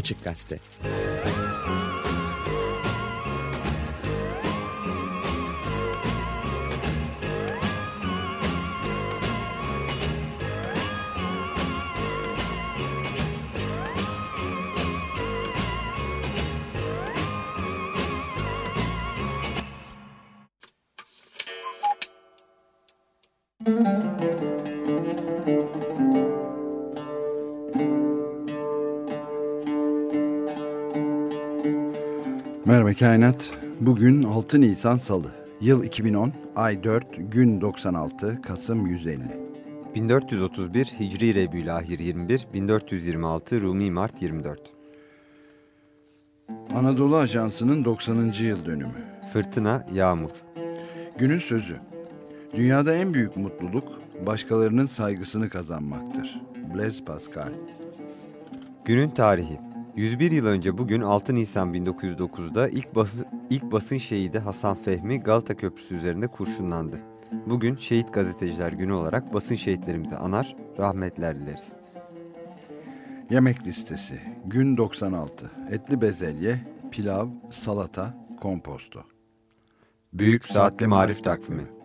Açık Gazete. Kainat bugün 6 Nisan Salı. Yıl 2010 Ay 4 Gün 96 Kasım 150 1431 Hicri Rebülahir 21 1426 Rumi Mart 24 Anadolu Ajansı'nın 90. yıl dönümü. Fırtına Yağmur. Günün sözü. Dünyada en büyük mutluluk başkalarının saygısını kazanmaktır. Blaise Pascal. Günün tarihi. 101 yıl önce bugün 6 Nisan 1909'da ilk, bas ilk basın şehidi Hasan Fehmi Galata Köprüsü üzerinde kurşunlandı. Bugün Şehit Gazeteciler Günü olarak basın şehitlerimizi anar, rahmetler dileriz. Yemek listesi gün 96 etli bezelye, pilav, salata, komposto. Büyük Saatli Marif Takvimi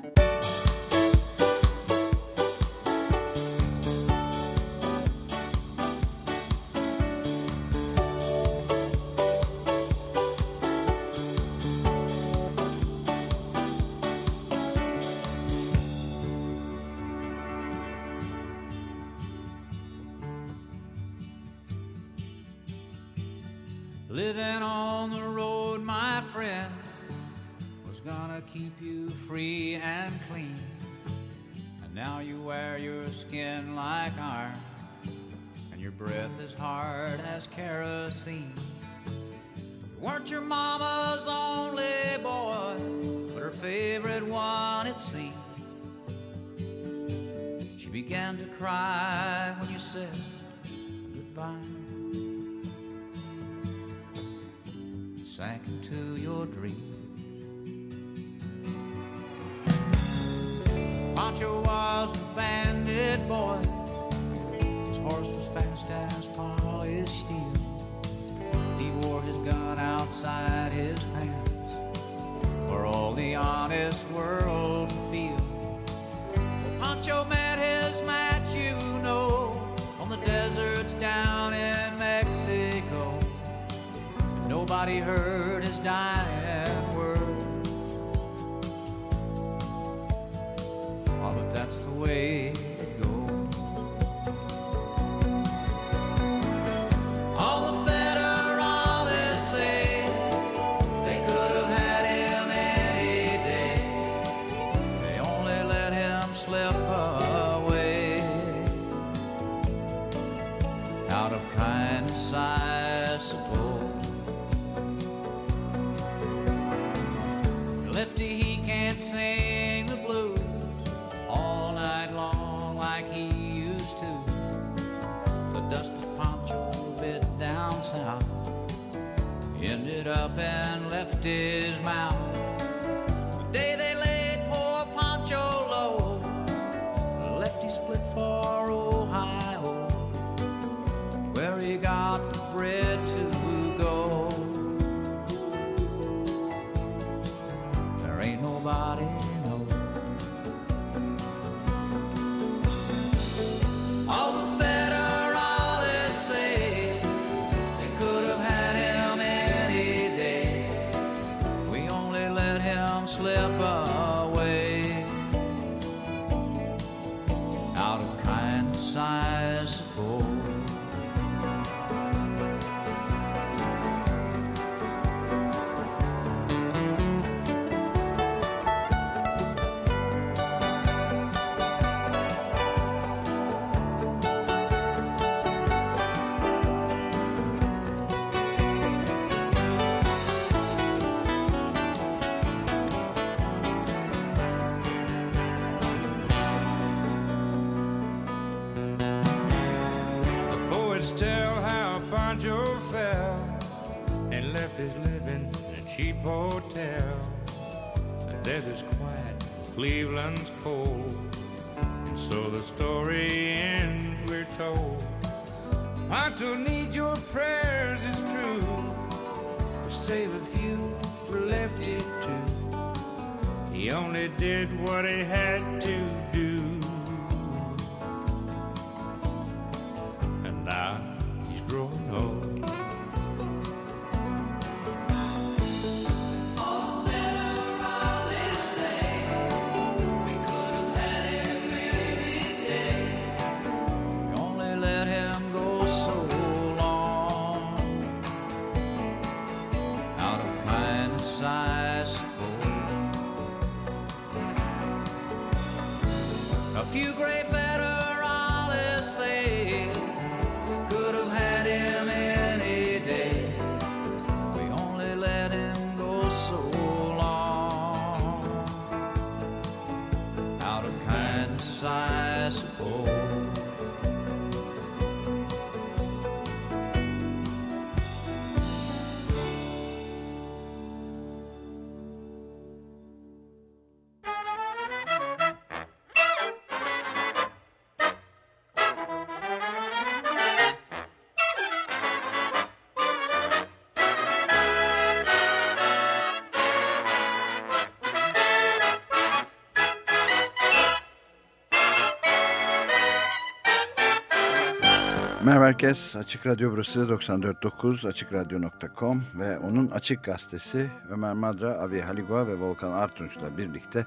Merhaba herkes. Açık Radyo burası 94.9 AçıkRadyo.com ve onun Açık Gazetesi Ömer Madra, Avi Haligua ve Volkan Artunç'la birlikte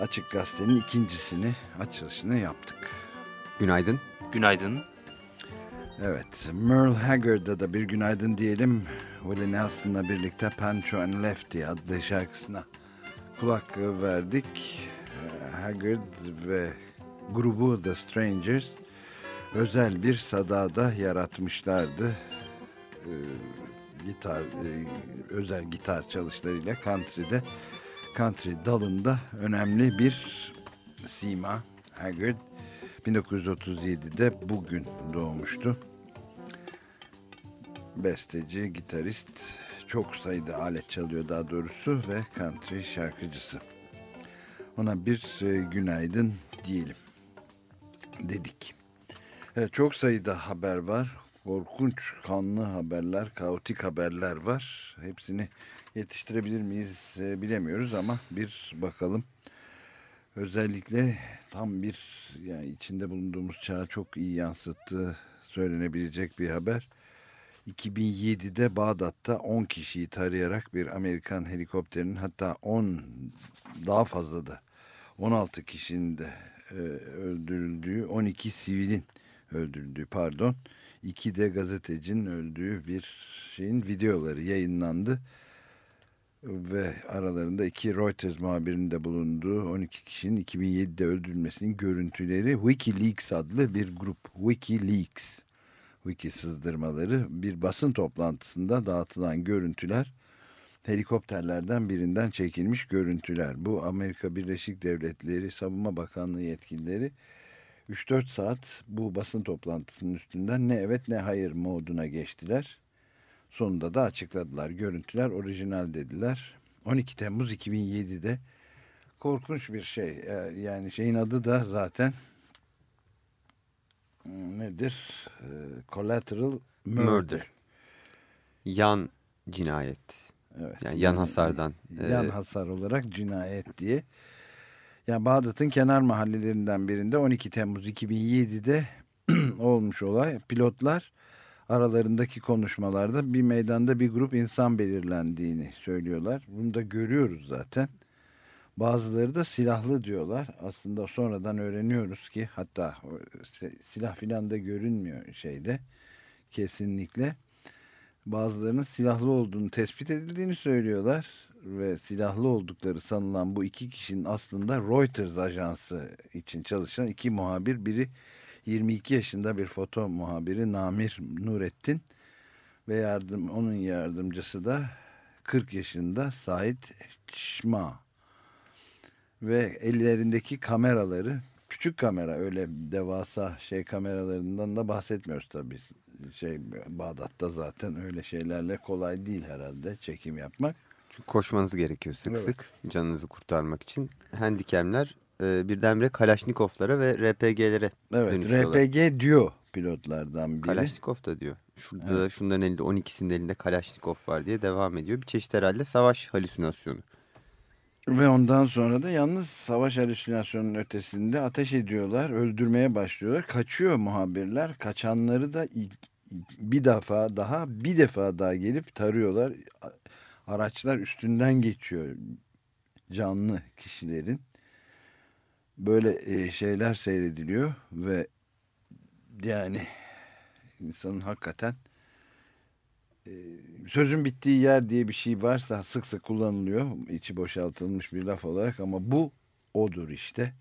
Açık Gazete'nin ikincisini, açılışını yaptık. Günaydın. Günaydın. Evet, Merle Haggard'a da bir günaydın diyelim. Willie Nelson'la birlikte Pancho and Lefty adlı şarkısına kulak verdik. Haggard ve grubu The Strangers özel bir sadada yaratmışlardı. Ee, gitar, e, özel gitar çalışlarıyla country'de, country dalında önemli bir sima. Haggard 1937'de bugün doğmuştu. Besteci, gitarist, çok sayıda alet çalıyor daha doğrusu ve country şarkıcısı. Ona bir e, günaydın diyelim dedik. Çok sayıda haber var. Korkunç, kanlı haberler, kaotik haberler var. Hepsini yetiştirebilir miyiz e, bilemiyoruz ama bir bakalım. Özellikle tam bir yani içinde bulunduğumuz çağı çok iyi yansıttığı söylenebilecek bir haber. 2007'de Bağdat'ta 10 kişiyi tarayarak bir Amerikan helikopterinin hatta 10 daha fazla da 16 kişinin de e, öldürüldüğü 12 sivilin öldürüldüğü pardon iki de gazetecinin öldüğü bir şeyin videoları yayınlandı. Ve aralarında iki Reuters muhabirinin de bulunduğu 12 kişinin 2007'de öldürülmesinin görüntüleri Wikileaks adlı bir grup. Wikileaks. Wiki sızdırmaları bir basın toplantısında dağıtılan görüntüler helikopterlerden birinden çekilmiş görüntüler. Bu Amerika Birleşik Devletleri Savunma Bakanlığı yetkilileri 3-4 saat bu basın toplantısının üstünden ne evet ne hayır moduna geçtiler. Sonunda da açıkladılar. Görüntüler orijinal dediler. 12 Temmuz 2007'de korkunç bir şey. Ee, Yani şeyin adı da zaten hmm, nedir? Ee, Collateral Murder. Murder. Yan cinayet. Evet. Yani yan hasardan. Yan e, hasar olarak cinayet diye. Yani Bağdat'ın kenar mahallelerinden birinde 12 Temmuz 2007'de olmuş olay. Pilotlar aralarındaki konuşmalarda bir meydanda bir grup insan belirlendiğini söylüyorlar. Bunu da görüyoruz zaten. Bazıları da silahlı diyorlar. Aslında sonradan öğreniyoruz ki hatta silah filan da görünmüyor şeyde. Kesinlikle. Bazılarının silahlı olduğunu tespit edildiğini söylüyorlar. Ve silahlı oldukları sanılan bu iki kişinin aslında Reuters ajansı için çalışan iki muhabir. Biri 22 yaşında bir foto muhabiri Namir Nurettin ve yardım onun yardımcısı da 40 yaşında Sait Çma ve ellerindeki kameraları küçük kamera öyle devasa şey kameralarından da bahsetmiyoruz tabii şey Bağdat'ta zaten öyle şeylerle kolay değil herhalde çekim yapmak. Çünkü koşmanız gerekiyor sık Evet. sık canınızı kurtarmak için. Handikemler e, birdenbire Kalaşnikovlara ve RPG'lere Evet dönüşüyorlar. RPG diyor pilotlardan biri. Kalaşnikov da diyor. Şurada da şunların elinde 12'sinin elinde Kalaşnikov var diye devam ediyor. Bir çeşit herhalde savaş halüsinasyonu. Ve ondan sonra da yalnız savaş halüsinasyonunun ötesinde ateş ediyorlar, öldürmeye başlıyorlar. Kaçıyor muhabirler. Kaçanları da bir defa daha, bir defa daha gelip tarıyorlar. Araçlar üstünden geçiyor canlı kişilerin. Böyle e, şeyler seyrediliyor ve yani insanın hakikaten e, sözün bittiği yer diye bir şey varsa sık sık kullanılıyor. içi boşaltılmış bir laf olarak ama bu odur işte.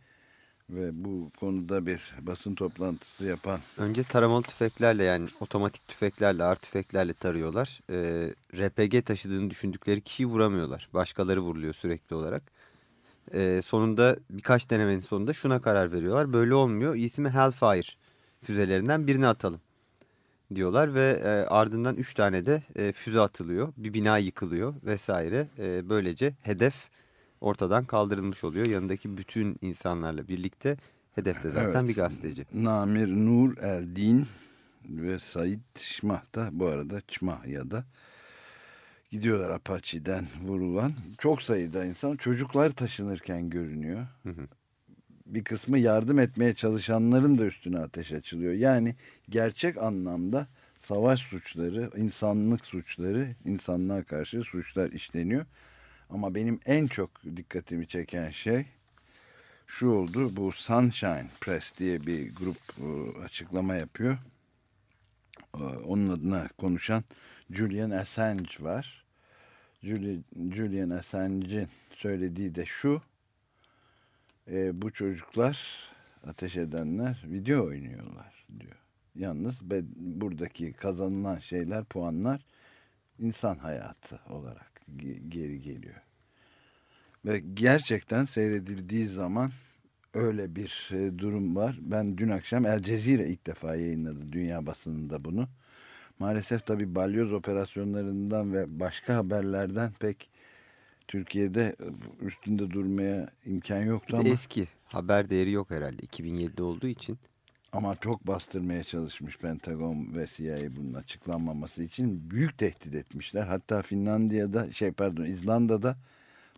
Ve bu konuda bir basın toplantısı yapan Önce taramalı tüfeklerle yani otomatik tüfeklerle, ağır tüfeklerle tarıyorlar. Ee, RPG taşıdığını düşündükleri kişiyi vuramıyorlar. Başkaları vuruluyor sürekli olarak. Ee, sonunda birkaç denemenin sonunda şuna karar veriyorlar. Böyle olmuyor. İsmi Hellfire füzelerinden birini atalım diyorlar ve e, ardından 3 tane de e, füze atılıyor. Bir bina yıkılıyor vesaire. E, böylece hedef ortadan kaldırılmış oluyor. Yanındaki bütün insanlarla birlikte hedefte zaten Evet. bir gazeteci. Namir Nur Eldin ve Said Şmah da bu arada Çmah ya da gidiyorlar Apache'den vurulan. Çok sayıda insan çocuklar taşınırken görünüyor. Hı hı. Bir kısmı yardım etmeye çalışanların da üstüne ateş açılıyor. Yani gerçek anlamda savaş suçları, insanlık suçları, insanlığa karşı suçlar işleniyor. Ama benim en çok dikkatimi çeken şey şu oldu. Bu Sunshine Press diye bir grup e, açıklama yapıyor. E, Onun adına konuşan Julian Assange var. Juli- Julian Assange'in söylediği de şu. e, bu çocuklar ateş edenler video oynuyorlar diyor. Yalnız buradaki kazanılan şeyler, puanlar insan hayatı olarak geri geliyor. Ve gerçekten seyredildiği zaman öyle bir e, durum var. Ben dün akşam El Cezire ilk defa yayınladı dünya basınında bunu. Maalesef tabii balyoz operasyonlarından ve başka haberlerden pek Türkiye'de e, üstünde durmaya imkan yoktu ama, eski haber değeri yok herhalde 2007'de olduğu için. Ama çok bastırmaya çalışmış Pentagon ve CIA bunun açıklanmaması için büyük tehdit etmişler. Hatta Finlandiya'da şey pardon İzlanda'da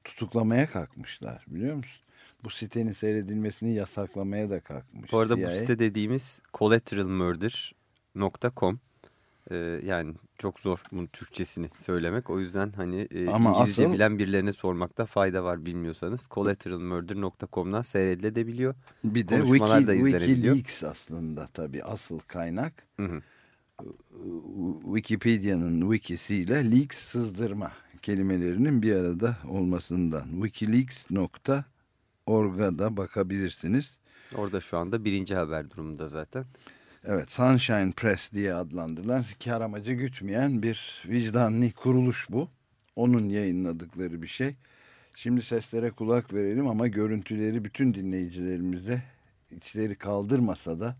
tutuklamaya kalkmışlar biliyor musun? Bu sitenin seyredilmesini yasaklamaya da kalkmış. Bu arada bu CIA. site dediğimiz collateralmurder.com Ee, yani çok zor bunun Türkçesini söylemek. O yüzden hani e, Ama İngilizce asıl- bilen birilerine sormakta fayda var bilmiyorsanız. collateralmurder.com'dan seyredilebiliyor. bir de Wiki. Wikileaks aslında tabii asıl kaynak. Hı hı. Wikipedia'nın wikisiyle leaks sızdırma kelimelerinin bir arada olmasından wikileaks.org'a da bakabilirsiniz. Orada şu anda birinci haber durumunda zaten. Evet Sunshine Press diye adlandırılan kar amacı gütmeyen bir vicdanlı kuruluş bu. Onun yayınladıkları bir şey. Şimdi seslere kulak verelim ama görüntüleri bütün dinleyicilerimize içleri kaldırmasa da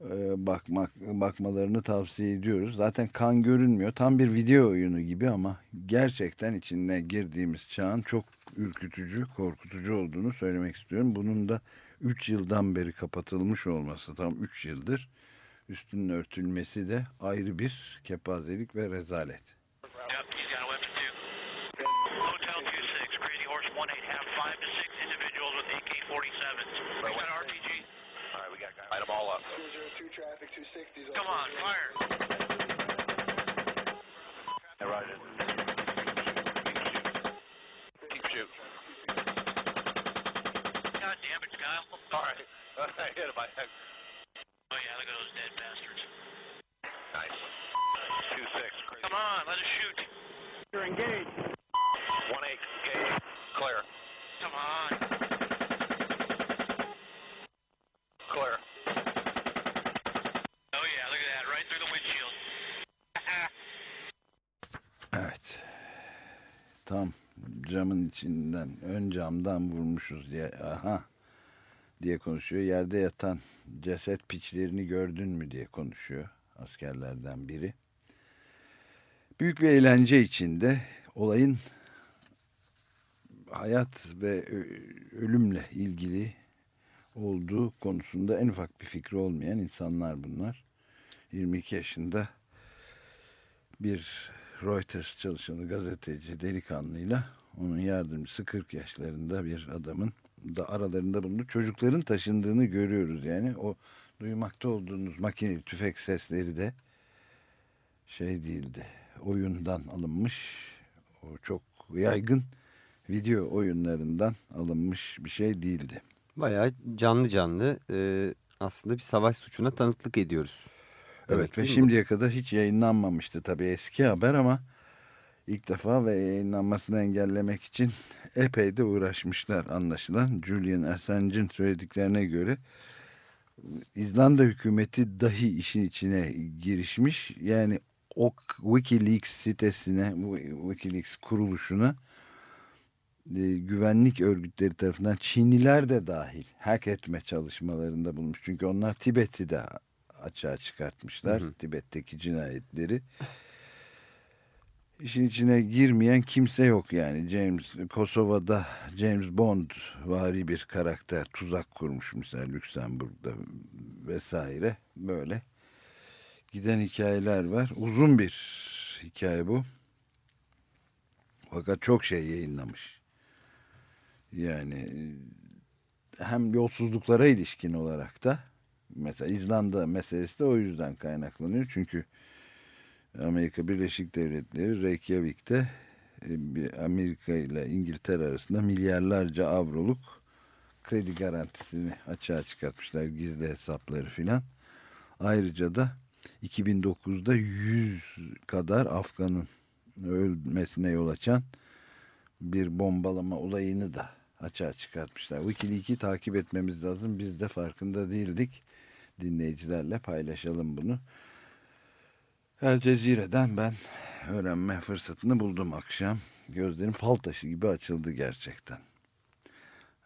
e, bakmak bakmalarını tavsiye ediyoruz. Zaten kan görünmüyor. Tam bir video oyunu gibi ama gerçekten içine girdiğimiz çağın çok ürkütücü, korkutucu olduğunu söylemek istiyorum. Bunun da 3 yıldan beri kapatılmış olması, tam 3 yıldır üstünün örtülmesi de ayrı bir kepazelik ve rezalet. He's got a weapon damn it, Kyle. All right. I hit him. I hit Oh yeah, look at those dead bastards. Nice. 2-6. Crazy. Come on, let us shoot. You're engaged. 1-8, engaged. Clear. Come on. Clear. Oh yeah, look at that, right through the windshield. Evet. Tam camın içinden, ön camdan vurmuşuz diye. Aha diye konuşuyor. Yerde yatan ceset piçlerini gördün mü diye konuşuyor askerlerden biri. Büyük bir eğlence içinde olayın hayat ve ölümle ilgili olduğu konusunda en ufak bir fikri olmayan insanlar bunlar. 22 yaşında bir Reuters çalışanı gazeteci delikanlıyla onun yardımcısı 40 yaşlarında bir adamın da aralarında bulundu. Çocukların taşındığını görüyoruz yani. O duymakta olduğunuz makineli tüfek sesleri de şey değildi. Oyundan alınmış. O çok yaygın video oyunlarından alınmış bir şey değildi. Bayağı canlı canlı e, aslında bir savaş suçuna tanıklık ediyoruz. Evet Demek ve şimdiye kadar hiç yayınlanmamıştı tabii eski haber ama ilk defa ve yayınlanmasını engellemek için epey de uğraşmışlar anlaşılan. Julian Assange'in söylediklerine göre İzlanda hükümeti dahi işin içine girişmiş. Yani o Wikileaks sitesine, bu Wikileaks kuruluşuna e, güvenlik örgütleri tarafından Çinliler de dahil hack etme çalışmalarında bulmuş. Çünkü onlar Tibet'i de açığa çıkartmışlar. Hı hı. Tibet'teki cinayetleri. İşin içine girmeyen kimse yok yani. James Kosova'da James Bond vari bir karakter tuzak kurmuş mesela Lüksemburg'da vesaire böyle giden hikayeler var. Uzun bir hikaye bu. Fakat çok şey yayınlamış. Yani hem yolsuzluklara ilişkin olarak da mesela İzlanda meselesi de o yüzden kaynaklanıyor. Çünkü Amerika Birleşik Devletleri Reykjavik'te e, Amerika ile İngiltere arasında milyarlarca avroluk kredi garantisini açığa çıkartmışlar gizli hesapları filan. Ayrıca da 2009'da 100 kadar Afgan'ın ölmesine yol açan bir bombalama olayını da açığa çıkartmışlar. Wikileaks'i takip etmemiz lazım. Biz de farkında değildik. Dinleyicilerle paylaşalım bunu. El Cezire'den ben öğrenme fırsatını buldum akşam. Gözlerim fal taşı gibi açıldı gerçekten.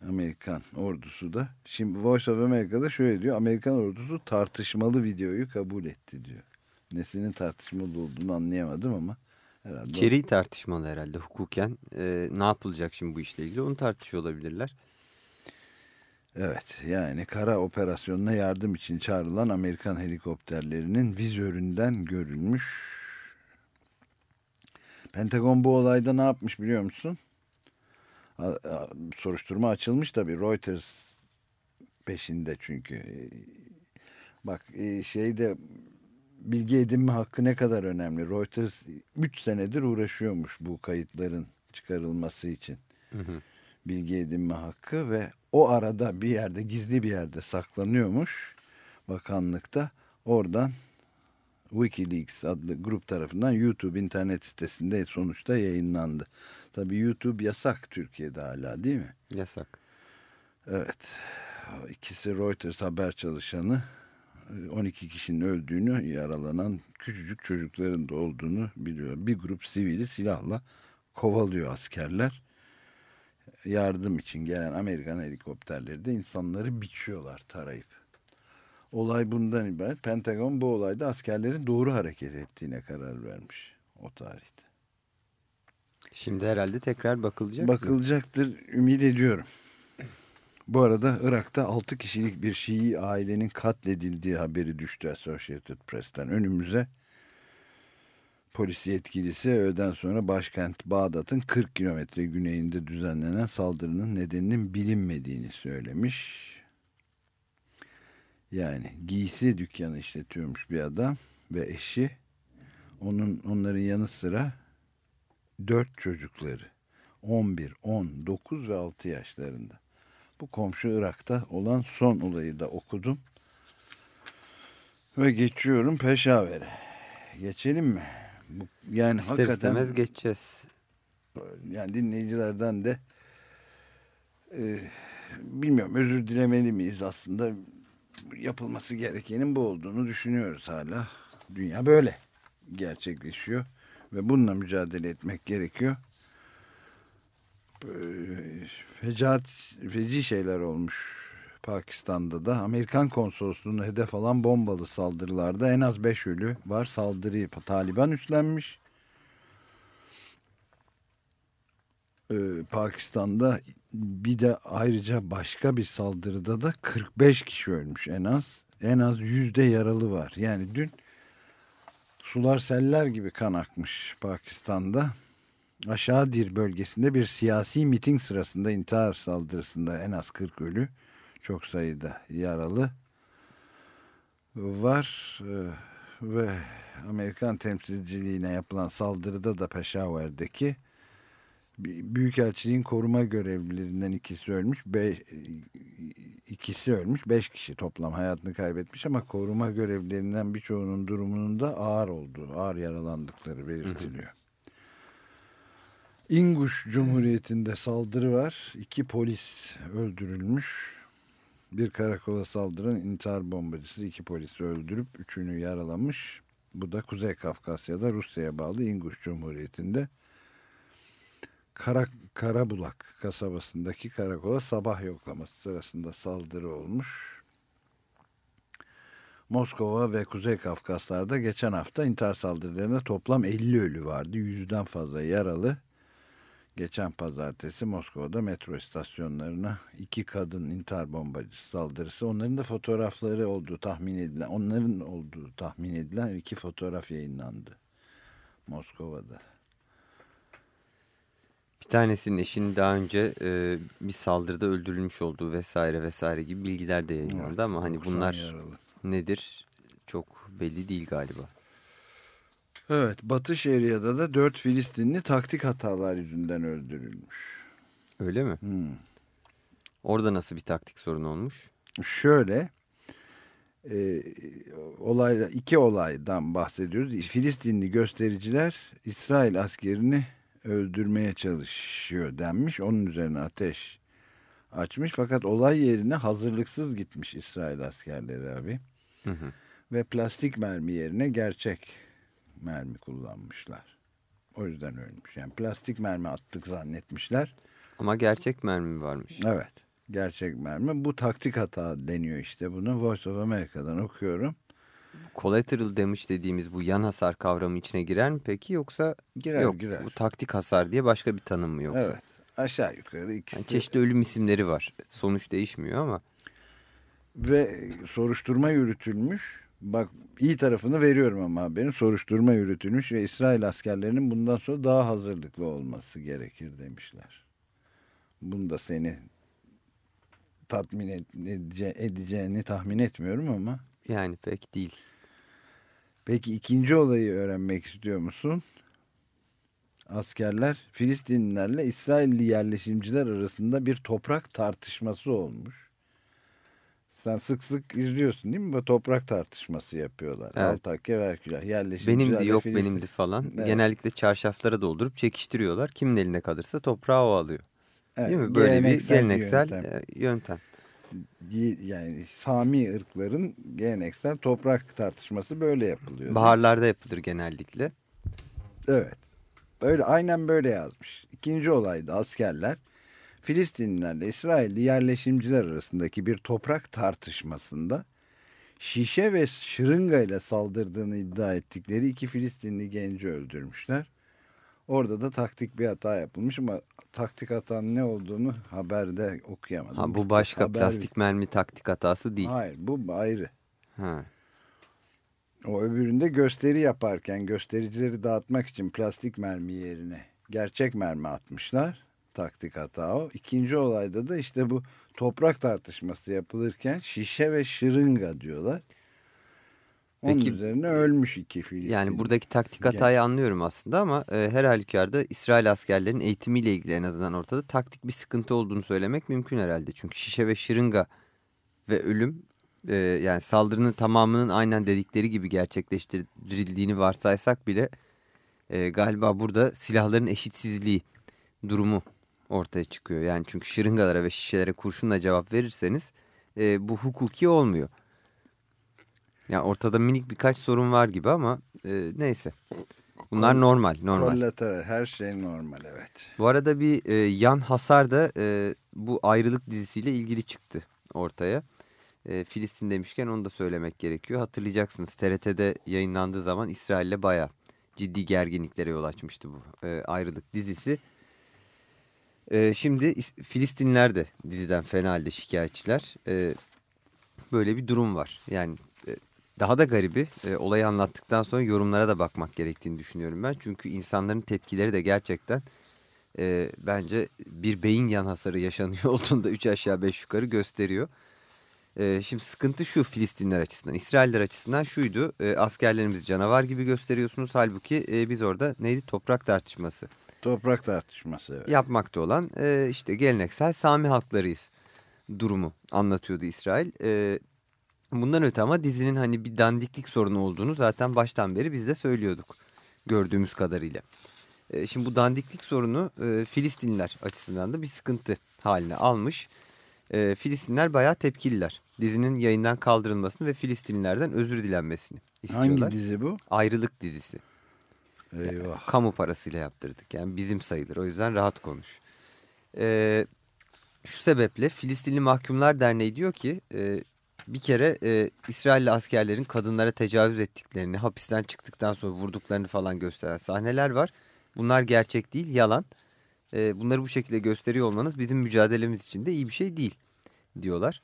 Amerikan ordusu da şimdi Voice of America'da şöyle diyor. Amerikan ordusu tartışmalı videoyu kabul etti diyor. Nesinin tartışmalı olduğunu anlayamadım ama herhalde İçeriği tartışmalı herhalde hukuken. E, ne yapılacak şimdi bu işle ilgili onu tartışıyor olabilirler. Evet yani kara operasyonuna yardım için çağrılan Amerikan helikopterlerinin vizöründen görülmüş. Pentagon bu olayda ne yapmış biliyor musun? Soruşturma açılmış tabii Reuters peşinde çünkü. Bak e, şeyde bilgi edinme hakkı ne kadar önemli. Reuters 3 senedir uğraşıyormuş bu kayıtların çıkarılması için Hı hı. bilgi edinme hakkı ve o arada bir yerde gizli bir yerde saklanıyormuş bakanlıkta oradan Wikileaks adlı grup tarafından YouTube internet sitesinde sonuçta yayınlandı. Tabii YouTube yasak Türkiye'de hala değil mi? Yasak. Evet. İkisi Reuters haber çalışanı 12 kişinin öldüğünü, yaralanan küçücük çocukların da olduğunu biliyor. Bir grup sivili silahla kovalıyor askerler. Yardım için gelen Amerikan helikopterleri de insanları biçiyorlar tarayıp. Olay bundan ibaret. Pentagon bu olayda askerlerin doğru hareket ettiğine karar vermiş o tarihte. Şimdi herhalde tekrar bakılacak mı? Bakılacaktır ümit ediyorum. Bu arada Irak'ta 6 kişilik bir Şii ailenin katledildiği haberi düştü Associated Press'ten önümüze. Polis yetkilisi öğleden sonra başkent Bağdat'ın 40 kilometre güneyinde düzenlenen saldırının nedeninin bilinmediğini söylemiş. Yani giysi dükkanı işletiyormuş bir adam ve eşi. Onun onların yanı sıra dört çocukları. 11, 10, 9 ve 6 yaşlarında. Bu komşu Irak'ta olan son olayı da okudum. Ve geçiyorum Peşaver'e. Geçelim mi? Yani İster hakikaten istemez geçeceğiz. yani dinleyicilerden de e, bilmiyorum özür dilemeli miyiz aslında yapılması gerekenin bu olduğunu düşünüyoruz hala. Dünya böyle gerçekleşiyor ve bununla mücadele etmek gerekiyor. Ee, Fecaat, feci şeyler olmuş Pakistan'da da. Amerikan konsolosluğunu hedef alan bombalı saldırılarda en az 5 ölü var. Saldırıyı Taliban üstlenmiş. e, Pakistan'da bir de ayrıca başka bir saldırıda da 45 kişi ölmüş en az. En az yüzde yaralı var. Yani dün sular seller gibi kan akmış Pakistan'da. Aşağı Dir bölgesinde bir siyasi miting sırasında intihar saldırısında en az 40 ölü, çok sayıda yaralı var ee, ve Amerikan temsilciliğine yapılan saldırıda da Peşaver'deki Büyükelçiliğin koruma görevlilerinden ikisi ölmüş, be, ikisi ölmüş, beş kişi toplam hayatını kaybetmiş ama koruma görevlilerinden birçoğunun durumunun da ağır olduğu, ağır yaralandıkları belirtiliyor. İnguş Cumhuriyeti'nde saldırı var. İki polis öldürülmüş. Bir karakola saldıran intihar bombacısı iki polisi öldürüp üçünü yaralamış. Bu da Kuzey Kafkasya'da Rusya'ya bağlı İnguş Cumhuriyeti'nde. Kara, Karabulak kasabasındaki karakola sabah yoklaması sırasında saldırı olmuş. Moskova ve Kuzey Kafkaslar'da geçen hafta intihar saldırılarında toplam 50 ölü vardı. Yüzden fazla yaralı. Geçen pazartesi Moskova'da metro istasyonlarına iki kadın intihar bombacısı saldırısı. Onların da fotoğrafları olduğu tahmin edilen, onların olduğu tahmin edilen iki fotoğraf yayınlandı. Moskova'da. Bir tanesinin eşinin daha önce e, bir saldırıda öldürülmüş olduğu vesaire vesaire gibi bilgiler de yayınlandı evet, ama hani bunlar yaralı. nedir çok belli değil galiba. Evet Batı Şeria'da da dört Filistinli taktik hatalar yüzünden öldürülmüş. Öyle mi? Hmm. Orada nasıl bir taktik sorun olmuş? Şöyle e, olayla iki olaydan bahsediyoruz. Filistinli göstericiler İsrail askerini öldürmeye çalışıyor denmiş. Onun üzerine ateş açmış. Fakat olay yerine hazırlıksız gitmiş İsrail askerleri abi. Hı hı. Ve plastik mermi yerine gerçek mermi kullanmışlar. O yüzden ölmüş. Yani plastik mermi attık zannetmişler. Ama gerçek mermi varmış. Evet. Gerçek mermi. Bu taktik hata deniyor işte bunu. Voice of America'dan okuyorum. Collateral damage dediğimiz bu yan hasar kavramı içine girer mi peki yoksa girer, yok girer. bu taktik hasar diye başka bir tanım mı yoksa? Evet aşağı yukarı ikisi. Yani çeşitli ölüm isimleri var sonuç değişmiyor ama. Ve soruşturma yürütülmüş bak iyi tarafını veriyorum ama haberin soruşturma yürütülmüş ve İsrail askerlerinin bundan sonra daha hazırlıklı olması gerekir demişler. Bunu da seni tatmin edece edeceğini tahmin etmiyorum ama. Yani pek değil. Peki ikinci olayı öğrenmek istiyor musun? Askerler Filistinlilerle İsrailli yerleşimciler arasında bir toprak tartışması olmuş. Sen sık sık izliyorsun değil mi? Bu toprak tartışması yapıyorlar. Evet. Altakya Verkülah yerleşimciler. Benimdi yok Filistin... benimdi falan. Evet. Genellikle çarşaflara doldurup çekiştiriyorlar. Kimin eline kalırsa toprağı o alıyor. Evet. Değil mi? Böyle geleneksel bir geleneksel yöntem. E, yöntem yani Sami ırkların geleneksel toprak tartışması böyle yapılıyor. Baharlarda yapılır genellikle. Evet. Böyle aynen böyle yazmış. İkinci olayda askerler Filistinlilerle İsrailli yerleşimciler arasındaki bir toprak tartışmasında şişe ve şırınga ile saldırdığını iddia ettikleri iki Filistinli genci öldürmüşler. Orada da taktik bir hata yapılmış ama taktik hatanın ne olduğunu haberde okuyamadım. Ha, bu başka Haber... plastik mermi taktik hatası değil. Hayır bu ayrı. Ha. O öbüründe gösteri yaparken göstericileri dağıtmak için plastik mermi yerine gerçek mermi atmışlar. Taktik hata o. İkinci olayda da işte bu toprak tartışması yapılırken şişe ve şırınga diyorlar. Onun Peki, üzerine ölmüş iki Filistin. Yani buradaki taktik hatayı yani. anlıyorum aslında ama e, her halükarda İsrail askerlerinin eğitimiyle ilgili en azından ortada taktik bir sıkıntı olduğunu söylemek mümkün herhalde. Çünkü şişe ve şırınga ve ölüm e, yani saldırının tamamının aynen dedikleri gibi gerçekleştirildiğini varsaysak bile e, galiba burada silahların eşitsizliği durumu ortaya çıkıyor. Yani çünkü şırıngalara ve şişelere kurşunla cevap verirseniz e, bu hukuki olmuyor. Yani ortada minik birkaç sorun var gibi ama e, neyse. Bunlar normal. normal. Kollateral her şey normal evet. Bu arada bir e, yan hasar da e, bu ayrılık dizisiyle ilgili çıktı ortaya. E, Filistin demişken onu da söylemek gerekiyor. Hatırlayacaksınız TRT'de yayınlandığı zaman İsrail'le baya ciddi gerginliklere yol açmıştı bu e, ayrılık dizisi. Ee, şimdi İs- Filistinler de diziden fena halde şikayetçiler. Ee, böyle bir durum var. Yani e, daha da garibi e, olayı anlattıktan sonra yorumlara da bakmak gerektiğini düşünüyorum ben. Çünkü insanların tepkileri de gerçekten e, bence bir beyin yan hasarı yaşanıyor olduğunda 3 aşağı 5 yukarı gösteriyor. E, şimdi sıkıntı şu Filistinler açısından, İsrailler açısından şuydu. E, askerlerimizi canavar gibi gösteriyorsunuz. Halbuki e, biz orada neydi toprak tartışması Toprak tartışması evet. yapmakta olan e, işte geleneksel Sami halklarıyız durumu anlatıyordu İsrail. E, bundan öte ama dizinin hani bir dandiklik sorunu olduğunu zaten baştan beri biz de söylüyorduk gördüğümüz kadarıyla. E, şimdi bu dandiklik sorunu e, Filistinliler açısından da bir sıkıntı haline almış. E, Filistinler bayağı tepkililer. Dizinin yayından kaldırılmasını ve Filistinlilerden özür dilenmesini istiyorlar. Hangi dizi bu? Ayrılık dizisi. Eyvah. Kamu parasıyla yaptırdık. Yani bizim sayılır. O yüzden rahat konuş. Ee, şu sebeple Filistinli Mahkumlar Derneği diyor ki e, bir kere e, İsrailli askerlerin kadınlara tecavüz ettiklerini, hapisten çıktıktan sonra vurduklarını falan gösteren sahneler var. Bunlar gerçek değil, yalan. E, bunları bu şekilde gösteriyor olmanız bizim mücadelemiz için de iyi bir şey değil diyorlar.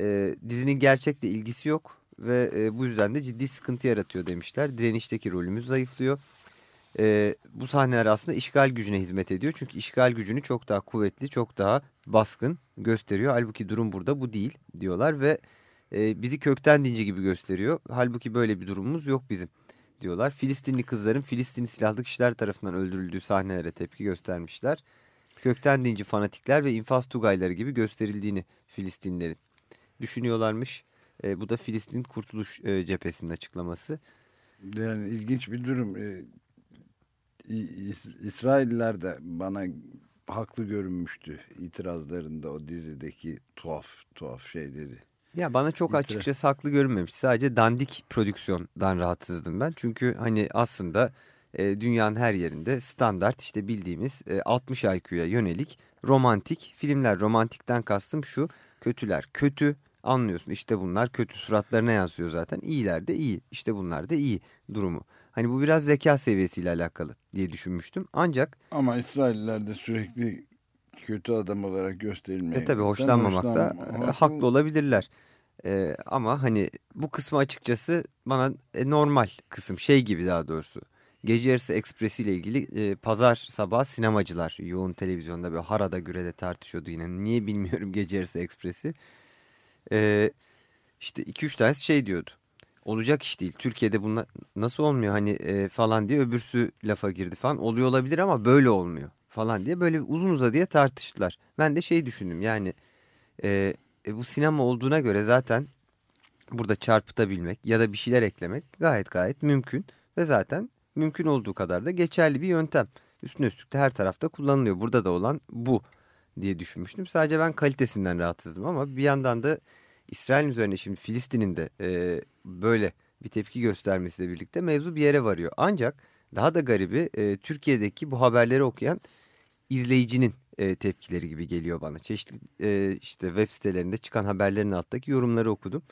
E, dizinin gerçekle ilgisi yok ve e, bu yüzden de ciddi sıkıntı yaratıyor demişler. Direnişteki rolümüz zayıflıyor. E, bu sahneler aslında işgal gücüne hizmet ediyor. Çünkü işgal gücünü çok daha kuvvetli, çok daha baskın gösteriyor. Halbuki durum burada bu değil diyorlar ve e, bizi kökten dinci gibi gösteriyor. Halbuki böyle bir durumumuz yok bizim diyorlar. Filistinli kızların Filistinli silahlı kişiler tarafından öldürüldüğü sahnelere tepki göstermişler. Kökten dinci fanatikler ve infaz tugayları gibi gösterildiğini Filistinlilerin düşünüyorlarmış. E, bu da Filistin Kurtuluş e, Cephesi'nin açıklaması. Yani ilginç bir durum. İs- İsrailler de bana haklı görünmüştü itirazlarında o dizideki tuhaf tuhaf şeyleri. Ya bana çok İtiraz- açıkçası haklı görünmemiş. Sadece dandik prodüksiyondan rahatsızdım ben. Çünkü hani aslında e, dünyanın her yerinde standart işte bildiğimiz e, 60 IQ'ya yönelik romantik filmler. Romantikten kastım şu kötüler kötü anlıyorsun işte bunlar kötü suratlarına yansıyor zaten. İyiler de iyi işte bunlar da iyi durumu. Hani bu biraz zeka seviyesiyle alakalı diye düşünmüştüm. Ancak Ama İsrailler de sürekli kötü adam olarak gösterilmeye. E tabi hoşlanmamakta hoşlanma- haklı olabilirler. E, ama hani bu kısmı açıkçası bana e, normal kısım şey gibi daha doğrusu. Gece yarısı ekspresi ile ilgili e, pazar sabah sinemacılar yoğun televizyonda böyle harada gürede tartışıyordu yine. Niye bilmiyorum gece yarısı ekspresi. E, işte 2-3 tanesi şey diyordu. Olacak iş değil. Türkiye'de bunlar nasıl olmuyor hani e, falan diye öbürsü lafa girdi falan. Oluyor olabilir ama böyle olmuyor falan diye böyle uzun uzadıya tartıştılar. Ben de şey düşündüm yani e, e, bu sinema olduğuna göre zaten burada çarpıtabilmek ya da bir şeyler eklemek gayet gayet mümkün. Ve zaten mümkün olduğu kadar da geçerli bir yöntem. Üstüne üstlük de her tarafta kullanılıyor. Burada da olan bu diye düşünmüştüm. Sadece ben kalitesinden rahatsızdım ama bir yandan da İsrail üzerine şimdi Filistin'in de e, böyle bir tepki göstermesiyle birlikte mevzu bir yere varıyor. Ancak daha da garibi e, Türkiye'deki bu haberleri okuyan izleyicinin e, tepkileri gibi geliyor bana. Çeşitli e, işte web sitelerinde çıkan haberlerin alttaki yorumları okudum.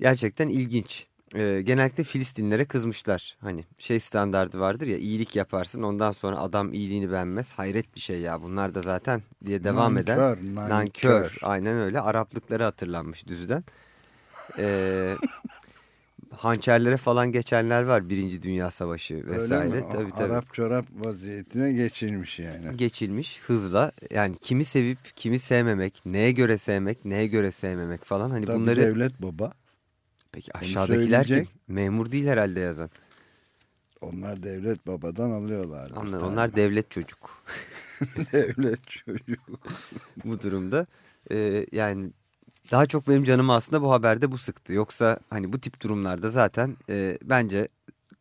Gerçekten ilginç. E, genellikle Filistinlere kızmışlar. Hani şey standardı vardır ya iyilik yaparsın ondan sonra adam iyiliğini beğenmez. Hayret bir şey ya bunlar da zaten diye devam eden Nankör, nankör. nankör. Aynen öyle Araplıkları hatırlanmış düzden. E, hançerlere falan geçenler var Birinci Dünya Savaşı Öyle vesaire. mi? Tabii, tabii Arap çorap vaziyetine geçilmiş yani. geçilmiş hızla yani kimi sevip kimi sevmemek, neye göre sevmek, neye göre sevmemek falan hani Tabii bunları devlet baba. Peki aşağıdakiler söyleyecek. Memur değil herhalde yazan. Onlar devlet babadan alıyorlar. Onlar, onlar devlet çocuk devlet çocuğu. bu durumda. Ee, yani daha çok benim canımı aslında bu haberde bu sıktı. Yoksa hani bu tip durumlarda zaten e, bence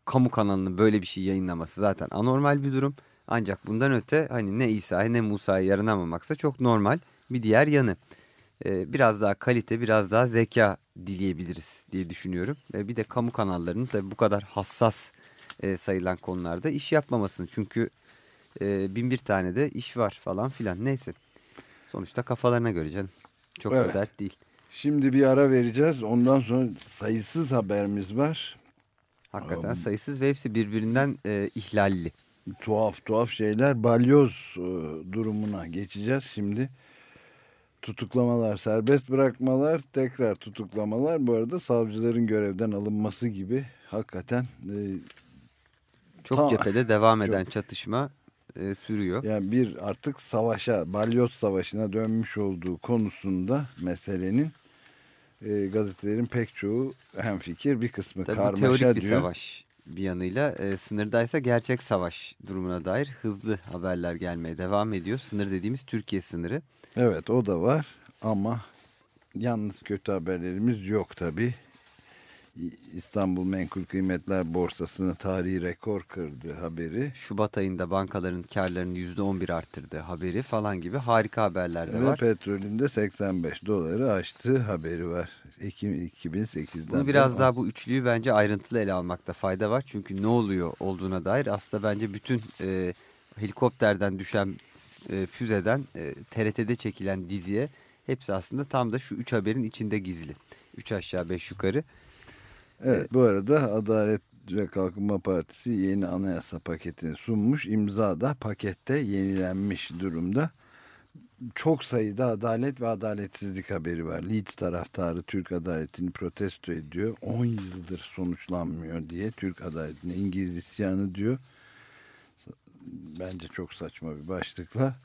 kamu kanalının böyle bir şey yayınlaması zaten anormal bir durum. Ancak bundan öte hani ne İsa'ya ne Musa'ya yaranamamaksa çok normal bir diğer yanı. Ee, biraz daha kalite biraz daha zeka dileyebiliriz diye düşünüyorum. Ve bir de kamu kanallarının tabii bu kadar hassas e, sayılan konularda iş yapmamasını. Çünkü e, bin bir tane de iş var falan filan neyse. Sonuçta kafalarına göre canım. Çok Evet. da dert değil. Şimdi bir ara vereceğiz. Ondan sonra sayısız haberimiz var. Hakikaten Am- sayısız ve hepsi birbirinden e, ihlalli. tuhaf tuhaf şeyler balyoz e, durumuna geçeceğiz şimdi. Tutuklamalar, serbest bırakmalar, tekrar tutuklamalar. Bu arada savcıların görevden alınması gibi hakikaten e, Çok Tamam. cephede devam eden çatışma e, sürüyor. yani bir artık savaşa, balyoz savaşına dönmüş olduğu konusunda meselenin e, gazetelerin pek çoğu hemfikir bir kısmı Tabii karmaşa teorik bir diyor. savaş bir yanıyla e, sınırdaysa gerçek savaş durumuna dair hızlı haberler gelmeye devam ediyor. Sınır dediğimiz Türkiye sınırı. Evet o da var ama yalnız kötü haberlerimiz yok tabi. İstanbul Menkul Kıymetler Borsası'nın tarihi rekor kırdı haberi. Şubat ayında bankaların karlarını %11 arttırdığı haberi falan gibi harika haberler de Ve var. petrolün de 85 doları aştığı haberi var. Ekim 2008'den. Bunu biraz daha bu üçlüyü bence ayrıntılı ele almakta fayda var. Çünkü ne oluyor olduğuna dair aslında bence bütün e, helikopterden düşen e, füzeden e, TRT'de çekilen diziye hepsi aslında tam da şu üç haberin içinde gizli. Üç aşağı beş yukarı. Evet bu arada Adalet ve Kalkınma Partisi yeni anayasa paketini sunmuş. İmza da pakette yenilenmiş durumda. Çok sayıda adalet ve adaletsizlik haberi var. Leeds taraftarı Türk adaletini protesto ediyor. 10 yıldır sonuçlanmıyor diye Türk adaletine İngiliz isyanı diyor. Bence çok saçma bir başlıkla.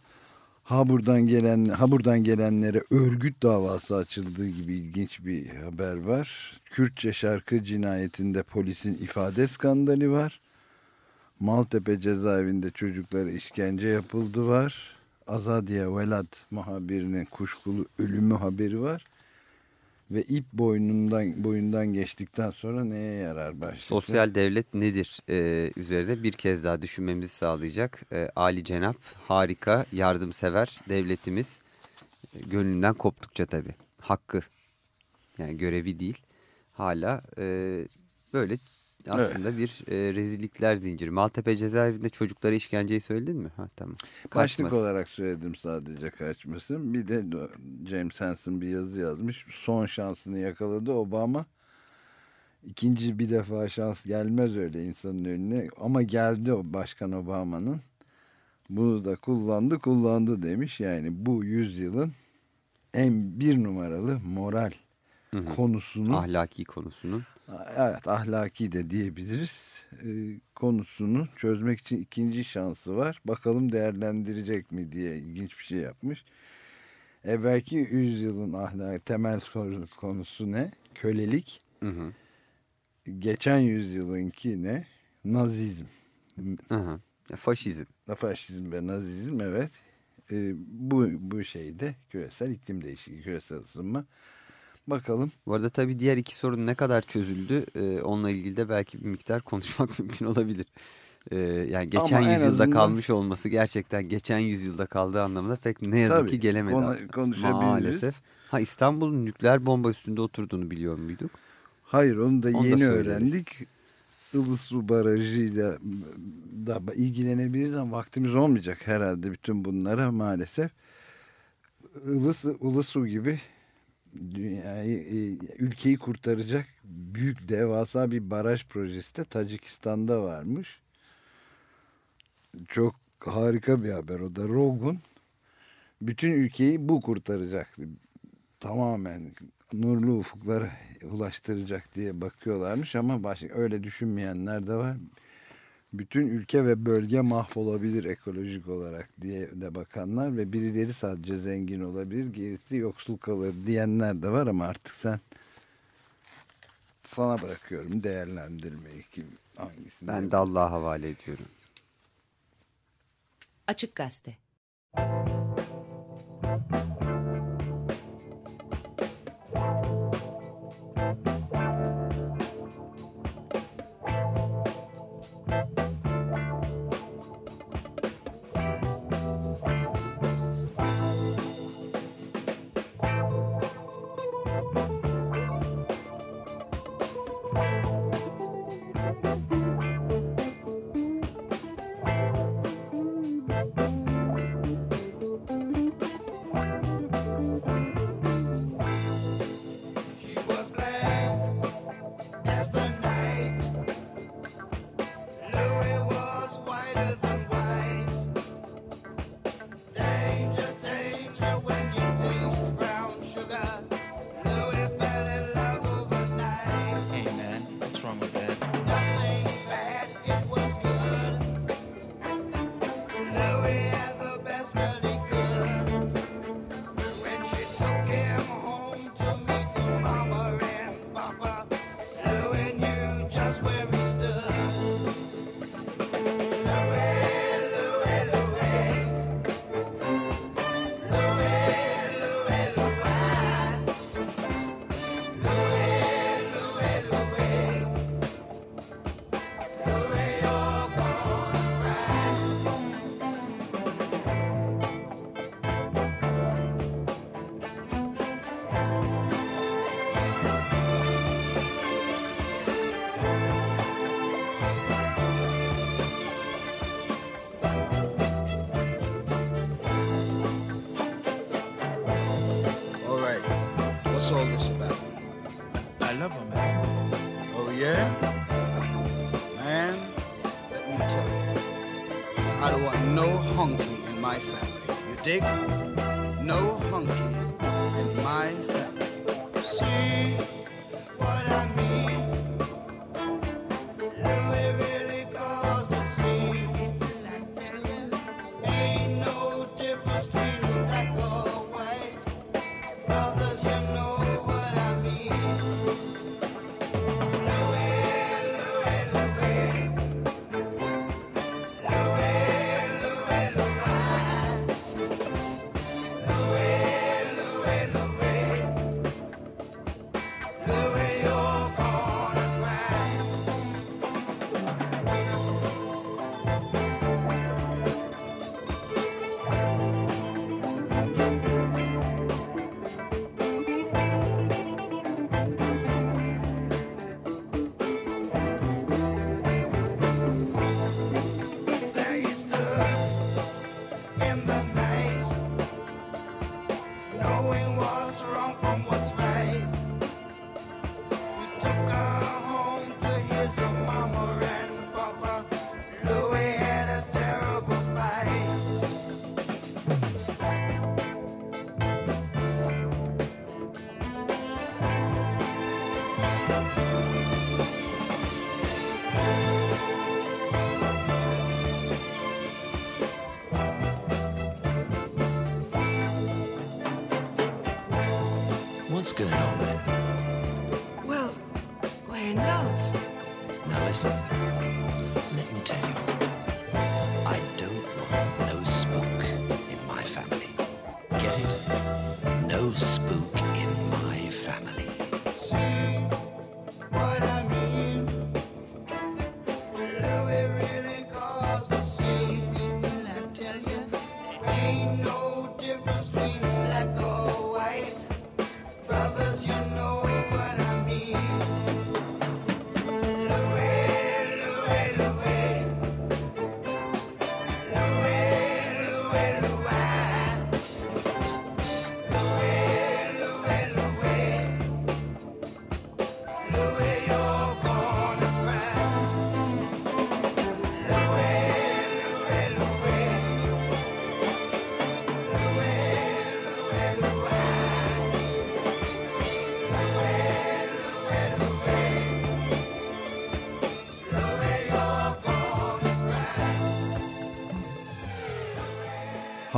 Ha buradan gelen ha buradan gelenlere örgüt davası açıldığı gibi ilginç bir haber var. Kürtçe şarkı cinayetinde polisin ifade skandalı var. Maltepe cezaevinde çocuklara işkence yapıldı var. Azadiye Velad muhabirinin kuşkulu ölümü haberi var. Ve ip boynundan boyundan geçtikten sonra neye yarar başlıklı? Sosyal devlet nedir e, üzerine bir kez daha düşünmemizi sağlayacak. E, Ali Cenap harika, yardımsever devletimiz e, gönlünden koptukça tabii. Hakkı yani görevi değil. Hala e, böyle aslında bir e, rezillikler zinciri. Maltepe cezaevinde çocuklara işkenceyi söyledin mi? Ha, tamam. Başlık Kaçmaz. olarak söyledim sadece kaçmasın. Bir de James Hansen bir yazı yazmış. Son şansını yakaladı Obama. İkinci bir defa şans gelmez öyle insanın önüne. Ama geldi o Başkan Obama'nın. Bunu da kullandı kullandı demiş. Yani bu yüzyılın en bir numaralı moral Hı hı. konusunu Ahlaki konusunun. evet ahlaki de diyebiliriz e, konusunu çözmek için ikinci şansı var. Bakalım değerlendirecek mi diye ilginç bir şey yapmış. Evvelki yüzyılın ahlaki temel konusu ne? Kölelik. Hı hı. Geçen yüzyılınki ne? Nazizm. Hı hı. Faşizm. Faşizm ve nazizm evet. E, bu, bu şeyde küresel iklim değişikliği, küresel ısınma. Bakalım. Bu arada tabii diğer iki sorun ne kadar çözüldü e, onunla ilgili de belki bir miktar konuşmak mümkün olabilir. E, yani geçen Ama yüzyılda azından- kalmış olması gerçekten geçen yüzyılda kaldığı anlamına pek ne yazık Tabii, ki gelemedi. konu-. Maalesef. Ha İstanbul'un nükleer bomba üstünde oturduğunu biliyor muyduk? Hayır onu da Onu da yeni söyleriz. öğrendik. Ilısu Barajı'yla da ilgilenebiliriz ama vaktimiz olmayacak herhalde bütün bunlara maalesef. Ilısu, Ilısu gibi dünyayı, e, ülkeyi kurtaracak büyük devasa bir baraj projesi de Tacikistan'da varmış. Çok harika bir haber o da Rogun. Bütün ülkeyi bu kurtaracaktı. Tamamen nurlu ufuklara ulaştıracak diye bakıyorlarmış ama başka öyle düşünmeyenler de var. Bütün ülke ve bölge mahvolabilir ekolojik olarak diye de bakanlar ve birileri sadece zengin olabilir, gerisi yoksul kalır diyenler de var ama artık sen sana bırakıyorum değerlendirmeyi kim hangisini. Ben de Allah'a havale ediyorum. Açık Gazete What's all this about? I love her, man. Oh, yeah? Man, let me tell you. I don't want no hunky in my family. You dig?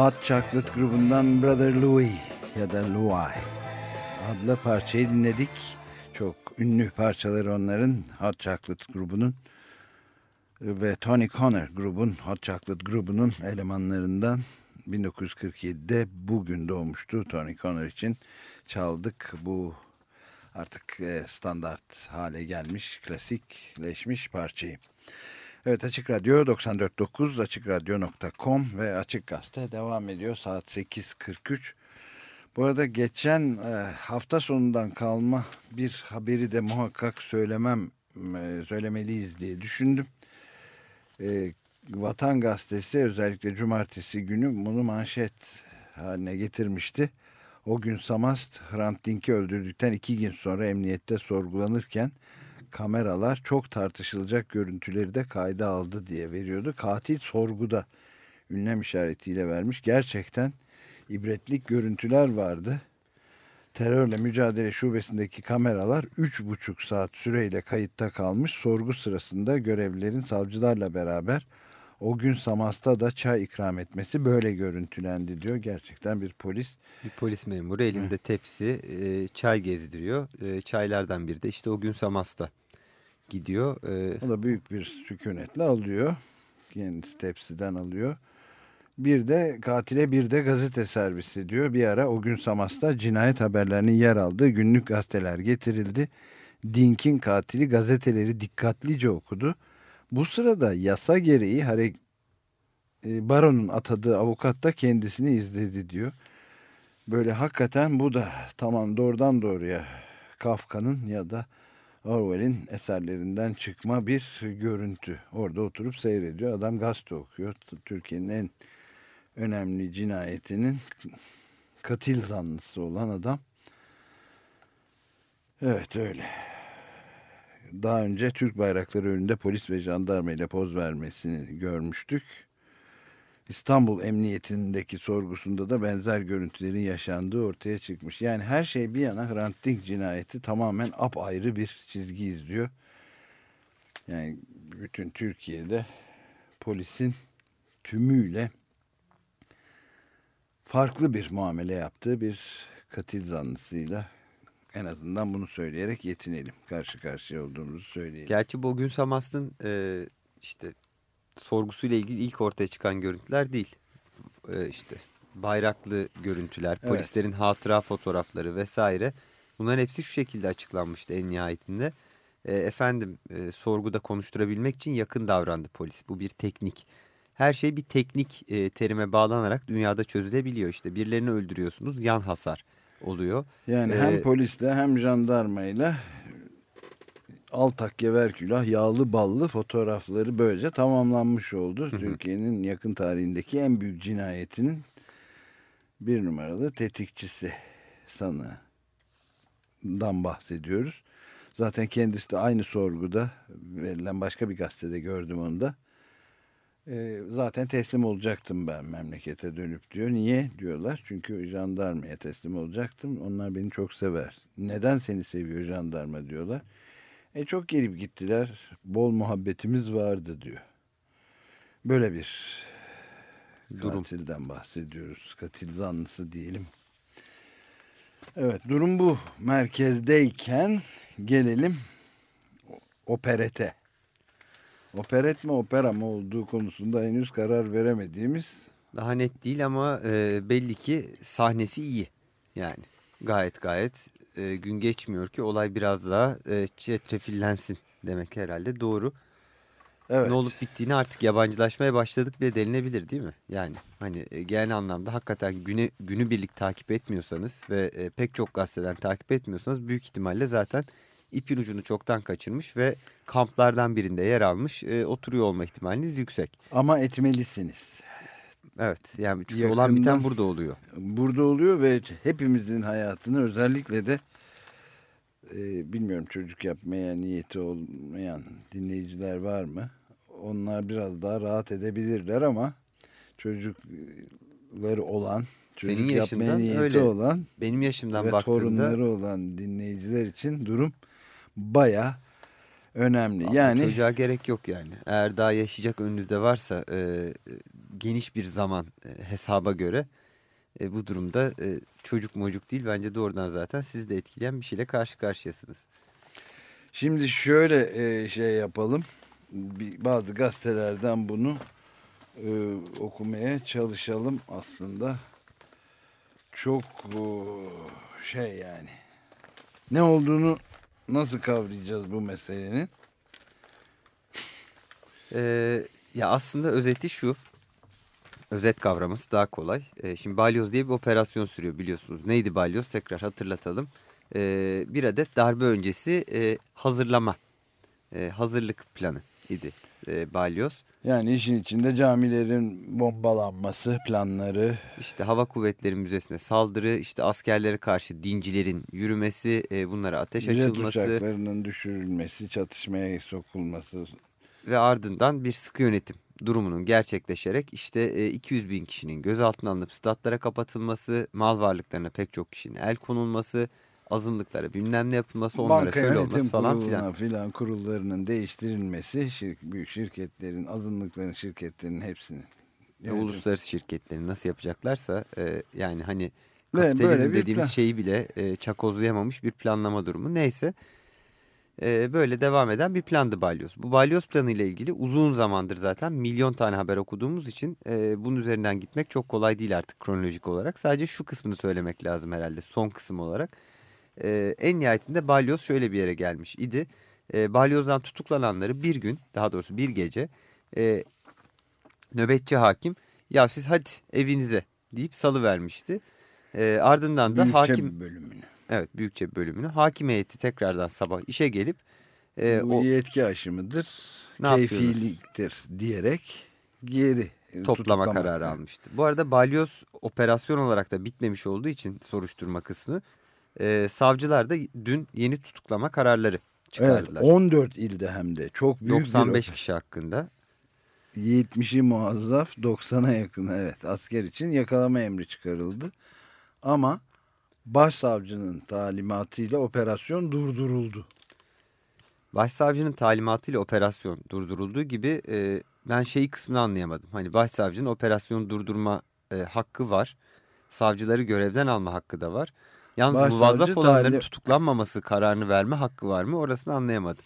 Hot Chocolate grubundan Brother Louie ya da Louie adlı parçayı dinledik. Çok ünlü parçaları onların Hot Chocolate grubunun ve Tony Connor grubun Hot Chocolate grubunun elemanlarından 1947'de bugün doğmuştu Tony Connor için çaldık bu artık e, standart hale gelmiş klasikleşmiş parçayı. Evet Açık Radyo 94.9 AçıkRadyo.com ve Açık Gazete devam ediyor saat 8.43. Bu arada geçen e, hafta sonundan kalma bir haberi de muhakkak söylemem e, söylemeliyiz diye düşündüm. E, Vatan Gazetesi özellikle cumartesi günü bunu manşet haline getirmişti. O gün Samast Hrant Dink'i öldürdükten iki gün sonra emniyette sorgulanırken kameralar çok tartışılacak görüntüleri de kayda aldı diye veriyordu. Katil sorguda ünlem işaretiyle vermiş. Gerçekten ibretlik görüntüler vardı. Terörle mücadele şubesindeki kameralar 3,5 saat süreyle kayıtta kalmış. Sorgu sırasında görevlilerin savcılarla beraber o gün Samast'a da çay ikram etmesi böyle görüntülendi diyor. Gerçekten bir polis. Bir polis memuru elinde tepsi e, çay gezdiriyor. E, çaylardan biri de işte o gün Samas'ta gidiyor. E, O da büyük bir sükunetle alıyor. Kendisi tepsiden alıyor. Bir de katile bir de gazete servisi diyor. Bir ara o gün Samas'ta cinayet haberlerinin yer aldığı günlük gazeteler getirildi. Dink'in katili gazeteleri dikkatlice okudu. Bu sırada yasa gereği hare- e, baronun atadığı avukat da kendisini izledi diyor. Böyle hakikaten bu da tamam doğrudan doğruya Kafka'nın ya da Orwell'in eserlerinden çıkma bir görüntü. Orada oturup seyrediyor. Adam gazete okuyor. Türkiye'nin en önemli cinayetinin katil zanlısı olan adam Evet öyle. Daha önce Türk bayrakları önünde polis ve jandarma ile poz vermesini görmüştük. İstanbul Emniyetindeki sorgusunda da benzer görüntülerin yaşandığı ortaya çıkmış. Yani her şey bir yana Hrant Dink cinayeti tamamen apayrı bir çizgi izliyor. Yani bütün Türkiye'de polisin tümüyle farklı bir muamele yaptığı bir katil zanlısıyla en azından bunu söyleyerek yetinelim. Karşı karşıya olduğumuzu söyleyelim. Gerçi bu gün Samast'ın e, işte sorgusuyla ilgili ilk ortaya çıkan görüntüler değil. E, işte bayraklı görüntüler, Evet. polislerin hatıra fotoğrafları vesaire. Bunların hepsi şu şekilde açıklanmıştı en nihayetinde. E, efendim e, sorguda konuşturabilmek için yakın davrandı polis. Bu bir teknik. Her şey bir teknik e, terime bağlanarak dünyada çözülebiliyor. İşte birilerini öldürüyorsunuz yan hasar oluyor. Yani hem Ee, polisle hem jandarmayla altak yeverkülah yağlı ballı fotoğrafları böylece tamamlanmış oldu. Türkiye'nin yakın tarihindeki en büyük cinayetinin bir numaralı tetikçisi sanığından bahsediyoruz. Zaten kendisi de aynı sorguda verilen başka bir gazetede gördüm onu da. Ee, zaten teslim olacaktım ben memlekete dönüp diyor. Niye diyorlar? Çünkü jandarmaya teslim olacaktım. Onlar beni çok sever. Neden seni seviyor jandarma diyorlar. E çok gelip gittiler. Bol muhabbetimiz vardı diyor. Böyle bir Durum. katilden bahsediyoruz. Katil zanlısı diyelim. Evet durum bu. Merkezdeyken gelelim operete. Operet mi opera mı olduğu konusunda henüz karar veremediğimiz Daha net değil ama e, belli ki sahnesi iyi. Yani gayet gayet e, gün geçmiyor ki olay biraz daha e, çetrefillensin demek herhalde doğru. Evet. Ne olup bittiğini artık yabancılaşmaya başladık bile denilebilir değil mi? Yani hani e, genel anlamda hakikaten güne, günü birlik takip etmiyorsanız ve e, pek çok gazeteden takip etmiyorsanız büyük ihtimalle zaten ipin ucunu çoktan kaçırmış ve kamplardan birinde yer almış e, oturuyor olma ihtimaliniz yüksek. ama etmelisiniz. Evet yani çünkü olan Yakından- biten burada oluyor. Burada oluyor ve hepimizin hayatını özellikle de e, bilmiyorum çocuk yapmaya niyeti olmayan dinleyiciler var mı? Onlar biraz daha rahat edebilirler ama çocukları olan, çocuk Senin yapmaya niyeti öyle. olan Benim yaşımdan ve baktığında torunları olan dinleyiciler için durum baya önemli. Ama Yani Çocuğa gerek yok yani. Eğer daha yaşayacak önünüzde varsa e, geniş bir zaman e, hesaba göre e, bu durumda e, çocuk mocuk değil bence doğrudan zaten sizi de etkileyen bir şeyle karşı karşıyasınız. Şimdi şöyle e, şey yapalım. Bir, bazı gazetelerden bunu e, okumaya çalışalım aslında. Çok e, şey yani. Ne olduğunu nasıl kavrayacağız bu meselenin? E, ya aslında özeti şu. Özet kavraması daha kolay. E, şimdi balyoz diye bir operasyon sürüyor biliyorsunuz. Neydi balyoz? Tekrar hatırlatalım. E, bir adet darbe öncesi e, hazırlama, e, hazırlık planı idi e, balyoz. Yani işin içinde camilerin bombalanması planları. İşte Hava Kuvvetleri Müzesi'ne saldırı, işte askerlere karşı dincilerin yürümesi, e, bunlara ateş Jet açılması uçaklarının düşürülmesi, çatışmaya sokulması. ve ardından bir sıkı yönetim durumunun gerçekleşerek işte e, 200 bin kişinin gözaltına alınıp statlara kapatılması, mal varlıklarına pek çok kişinin el konulması, azınlıklara bilmem ne yapılması, onlara Banka şöyle olması falan filan. filan kurullarının değiştirilmesi, şir- büyük şirketlerin, azınlıkların şirketlerin hepsinin. Yönetim- uluslararası şirketlerin nasıl yapacaklarsa e, yani hani kapitalizm dediğimiz şeyi bile e, çakozlayamamış bir planlama durumu. Neyse e, böyle devam eden bir plandı balyoz. Bu balyoz planı ile ilgili uzun zamandır zaten milyon tane haber okuduğumuz için e, bunun üzerinden gitmek çok kolay değil artık kronolojik olarak. Sadece şu kısmını söylemek lazım herhalde son kısım olarak. E, en nihayetinde balyoz şöyle bir yere gelmiş idi. E, balyozdan tutuklananları bir gün daha doğrusu bir gece e, nöbetçi hakim ya siz hadi evinize deyip salı vermişti. ardından da Büyükçe hakim bölümünü. Evet büyükçe bölümünü hakim heyeti tekrardan sabah işe gelip e, Bu o yetki aşımıdır, Ne yapıyoruz? keyfiliktir diyerek geri toplama tutuklama- kararı almıştı. Bu arada balyoz operasyon olarak da bitmemiş olduğu için soruşturma kısmı E, savcılar da dün yeni tutuklama kararları Evet, çıkardılar. 14 ilde hem de çok büyük 95 bir kişi hakkında. 70'i muazzaf 90'a yakın evet asker için yakalama emri çıkarıldı. Ama başsavcının talimatıyla operasyon durduruldu. Başsavcının talimatıyla operasyon durdurulduğu gibi e, ben şeyi kısmını anlayamadım. Hani başsavcının operasyonu durdurma e, hakkı var. Savcıları görevden alma hakkı da var. Yalnız Başsavcı muvazzaf olanların tutuklanmaması kararını verme hakkı var mı? Orasını anlayamadım.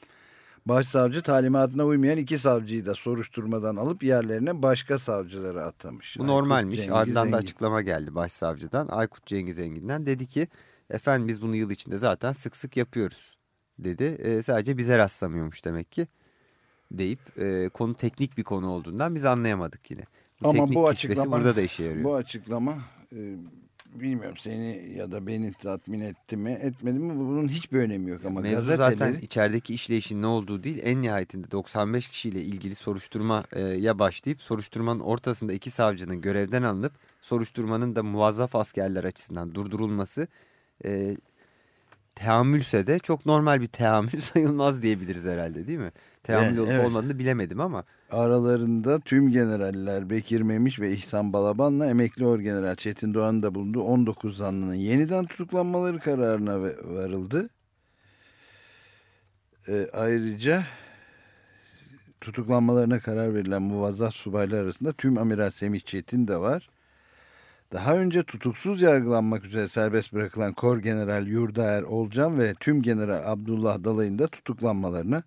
Başsavcı talimatına uymayan iki savcıyı da soruşturmadan alıp yerlerine başka savcıları atamış. Bu Aykut normalmiş. Cengiz Ardından da Engin. açıklama geldi başsavcıdan. Aykut Cengiz Engin'den dedi ki efendim biz bunu yıl içinde zaten sık sık yapıyoruz dedi. E, sadece bize rastlamıyormuş demek ki deyip e, konu teknik bir konu olduğundan biz anlayamadık yine. Bu Ama bu açıklama burada da işe yarıyor. Bu açıklama e, bilmiyorum seni ya da beni tatmin etti mi etmedi mi bunun hiçbir önemi yok ama Mevzu gazeteleri zaten içerideki işleyişin ne olduğu değil en nihayetinde 95 kişiyle ilgili soruşturmaya başlayıp soruşturmanın ortasında iki savcının görevden alınıp soruşturmanın da muvazzaf askerler açısından durdurulması e, teamülse de çok normal bir teamül sayılmaz diyebiliriz herhalde değil mi? Teamül olup evet. olmadığını bilemedim ama aralarında tüm generaller Bekir Memiş ve İhsan Balaban'la emekli orgeneral Çetin Doğan da bulunduğu 19 zanlının yeniden tutuklanmaları kararına varıldı. E, ayrıca tutuklanmalarına karar verilen muvazzaf subaylar arasında tüm Amiral Semih Çetin de var. Daha önce tutuksuz yargılanmak üzere serbest bırakılan Kor General Yurdaer Olcan ve tüm General Abdullah Dalay'ın da tutuklanmalarına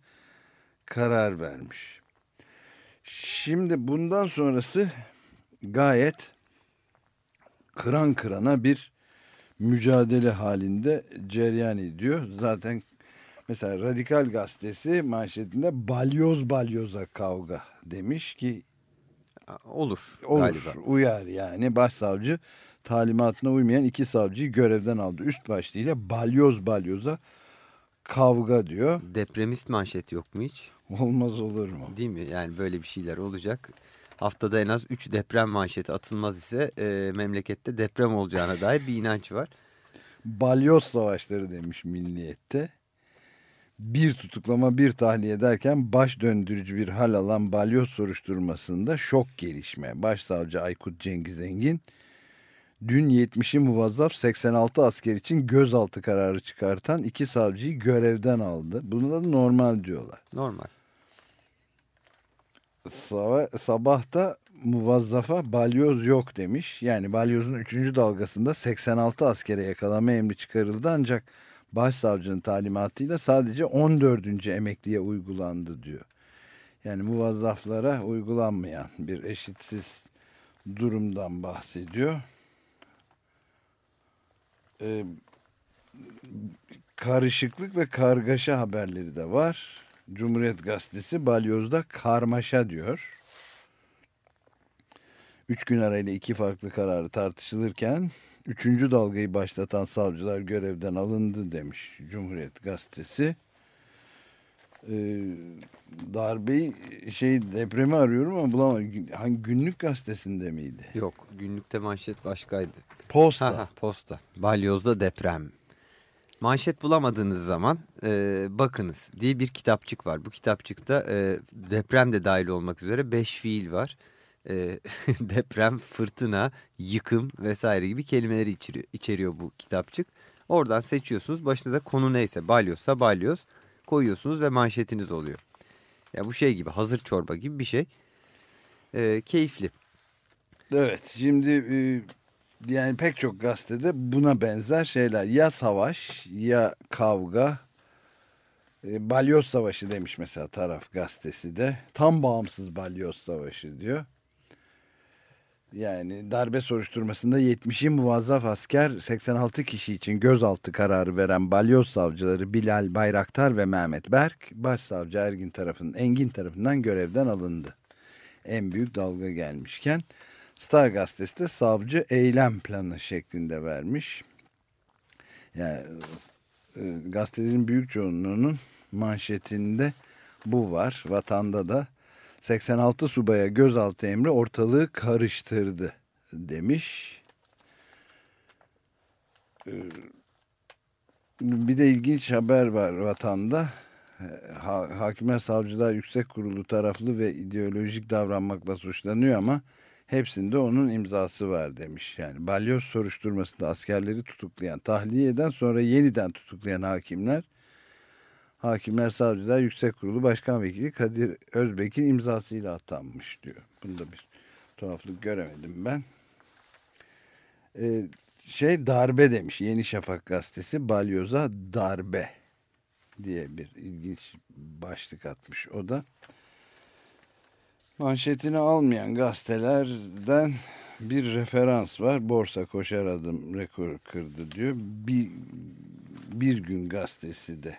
karar vermiş. Şimdi bundan sonrası gayet kıran kırana bir mücadele halinde cereyan ediyor. Zaten mesela Radikal Gazetesi manşetinde balyoz balyoza kavga demiş ki olur, olur galiba. uyar yani başsavcı talimatına uymayan iki savcıyı görevden aldı. Üst başlığıyla balyoz balyoza kavga diyor. Depremist manşet yok mu hiç? Olmaz olur mu? Değil mi? Yani böyle bir şeyler olacak. Haftada en az 3 deprem manşeti atılmaz ise e, memlekette deprem olacağına dair bir inanç var. balyoz savaşları demiş milliyette. Bir tutuklama bir tahliye derken baş döndürücü bir hal alan balyoz soruşturmasında şok gelişme. Başsavcı Aykut Cengiz Engin dün 70'i muvazzaf 86 asker için gözaltı kararı çıkartan iki savcıyı görevden aldı. Bunu da normal diyorlar. Normal. Sabahta muvazzafa balyoz yok demiş. Yani balyozun 3. dalgasında 86 askere yakalama emri çıkarıldı ancak başsavcının talimatıyla sadece 14. emekliye uygulandı diyor. Yani muvazzaflara uygulanmayan bir eşitsiz durumdan bahsediyor. Ee, karışıklık ve kargaşa haberleri de var. Cumhuriyet Gazetesi balyozda karmaşa diyor. Üç gün arayla iki farklı kararı tartışılırken üçüncü dalgayı başlatan savcılar görevden alındı demiş Cumhuriyet Gazetesi. Ee, darbeyi şey depremi arıyorum ama bulamadım. Hangi günlük gazetesinde miydi? Yok günlükte manşet başkaydı. Posta. Ha, ha, posta. Balyoz'da deprem. Manşet bulamadığınız zaman e, bakınız diye bir kitapçık var. Bu kitapçıkta e, deprem de dahil olmak üzere beş fiil var. E, deprem, fırtına, yıkım vesaire gibi kelimeleri içeriyor, içeriyor bu kitapçık. Oradan seçiyorsunuz. Başında da konu neyse balyozsa balyoz koyuyorsunuz ve manşetiniz oluyor. Ya bu şey gibi hazır çorba gibi bir şey. E, keyifli. Evet şimdi e, yani pek çok gazetede buna benzer şeyler ya savaş ya kavga e, balyoz savaşı demiş mesela taraf gazetesi de tam bağımsız balyoz savaşı diyor. Yani darbe soruşturmasında 70'i muvazzaf asker 86 kişi için gözaltı kararı veren balyoz savcıları Bilal Bayraktar ve Mehmet Berk başsavcı Ergin tarafından Engin tarafından görevden alındı. En büyük dalga gelmişken Star gazetesi de savcı eylem planı şeklinde vermiş. Yani e, gazetelerin büyük çoğunluğunun manşetinde bu var. Vatanda da 86 subaya gözaltı emri ortalığı karıştırdı demiş. Ee, bir de ilginç haber var vatanda. Ha, Hakimler Savcılar Yüksek Kurulu taraflı ve ideolojik davranmakla suçlanıyor ama hepsinde onun imzası var demiş. Yani balyoz soruşturmasında askerleri tutuklayan, tahliye eden sonra yeniden tutuklayan hakimler Hakimler Savcılar Yüksek Kurulu Başkan Vekili Kadir Özbek'in imzasıyla atanmış diyor. Bunda bir tuhaflık göremedim ben. Ee, şey darbe demiş Yeni Şafak gazetesi balyoza darbe diye bir ilginç başlık atmış o da. Manşetini almayan gazetelerden bir referans var. Borsa koşar adım rekor kırdı diyor. Bir, bir gün gazetesi de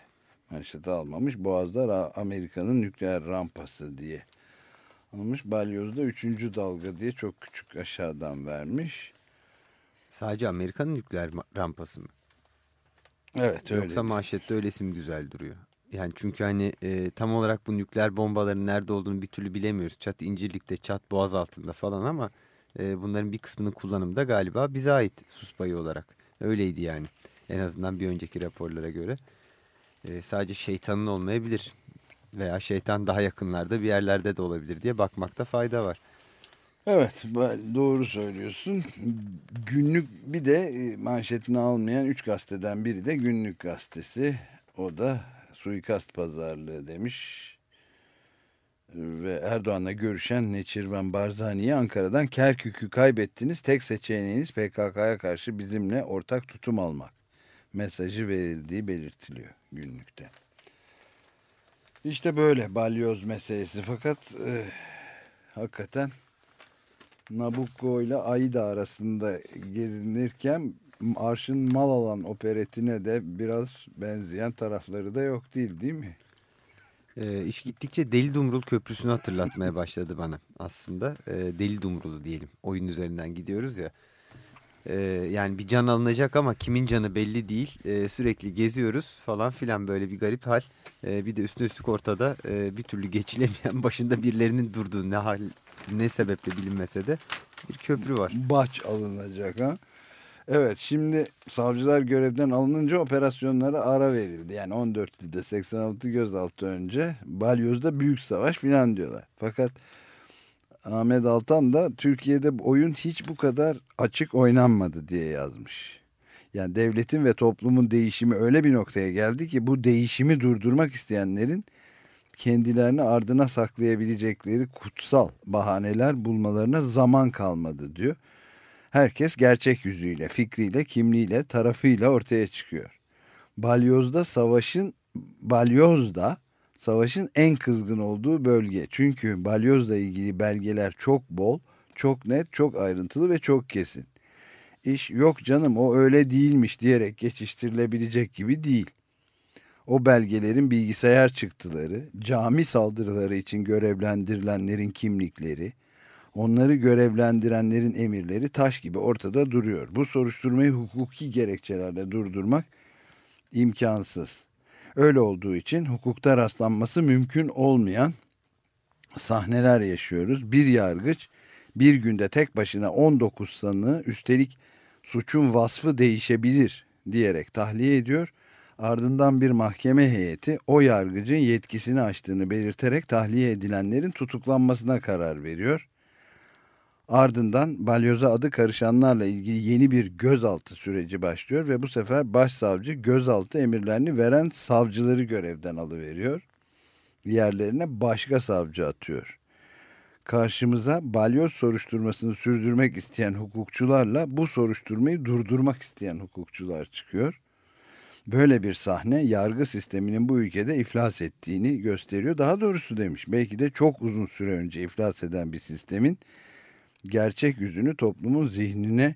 manşeti almamış. Boğazlar Amerika'nın nükleer rampası diye almış. Balyoz'da üçüncü dalga diye çok küçük aşağıdan vermiş. Sadece Amerika'nın nükleer rampası mı? Evet öyle. Yoksa manşette öylesi mi güzel duruyor? Yani çünkü hani e, tam olarak bu nükleer bombaların nerede olduğunu bir türlü bilemiyoruz. Çat İncirlik'te, çat Boğaz altında falan ama e, bunların bir kısmının kullanımı da galiba bize ait sus payı olarak. Öyleydi yani. En azından bir önceki raporlara göre. E, sadece şeytanın olmayabilir. Veya şeytan daha yakınlarda bir yerlerde de olabilir diye bakmakta fayda var. Evet doğru söylüyorsun. Günlük bir de manşetini almayan 3 gazeteden biri de günlük gazetesi. O da suikast pazarlığı demiş. Ve Erdoğan'la görüşen Neçirvan Barzani'ye Ankara'dan Kerkük'ü kaybettiniz. Tek seçeneğiniz PKK'ya karşı bizimle ortak tutum almak. Mesajı verildiği belirtiliyor günlükte. İşte böyle balyoz meselesi fakat e, hakikaten Nabucco ile Aida arasında gezinirken Arşın Mal Alan operetine de biraz benzeyen tarafları da yok değil değil mi? E, iş gittikçe Deli Dumrul Köprüsü'nü hatırlatmaya başladı bana aslında. E, Deli Dumrul'u diyelim. Oyun üzerinden gidiyoruz ya. E, yani bir can alınacak ama kimin canı belli değil. E, sürekli geziyoruz falan filan böyle bir garip hal. E, bir de üstüne üstlük ortada e, bir türlü geçilemeyen başında birilerinin durduğu ne hal ne sebeple bilinmese de bir köprü var. Baç alınacak ha. Evet şimdi savcılar görevden alınınca operasyonlara ara verildi. Yani 14 ilde 86 gözaltı önce Balyoz'da büyük savaş filan diyorlar. Fakat Ahmet Altan da Türkiye'de oyun hiç bu kadar açık oynanmadı diye yazmış. Yani devletin ve toplumun değişimi öyle bir noktaya geldi ki bu değişimi durdurmak isteyenlerin kendilerini ardına saklayabilecekleri kutsal bahaneler bulmalarına zaman kalmadı diyor. Herkes gerçek yüzüyle, fikriyle, kimliğiyle, tarafıyla ortaya çıkıyor. Balyoz'da savaşın Balyoz'da savaşın en kızgın olduğu bölge. Çünkü Balyoz'la ilgili belgeler çok bol, çok net, çok ayrıntılı ve çok kesin. İş yok canım o öyle değilmiş diyerek geçiştirilebilecek gibi değil. O belgelerin bilgisayar çıktıları, cami saldırıları için görevlendirilenlerin kimlikleri, onları görevlendirenlerin emirleri taş gibi ortada duruyor. Bu soruşturmayı hukuki gerekçelerle durdurmak imkansız. Öyle olduğu için hukukta rastlanması mümkün olmayan sahneler yaşıyoruz. Bir yargıç bir günde tek başına 19 sanığı üstelik suçun vasfı değişebilir diyerek tahliye ediyor. Ardından bir mahkeme heyeti o yargıcın yetkisini aştığını belirterek tahliye edilenlerin tutuklanmasına karar veriyor. Ardından balyoza adı karışanlarla ilgili yeni bir gözaltı süreci başlıyor ve bu sefer başsavcı gözaltı emirlerini veren savcıları görevden alıveriyor. Yerlerine başka savcı atıyor. Karşımıza balyoz soruşturmasını sürdürmek isteyen hukukçularla bu soruşturmayı durdurmak isteyen hukukçular çıkıyor. Böyle bir sahne yargı sisteminin bu ülkede iflas ettiğini gösteriyor. Daha doğrusu demiş belki de çok uzun süre önce iflas eden bir sistemin gerçek yüzünü toplumun zihnine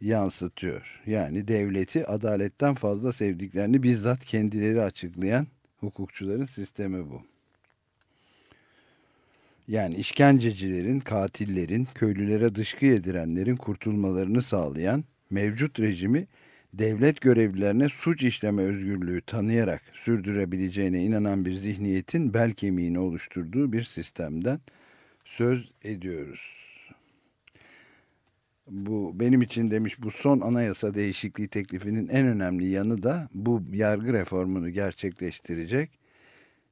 yansıtıyor. Yani devleti adaletten fazla sevdiklerini bizzat kendileri açıklayan hukukçuların sistemi bu. Yani işkencecilerin, katillerin, köylülere dışkı yedirenlerin kurtulmalarını sağlayan mevcut rejimi devlet görevlilerine suç işleme özgürlüğü tanıyarak sürdürebileceğine inanan bir zihniyetin bel kemiğini oluşturduğu bir sistemden söz ediyoruz. Bu benim için demiş bu son anayasa değişikliği teklifinin en önemli yanı da bu yargı reformunu gerçekleştirecek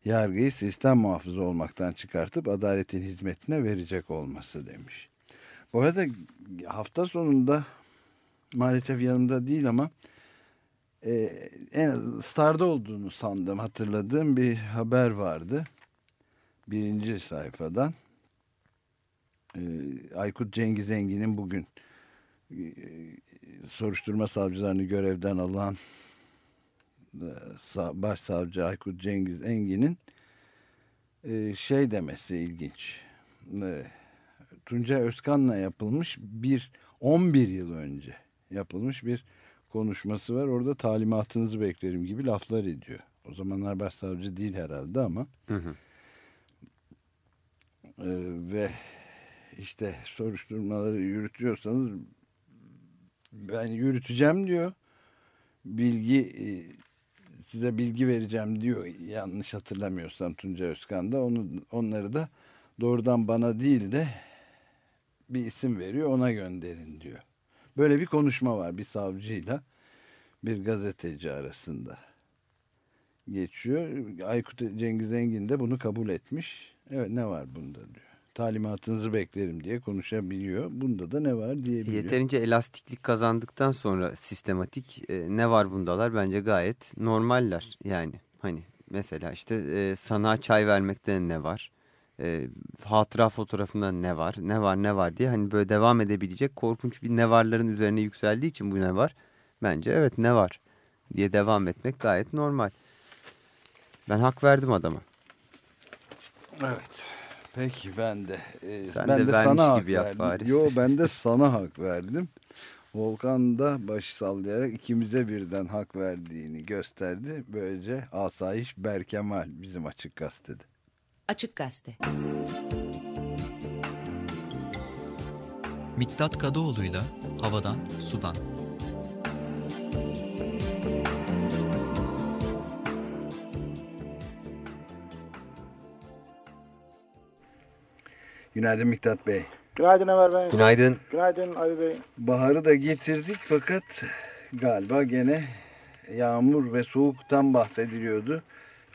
yargıyı sistem muhafızı olmaktan çıkartıp adaletin hizmetine verecek olması demiş. Bu arada hafta sonunda maalesef yanımda değil ama e, en Star'da olduğunu sandım hatırladığım bir haber vardı. Birinci sayfadan. E, Aykut Cengiz Engin'in bugün soruşturma savcılarını görevden alan e, sa- başsavcı Aykut Cengiz Engin'in e, şey demesi ilginç. E, Tuncay Özkan'la yapılmış bir 11 yıl önce yapılmış bir konuşması var. Orada talimatınızı beklerim gibi laflar ediyor. O zamanlar başsavcı değil herhalde ama Hı hı. e, ve işte soruşturmaları yürütüyorsanız ben yürüteceğim diyor. Bilgi e, size bilgi vereceğim diyor. Yanlış hatırlamıyorsam Tuncay Özkan da onu onları da doğrudan bana değil de bir isim veriyor ona gönderin diyor. Böyle bir konuşma var bir savcıyla bir gazeteci arasında geçiyor. Aykut Cengiz Engin de bunu kabul etmiş. Evet ne var bunda diyor. Talimatınızı beklerim diye konuşabiliyor. Bunda da ne var diyebiliyor. Yeterince elastiklik kazandıktan sonra sistematik e, ne var bundalar bence gayet normaller. Yani hani mesela işte e, sana çay vermekte ne var? E, hatıra fotoğrafında ne var? Ne var ne var diye hani böyle devam edebilecek korkunç bir ne varların üzerine yükseldiği için bu ne var? Bence evet ne var diye devam etmek gayet normal. Ben hak verdim adama. Evet. Peki ben de e, Sen ben de de, vermiş sana hak gibi yap verdim. bari. Yo ben de sana hak verdim. Volkan da baş sallayarak ikimize birden hak verdiğini gösterdi. Böylece asayiş Berkemal bizim açık gazetede. Açık Gazete. Miktat Kadıoğlu'yla Havadan Sudan. Günaydın Miktat Bey. Günaydın Ömer Bey. Günaydın. Günaydın Ali Bey. Baharı da getirdik fakat galiba gene yağmur ve soğuktan bahsediliyordu.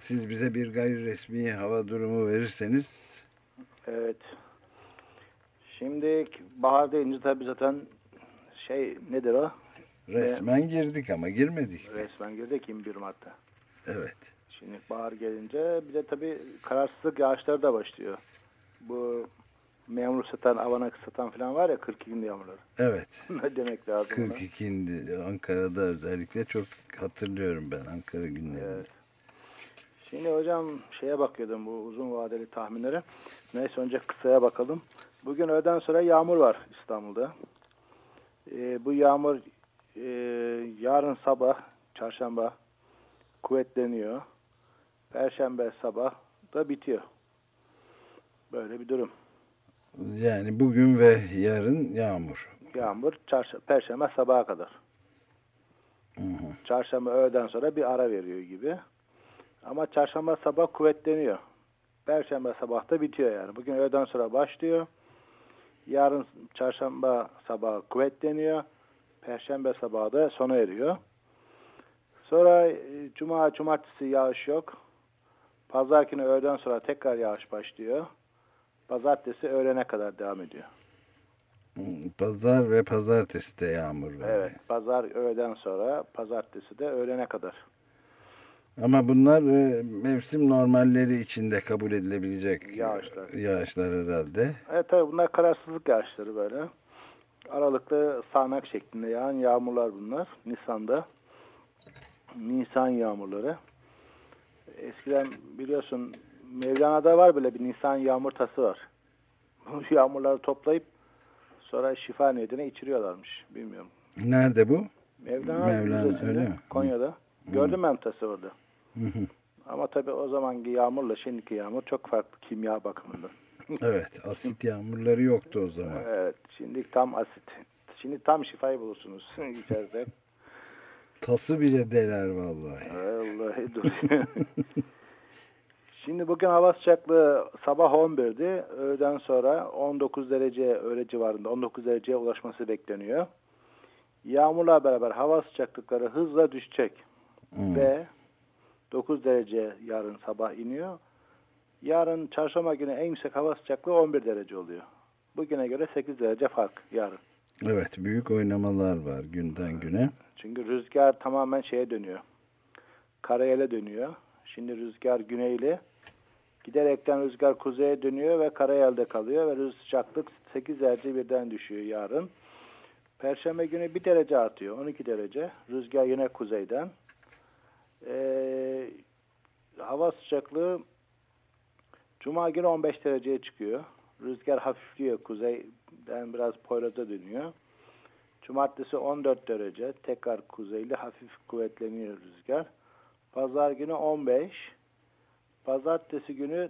Siz bize bir gayri resmi hava durumu verirseniz. Evet. Şimdi bahar deyince tabii zaten şey nedir o? Resmen girdik ama girmedik. Resmen girdik 21 Mart'ta. Evet. Şimdi bahar gelince bir de tabii kararsızlık yağışları da başlıyor. Bu memur satan, avanak satan falan var ya 42 gün yağmurları. Evet. ne demek lazım ona? 42 indi. Ankara'da özellikle çok hatırlıyorum ben Ankara günlerini. Evet. Şimdi hocam şeye bakıyordum bu uzun vadeli tahminlere. Neyse önce kısaya bakalım. Bugün öğleden sonra yağmur var İstanbul'da. Ee, bu yağmur e, yarın sabah, çarşamba kuvvetleniyor. Perşembe sabah da bitiyor. Böyle bir durum. Yani bugün ve yarın yağmur. Yağmur perşembe sabaha kadar. Çarşamba öğleden sonra bir ara veriyor gibi. Ama çarşamba sabah kuvvetleniyor. Perşembe sabah da bitiyor yani. Bugün öğleden sonra başlıyor. Yarın çarşamba sabah kuvvetleniyor. Perşembe sabahı da sona eriyor. Sonra e, cuma, cumartesi yağış yok. Pazar günü öğleden sonra tekrar yağış başlıyor. Pazartesi öğlene kadar devam ediyor. Pazar ve pazartesi de yağmur var. Evet, pazar öğleden sonra, pazartesi de öğlene kadar. Ama bunlar e, mevsim normalleri içinde kabul edilebilecek Yağışlar. yağışlar herhalde. Evet tabii bunlar kararsızlık yağışları böyle. Aralıklı sağanak şeklinde yağan yağmurlar bunlar. Nisan'da. Nisan yağmurları. Eskiden biliyorsun Mevlana'da var böyle bir Nisan yağmurtası var. Bu yağmurları toplayıp sonra şifa niyetine içiriyorlarmış. Bilmiyorum. Nerede bu? Mevlana, Mevlana, öyle mi? Konya'da. Gördüm ben tası orada. Hı hı. Ama tabii o zamanki yağmurla şimdiki yağmur çok farklı kimya bakımından. evet, asit yağmurları yoktu o zaman. Evet, şimdi tam asit. Şimdi tam şifayı bulursunuz içeride. Tası bile deler vallahi. Vallahi duruyor. Şimdi bugün hava sıcaklığı sabah 11'di. Öğleden sonra 19 derece öğle civarında 19 dereceye ulaşması bekleniyor. Yağmurla beraber hava sıcaklıkları hızla düşecek. Hmm. Ve 9 derece yarın sabah iniyor. Yarın çarşamba günü en yüksek hava sıcaklığı 11 derece oluyor. Bugüne göre 8 derece fark yarın. Evet büyük oynamalar var günden güne. Çünkü rüzgar tamamen şeye dönüyor. Karayele dönüyor. Şimdi rüzgar güneyli. Giderekten rüzgar kuzeye dönüyor ve karayelde kalıyor ve rüz sıcaklık 8 derece birden düşüyor yarın. Perşembe günü 1 derece artıyor. 12 derece. Rüzgar yine kuzeyden. Ee, hava sıcaklığı Cuma günü 15 dereceye çıkıyor. Rüzgar hafifliyor. Kuzeyden biraz Poyraz'a dönüyor. Cumartesi 14 derece. Tekrar kuzeyli hafif kuvvetleniyor rüzgar. Pazar günü 15. Pazartesi günü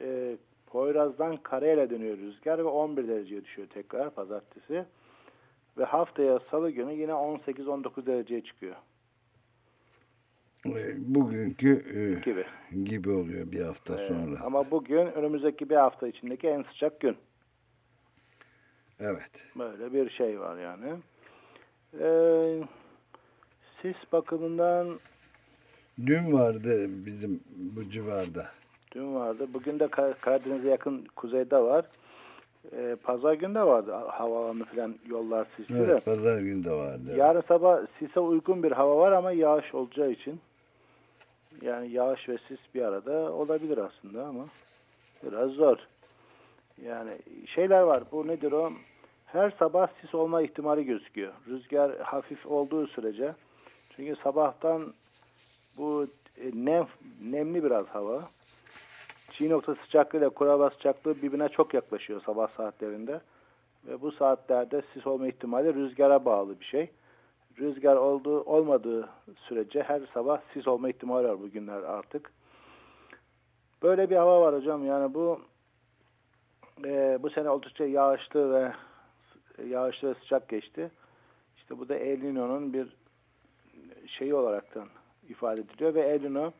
e, Poyraz'dan Karayel'e dönüyor rüzgar ve 11 dereceye düşüyor tekrar pazartesi. Ve haftaya salı günü yine 18-19 dereceye çıkıyor. Bugünkü e, Gibi. gibi oluyor bir hafta Ee, sonra. ama bugün önümüzdeki bir hafta içindeki en sıcak gün. Evet. Böyle bir şey var yani. Ee, sis bakımından Dün vardı bizim bu civarda. dün vardı. Bugün de Kar- Karadeniz'e yakın kuzeyde var. Ee, Pazar günü de vardı havalandı falan yollar sisli de. Evet, pazar günü de vardı. Yarın sabah sise uygun bir hava var ama yağış olacağı için yani yağış ve sis bir arada olabilir aslında ama biraz zor. Yani şeyler var. Bu nedir o? Her sabah sis olma ihtimali gözüküyor. Rüzgar hafif olduğu sürece. Çünkü sabahtan bu e, nem, nemli biraz hava. Çiğ nokta sıcaklığı ile kurava sıcaklığı birbirine çok yaklaşıyor sabah saatlerinde. Ve bu saatlerde sis olma ihtimali rüzgara bağlı bir şey. Rüzgar olduğu olmadığı sürece her sabah sis olma ihtimali var bugünler artık. Böyle bir hava var hocam. Yani bu e, bu sene oldukça yağışlı ve yağışlı ve sıcak geçti. İşte bu da El Niño'nun bir şeyi olaraktan ifade ediliyor ve El Niño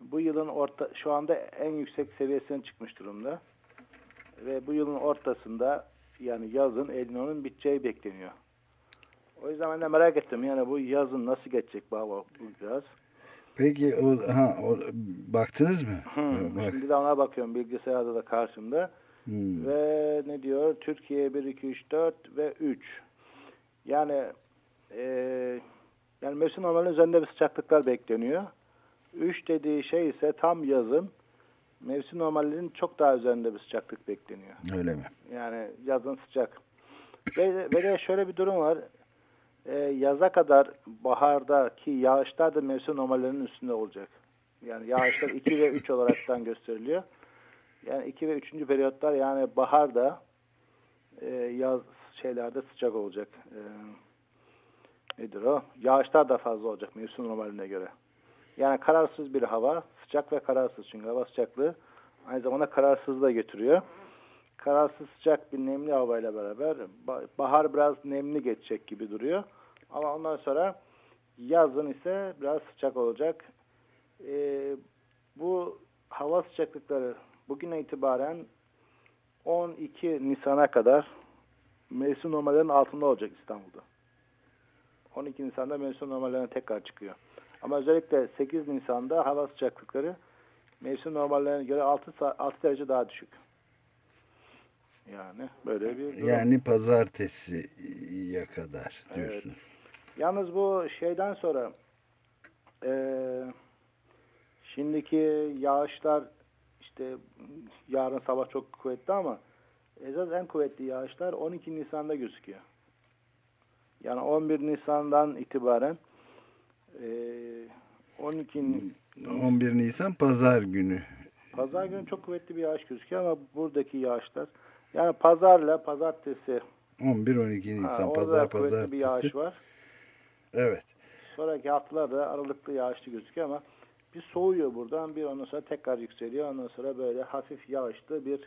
bu yılın orta şu anda en yüksek seviyesine çıkmış durumda. Ve bu yılın ortasında yani yazın El Niño'nun biteceği bekleniyor. O yüzden ben de merak ettim. Yani bu yazın nasıl geçecek bu hava bu biraz. Peki o, ha, o, baktınız mı? Hmm, Bak. Şimdi de ona bakıyorum bilgisayarda da karşımda. Hmm. Ve ne diyor? Türkiye 1, 2, 3, 4 ve 3. Yani e, yani mevsim normalinin üzerinde bir sıcaklıklar bekleniyor. 3 dediği şey ise tam yazın mevsim normallerinin çok daha üzerinde bir sıcaklık bekleniyor. Öyle mi? Yani yazın sıcak. Ve, ve de şöyle bir durum var. Ee, yaza kadar bahardaki yağışlar da mevsim normallerinin üstünde olacak. Yani yağışlar 2 ve 3 olaraktan gösteriliyor. Yani 2 ve 3. periyotlar yani baharda e, yaz şeylerde sıcak olacak. E, nedir o? Yağışlar da fazla olacak mevsim normaline göre. Yani kararsız bir hava, sıcak ve kararsız çünkü hava sıcaklığı aynı zamanda kararsızlığı da getiriyor. Kararsız sıcak bir nemli havayla beraber ba- bahar biraz nemli geçecek gibi duruyor. Ama ondan sonra yazın ise biraz sıcak olacak. Ee, bu hava sıcaklıkları bugüne itibaren 12 Nisan'a kadar mevsim normallerinin altında olacak İstanbul'da. 12 Nisan'da mevsim normallerine tekrar çıkıyor. Ama özellikle 8 Nisan'da hava sıcaklıkları mevsim normallerine göre 6, 6 derece daha düşük. Yani böyle bir durum. Yani pazartesiye kadar diyorsun. Evet. Yalnız bu şeyden sonra eee şimdiki yağışlar işte yarın sabah çok kuvvetli ama esas en kuvvetli yağışlar 12 Nisan'da gözüküyor. Yani 11 Nisan'dan itibaren eee 12 Ni- 11 Nisan pazar günü. Pazar günü çok kuvvetli bir yağış gözüküyor ama buradaki yağışlar yani pazarla pazartesi 11-12 ha, Nisan orada pazar kuvvetli bir pazartesi. yağış var. Evet. Sonraki haftalarda aralıklı yağışlı gözüküyor ama bir soğuyor buradan bir ondan sonra tekrar yükseliyor. Ondan sonra böyle hafif yağışlı bir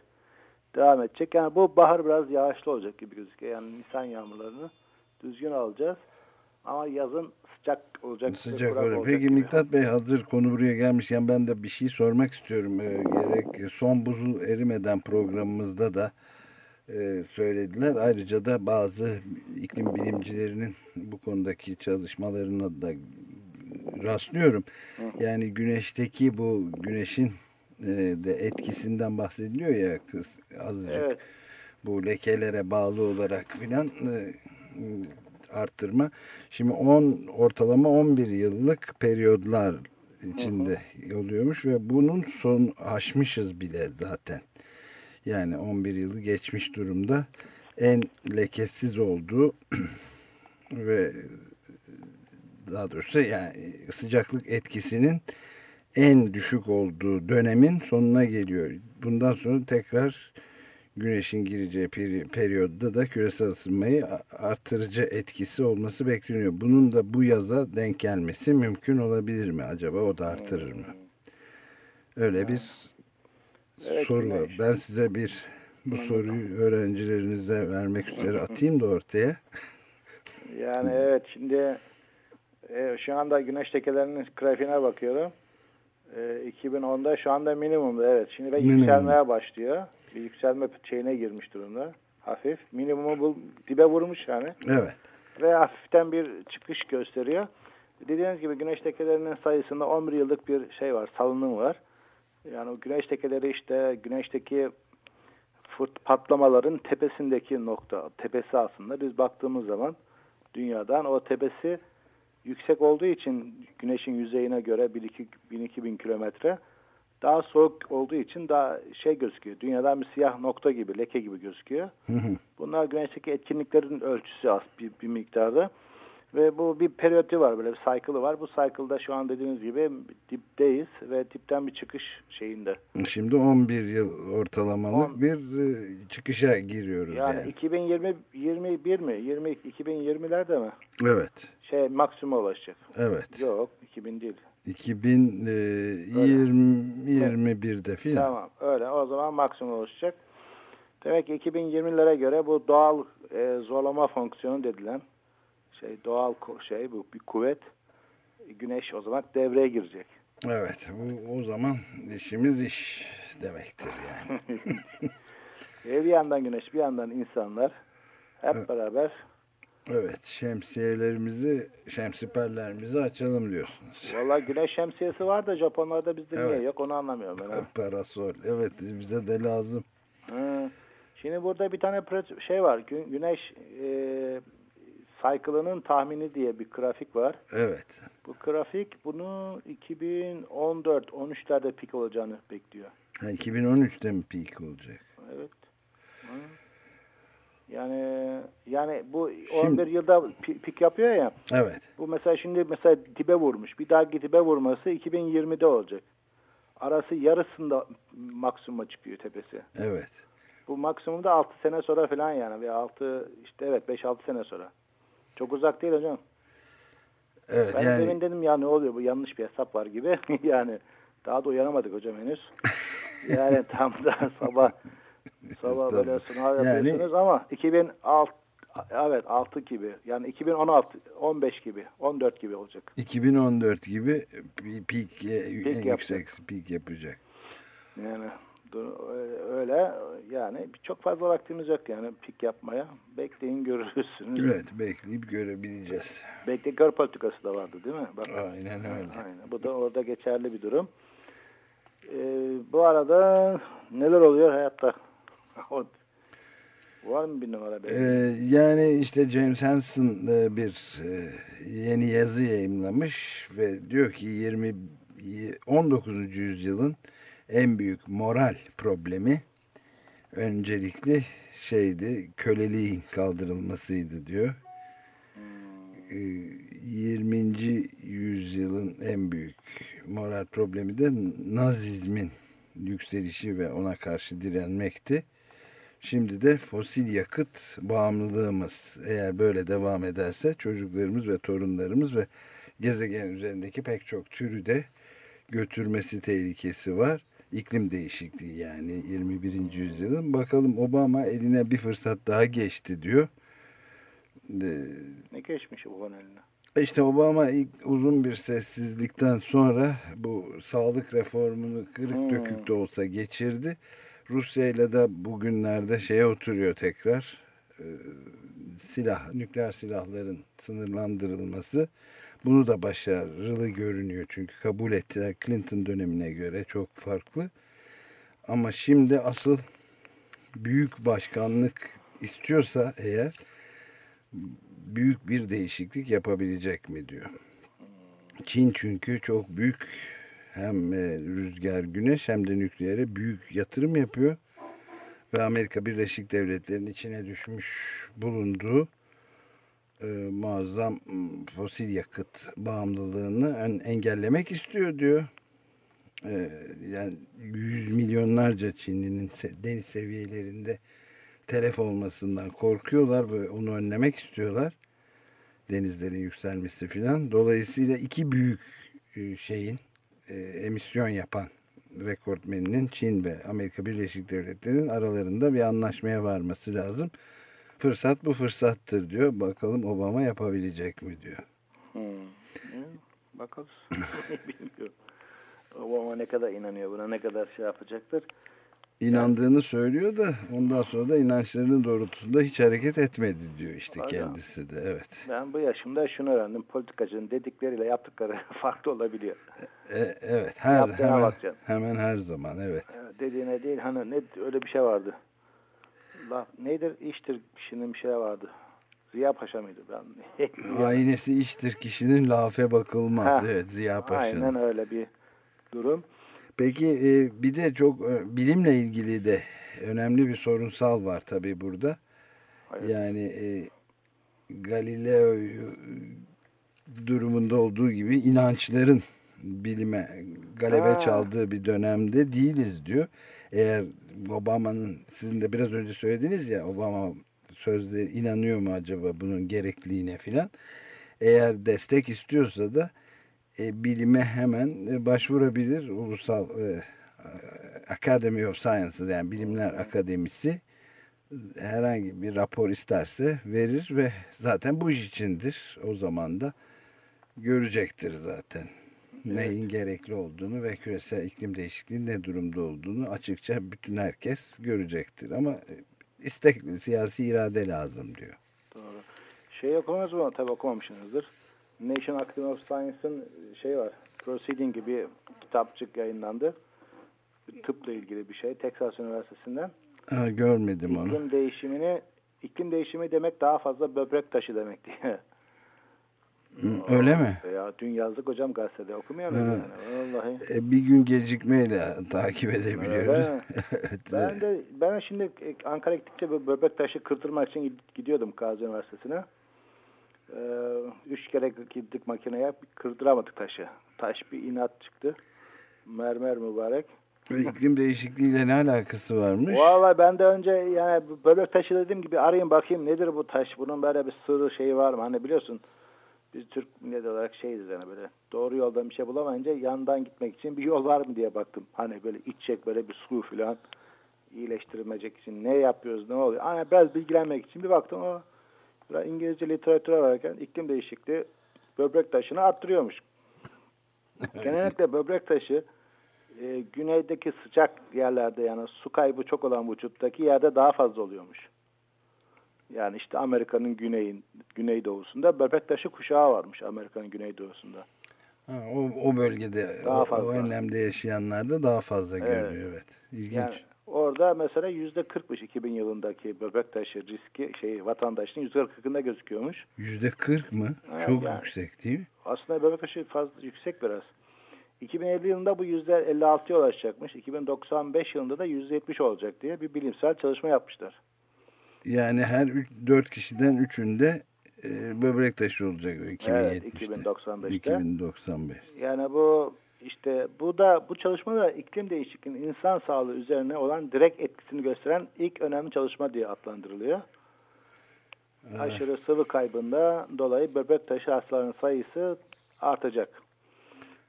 devam edecek. Yani bu bahar biraz yağışlı olacak gibi gözüküyor. Yani Nisan yağmurlarını düzgün alacağız. Ama yazın sıcak olacak. Sıcak olacak Peki gibi. Miktat Bey hazır konu buraya gelmişken ben de bir şey sormak istiyorum. Ee, gerek son buzul erimeden programımızda da e, söylediler. Ayrıca da bazı iklim bilimcilerinin bu konudaki çalışmalarına da rastlıyorum. Yani güneşteki bu güneşin e, de etkisinden bahsediliyor ya kız azıcık. Evet. Bu lekelere bağlı olarak filan e, arttırma. Şimdi 10 ortalama 11 yıllık periyodlar içinde oluyormuş ve bunun son aşmışız bile zaten. Yani 11 yılı geçmiş durumda. En lekesiz olduğu ve daha doğrusu yani sıcaklık etkisinin en düşük olduğu dönemin sonuna geliyor. Bundan sonra tekrar güneşin gireceği peri- periyodda da küresel ısınmayı artırıcı etkisi olması bekleniyor. Bunun da bu yaza denk gelmesi mümkün olabilir mi acaba? O da artırır mı? Öyle bir Evet, soru var. Ben size bir bu soruyu öğrencilerinize vermek üzere atayım da ortaya. Yani evet şimdi e, şu anda güneş tekelerinin grafiğine bakıyorum. E, 2010'da şu anda minimumda evet. Şimdi ve yükselmeye başlıyor. Yükselme şeyine girmiş durumda. Hafif. Minimumu bu dibe vurmuş yani. Evet. Ve hafiften bir çıkış gösteriyor. Dediğiniz gibi güneş tekelerinin sayısında 11 yıllık bir şey var, salınım var. Yani güneş tekeleri işte güneşteki fırt patlamaların tepesindeki nokta, tepesi aslında. Biz baktığımız zaman dünyadan o tepesi yüksek olduğu için güneşin yüzeyine göre 1000-2000 kilometre daha soğuk olduğu için daha şey gözüküyor. Dünyadan bir siyah nokta gibi, leke gibi gözüküyor. Bunlar güneşteki etkinliklerin ölçüsü az bir, bir miktarda. Ve bu bir periyotu var böyle bir cycle'ı var. Bu cycle'da şu an dediğiniz gibi dipteyiz ve dipten bir çıkış şeyinde. Şimdi 11 yıl ortalamalık bir e, çıkışa giriyoruz Yani yani. 2020 21 mi? 20 2020'lerde mi? Evet. Şey maksimuma ulaşacak. Evet. Yok 2000 değil. 2021'de filan. Tamam öyle o zaman maksimum ulaşacak. Demek ki 2020'lere göre bu doğal e, zorlama fonksiyonu dedilen şey doğal şey bu bir kuvvet güneş o zaman devreye girecek. Evet. Bu, o zaman işimiz iş demektir yani. E, bir yandan güneş bir yandan insanlar hep beraber Evet. Şemsiyelerimizi, şemsiperlerimizi açalım diyorsunuz. Valla güneş şemsiyesi var da Japonlarda bizde Evet. niye yok onu anlamıyorum ben. Parasol. Evet bize de lazım. Hı. Şimdi burada bir tane şey var. Gü- Güneş e, cycle'ının tahmini diye bir grafik var. Evet. Bu grafik bunu 2014-13'lerde pik olacağını bekliyor. Ha, 2013'te mi peak olacak? Evet. Yani yani bu Şimdi- 11 yılda pi- pik yapıyor ya. Evet. Bu mesela şimdi mesela dibe vurmuş. Bir dahaki dibe vurması 2020'de olacak. Arası yarısında maksimuma çıkıyor tepesi. Evet. Bu maksimumda 6 sene sonra falan yani. Ve 6 işte evet 5-6 sene sonra. Çok uzak değil hocam. Evet ben yani demin dedim ya ne oluyor bu yanlış bir hesap var gibi. yani daha da uyanamadık hocam henüz. yani tam da sabah sabah Estağfurullah. sınav Yani- ama 2006 evet 6 gibi yani 2016 15 gibi 14 gibi olacak. 2014 gibi bir peak, e, en yapacak. yüksek peak yapacak. Yani öyle yani çok fazla vaktimiz yok yani pik yapmaya. Bekleyin görürsünüz. Evet bekleyip görebileceğiz. Bekle gör politikası da vardı değil mi? Bak, Aynen öyle. Aynen. Bu da orada geçerli bir durum. Ee, bu arada neler oluyor hayatta? O- Var mı bir numara? Ee, yani işte James Hansen e, bir e, yeni yazı yayımlamış ve diyor ki 20 19. yüzyılın en büyük moral problemi öncelikli şeydi köleliğin kaldırılmasıydı diyor. Ee, 20. yüzyılın en büyük moral problemi de Nazizmin yükselişi ve ona karşı direnmekti. Şimdi de fosil yakıt bağımlılığımız eğer böyle devam ederse çocuklarımız ve torunlarımız ve gezegen üzerindeki pek çok türü de götürmesi tehlikesi var. İklim değişikliği yani 21. yüzyılın. Bakalım Obama eline bir fırsat daha geçti diyor. Ne geçmiş bu eline? İşte Obama ilk uzun bir sessizlikten sonra bu sağlık reformunu kırık Hmm. dökük de olsa geçirdi. Rusya ile de bugünlerde şeye oturuyor tekrar. Ee, silah, nükleer silahların sınırlandırılması. Bunu da başarılı görünüyor çünkü kabul ettiler Clinton dönemine göre çok farklı. Ama şimdi asıl büyük başkanlık istiyorsa eğer büyük bir değişiklik yapabilecek mi diyor. Çin çünkü çok büyük hem e, rüzgar güneş hem de nükleere büyük yatırım yapıyor. Ve Amerika Birleşik Devletleri'nin içine düşmüş bulunduğu e, muazzam fosil yakıt bağımlılığını en- engellemek istiyor diyor. E, yani yüz milyonlarca Çinlinin deniz seviyelerinde telef olmasından korkuyorlar ve onu önlemek istiyorlar. Denizlerin yükselmesi filan. Dolayısıyla iki büyük e, şeyin e, emisyon yapan rekortmeninin Çin ve Amerika Birleşik Devletleri'nin aralarında bir anlaşmaya varması lazım. Fırsat bu fırsattır diyor. Bakalım Obama yapabilecek mi diyor. Hmm. Hı, Bakalım. Bilmiyorum. Obama ne kadar inanıyor buna, ne kadar şey yapacaktır. İnandığını söylüyor da ondan sonra da inançlarının doğrultusunda hiç hareket etmedi diyor işte Öyle. kendisi de. Evet. Ben bu yaşımda şunu öğrendim. Politikacının dedikleriyle yaptıkları farklı olabiliyor. E, evet. Her Yaptığına hemen, bakacaksın. hemen her zaman evet. Dediğine değil hani ne öyle bir şey vardı. Laf, nedir? İştir kişinin bir şey vardı. Ziya Paşa mıydı? Ben Aynesi iştir kişinin lafe bakılmaz. Ha, Evet Ziya Paşa'nın. Aynen öyle bir durum. Peki e, bir de çok e, bilimle ilgili de önemli bir sorunsal var tabii burada. Yani e, Galileo durumunda olduğu gibi inançların bilime galebe Ha. çaldığı bir dönemde değiliz diyor. Eğer Obama'nın sizin de biraz önce söylediniz ya Obama sözleri inanıyor mu acaba bunun gerekliliğine filan. Eğer destek istiyorsa da e, bilime hemen e, başvurabilir. Ulusal e, Academy of Sciences yani Bilimler Akademisi herhangi bir rapor isterse verir ve zaten bu iş içindir. O zaman da görecektir zaten. Neyin gerekli olduğunu ve küresel iklim değişikliği ne durumda olduğunu açıkça bütün herkes görecektir. Ama e, istek, siyasi irade lazım diyor. Doğru. Şey okumadınız mı? Tabii okumamışsınızdır. National Academy of Science'ın şey var. Proceeding gibi kitapçık yayınlandı. Tıpla ilgili bir şey. Texas Üniversitesi'nden. Ha, görmedim onu. İklim değişimini iklim değişimi demek daha fazla böbrek taşı demek diye. Öyle mi? Ya dün yazdık hocam gazetede okumuyor muydun? Ha. Yani? Vallahi. E, bir gün gecikmeyle takip edebiliyoruz. Evet, Ben de ben şimdi Ankara gittikçe böbrek taşı kırdırmak için gid- gidiyordum Gazi Üniversitesi'ne. Ee, üç kere gittik makineye kırdıramadık taşı. Taş bir inat çıktı. Mermer mübarek. Ve iklim değişikliğiyle ne alakası varmış? Vallahi ben de önce yani bu böbrek taşı dediğim gibi arayayım bakayım nedir bu taş? Bunun böyle bir sırrı şeyi var mı? Hani biliyorsun biz Türk milleti olarak şeyiz yani böyle doğru yoldan bir şey bulamayınca yandan gitmek için bir yol var mı diye baktım. Hani böyle içecek böyle bir su falan iyileştirmecek için ne yapıyoruz ne oluyor? Hani biraz bilgilenmek için bir baktım o biraz İngilizce literatüre varken iklim değişikliği böbrek taşını arttırıyormuş. Genellikle böbrek taşı e, güneydeki sıcak yerlerde yani su kaybı çok olan vücuttaki yerde daha fazla oluyormuş. Yani işte Amerika'nın güneyin güneydoğusunda böbrek taşı kuşağı varmış Amerika'nın güneydoğusunda. Ha, o, o bölgede, Daha o, fazla. o enlemde yaşayanlarda daha fazla Evet. görülüyor. Evet. İlginç. Yani orada mesela yüzde kırkmış 2000 yılındaki böbrek taşı riski şey vatandaşın yüzde kırkında gözüküyormuş. Yüzde kırk mı? Evet, Çok yani. yüksek değil mi? Aslında böbrek taşı fazla yüksek biraz. 2050 yılında bu yüzde 56'ya ulaşacakmış. 2095 yılında da yüzde 70 olacak diye bir bilimsel çalışma yapmışlar. Yani her üç, dört kişiden üçünde e, böbrek taşı olacak 2070'te. Evet, 2095'te. 2095. Yani bu işte bu da bu çalışma da iklim değişikliğinin insan sağlığı üzerine olan direkt etkisini gösteren ilk önemli çalışma diye adlandırılıyor. Aşırı sıvı kaybında dolayı böbrek taşı hastalarının sayısı artacak.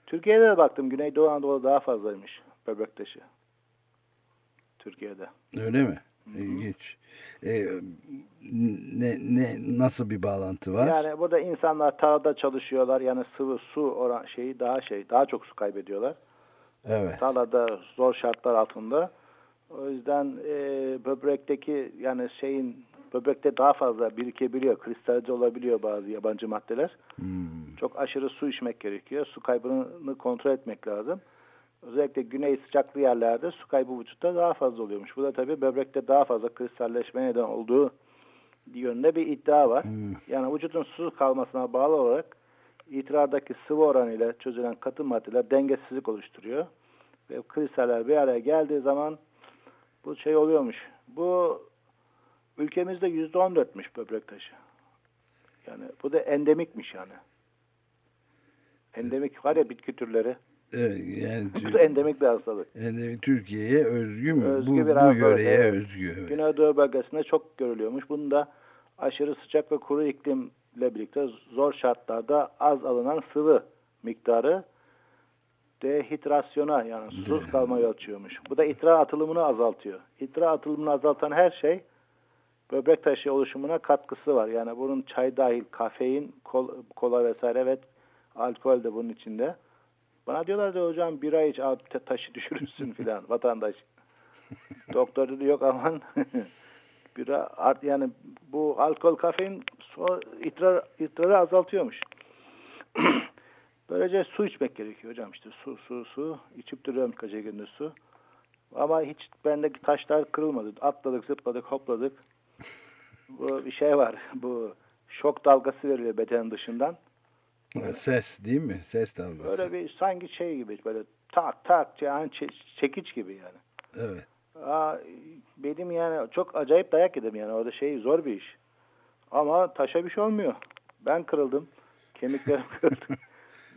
Türkiye'de de baktım Güneydoğu Anadolu daha fazlaymış böbrek taşı. Türkiye'de. Öyle mi? İlginç. E, Ne, ne nasıl bir bağlantı var? Yani burada insanlar tarlada çalışıyorlar. Yani sıvı su oran şeyi daha şey daha çok su kaybediyorlar. Evet. Tarlada zor şartlar altında. O yüzden e, böbrekteki yani şeyin böbrekte daha fazla birikebiliyor. Kristalce olabiliyor bazı yabancı maddeler. Hmm. Çok aşırı su içmek gerekiyor. Su kaybını kontrol etmek lazım. Özellikle güney sıcaklı yerlerde su kaybı vücutta daha fazla oluyormuş. Bu da tabii böbrekte daha fazla kristalleşme neden olduğu yönünde bir iddia var. Hmm. Yani vücudun su kalmasına bağlı olarak idrardaki sıvı oranıyla çözülen katı maddeler dengesizlik oluşturuyor. Ve kristaller bir araya geldiği zaman bu şey oluyormuş. Bu ülkemizde yüzde on dörtmüş böbrek taşı. Yani bu da endemikmiş yani. Endemik var ya bitki türleri. Evet, yani endemik bir hastalık. yani Türkiye'ye özgü mü? Özgü bu, bir bu yöreye evet. özgü. Evet. Güneydoğu bölgesinde çok görülüyormuş. Bunu da aşırı sıcak ve kuru iklimle birlikte zor şartlarda az alınan sıvı miktarı dehidrasyona yani susuz kalmayı ölçüyormuş. Bu da itra atılımını azaltıyor. İtra atılımını azaltan her şey böbrek taşı oluşumuna katkısı var. Yani bunun çay dahil kafein, kol, kola vesaire ve alkol de bunun içinde. Bana diyorlar da hocam bira iç abi te- taşı düşürürsün filan vatandaş. Doktor dedi yok aman bira art yani bu alkol kafein su, idrar, idrarı azaltıyormuş. Böylece su içmek gerekiyor hocam işte su su su içip duruyorum kaça gündüz su. Ama hiç bendeki taşlar kırılmadı. Atladık zıpladık hopladık. Bu bir şey var. Bu şok dalgası veriliyor bedenin dışından. Ses değil mi? Ses dalgası. Böyle bir sanki şey gibi böyle tak tak yani çe- çekiç gibi yani. Evet. Aa, benim yani çok acayip dayak yedim yani orada şey zor bir iş. Ama taşa bir şey olmuyor. Ben kırıldım. Kemiklerim kırıldı.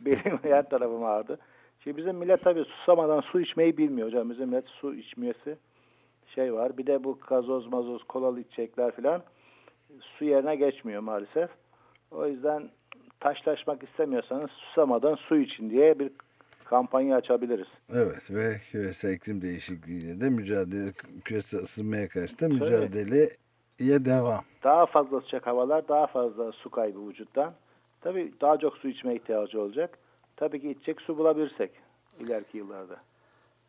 Benim her tarafım ağrıdı. Şimdi bizim millet tabii susamadan su içmeyi bilmiyor hocam. Bizim millet su içmesi şey var. Bir de bu gazoz mazoz kolalı içecekler filan su yerine geçmiyor maalesef. O yüzden taşlaşmak istemiyorsanız susamadan su için diye bir kampanya açabiliriz. Evet ve küresel iklim değişikliğiyle de mücadele, küresel ısınmaya karşı da mücadeleye devam. Daha fazla sıcak havalar, daha fazla su kaybı vücuttan. Tabii daha çok su içmeye ihtiyacı olacak. Tabii ki içecek su bulabilirsek ileriki yıllarda.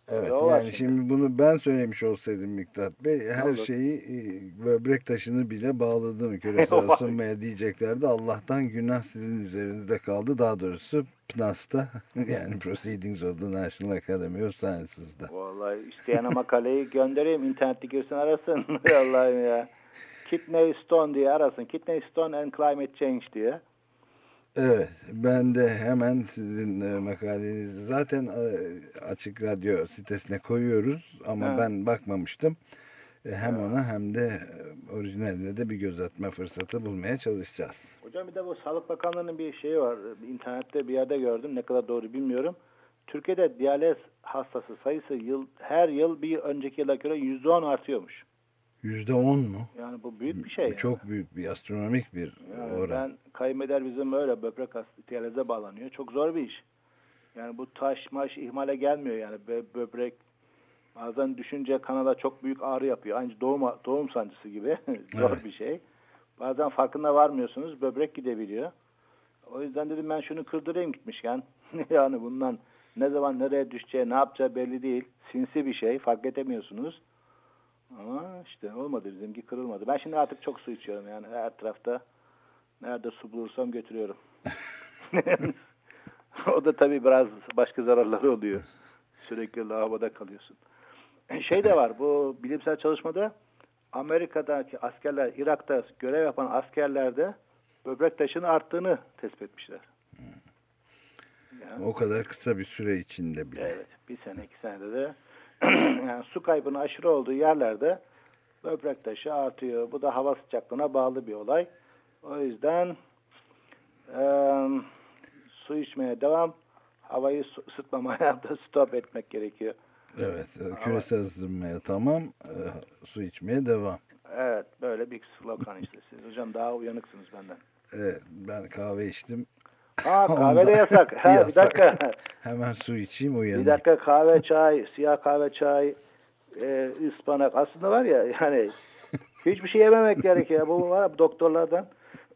Evet var yani şimdi bunu ben söylemiş olsaydım Miktat Bey her olur? şeyi e, böbrek taşını bile bağladım küresel ısınmaya diyeceklerdi. Allah'tan günah sizin üzerinizde kaldı. Daha doğrusu PNAS'ta yani Proceedings of the National Academy of Sciences'da. Vallahi isteyene makaleyi göndereyim. internette girsin arasın. Allah'ım ya. Kidney Stone diye arasın. Kidney Stone and Climate Change diye. Evet, ben de hemen sizin e, makalenizi zaten e, Açık Radyo sitesine koyuyoruz ama Evet. ben bakmamıştım. E, Hem ona hem de orijinaline de bir göz atma fırsatı bulmaya çalışacağız. Hocam bir de bu Sağlık Bakanlığı'nın bir şeyi var. İnternette bir yerde gördüm. Ne kadar doğru bilmiyorum. Türkiye'de diyaliz hastası sayısı yıl her yıl bir önceki yıla göre %10 artıyormuş. Yüzde on mu? Yani bu büyük bir şey. yani. Çok büyük bir astronomik bir Yani oran. ben kayınpeder bizim öyle böbrek hastası bağlanıyor. Çok zor bir iş. Yani bu taş maş ihmale gelmiyor yani Bö- böbrek bazen düşünce kanala çok büyük ağrı yapıyor. Aynı doğum doğum sancısı gibi zor Evet. bir şey. Bazen farkında varmıyorsunuz böbrek gidebiliyor. O yüzden dedim ben şunu kırdırayım gitmişken. yani bundan ne zaman nereye düşeceği ne yapacağı belli değil. Sinsi bir şey fark edemiyorsunuz. Ama işte olmadı bizimki kırılmadı. Ben şimdi artık çok su içiyorum yani her tarafta nerede su bulursam götürüyorum. o da tabii biraz başka zararları oluyor. Sürekli lavaboda kalıyorsun. Şey de var bu bilimsel çalışmada Amerika'daki askerler Irak'ta görev yapan askerlerde böbrek taşının arttığını tespit etmişler. Yani- O kadar kısa bir süre içinde bile. Evet, bir sene iki senede de yani su kaybının aşırı olduğu yerlerde böbrek taşı artıyor. Bu da hava sıcaklığına bağlı bir olay. O yüzden eee, su içmeye devam, havayı ısıtmamaya da stop etmek gerekiyor. Evet, küresel ısınmaya tamam, e, su içmeye devam. Evet, böyle bir slogan işte. Siz hocam daha uyanıksınız benden. Evet, ben kahve içtim. Ha kahve de yasak. Ha, bir Yasak. dakika. Hemen su içeyim Bir uyanayım. dakika kahve çay, siyah kahve çay, e, ıspanak. Aslında var ya yani Hiçbir şey yememek gerekiyor. Bu var doktorlardan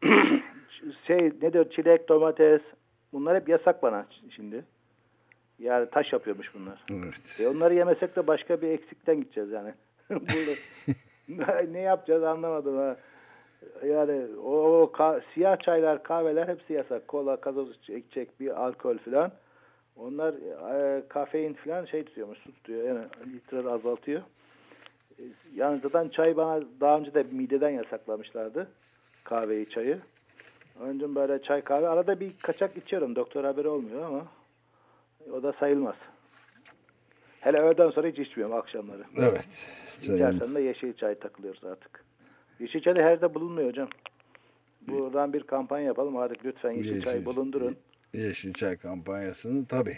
şey ne diyor çilek, domates bunlar hep yasak bana şimdi. Yani taş yapıyormuş bunlar. Evet. E onları yemesek de başka bir eksikten gideceğiz yani. Ne yapacağız anlamadım ha. Yani o, o ka- siyah çaylar, kahveler hepsi yasak. Kola, gazoz içecek, bir alkol filan. Onlar e, kafein filan şey tutuyormuş, su tutuyor. Yani litreleri azaltıyor. E, Yani zaten çay bana daha önce de mideden yasaklamışlardı. Kahveyi, çayı. Önce böyle çay kahve. Arada bir kaçak içiyorum. Doktor haberi olmuyor ama o da sayılmaz. Hele öğleden sonra hiç içmiyorum akşamları. Evet. İçersen de yeşil çay takılıyoruz artık. Yeşil çay da her de bulunmuyor hocam. Buradan bir kampanya yapalım artık lütfen yeşil, çay bulundurun. Yeşil çay kampanyasını tabii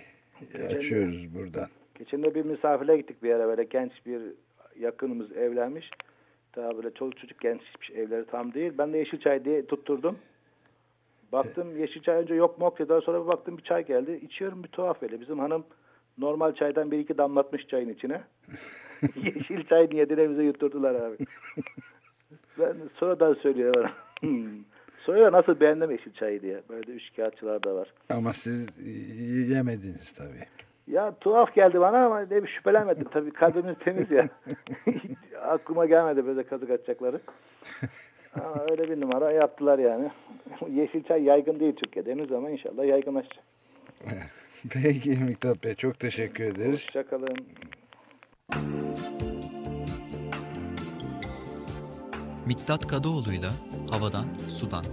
açıyoruz buradan. Geçen de bir misafire gittik bir yere böyle genç bir yakınımız evlenmiş. Daha böyle çoluk çocuk gençmiş evleri tam değil. Ben de yeşil çay diye tutturdum. Baktım yeşil çay önce yok mok dedi. Daha sonra bir baktım bir çay geldi. İçiyorum bir tuhaf böyle. Bizim hanım normal çaydan bir iki damlatmış çayın içine. yeşil çay niyetine bize yutturdular abi. ben sonradan söylüyor bana. Hmm. Soruyor nasıl beğendim yeşil çayı diye. Böyle üç kağıtçılar da var. Ama siz yemediniz tabii. Ya tuhaf geldi bana ama ne bir şüphelenmedim. Tabii kalbimiz temiz ya. Aklıma gelmedi böyle kazık atacakları. Ama öyle bir numara yaptılar yani. Yeşil çay yaygın değil Türkiye'de henüz ama inşallah yaygınlaşacak. Peki Miktat Bey çok teşekkür ederiz. Hoşçakalın. Miktat Kadıoğlu'yla Havadan Sudan.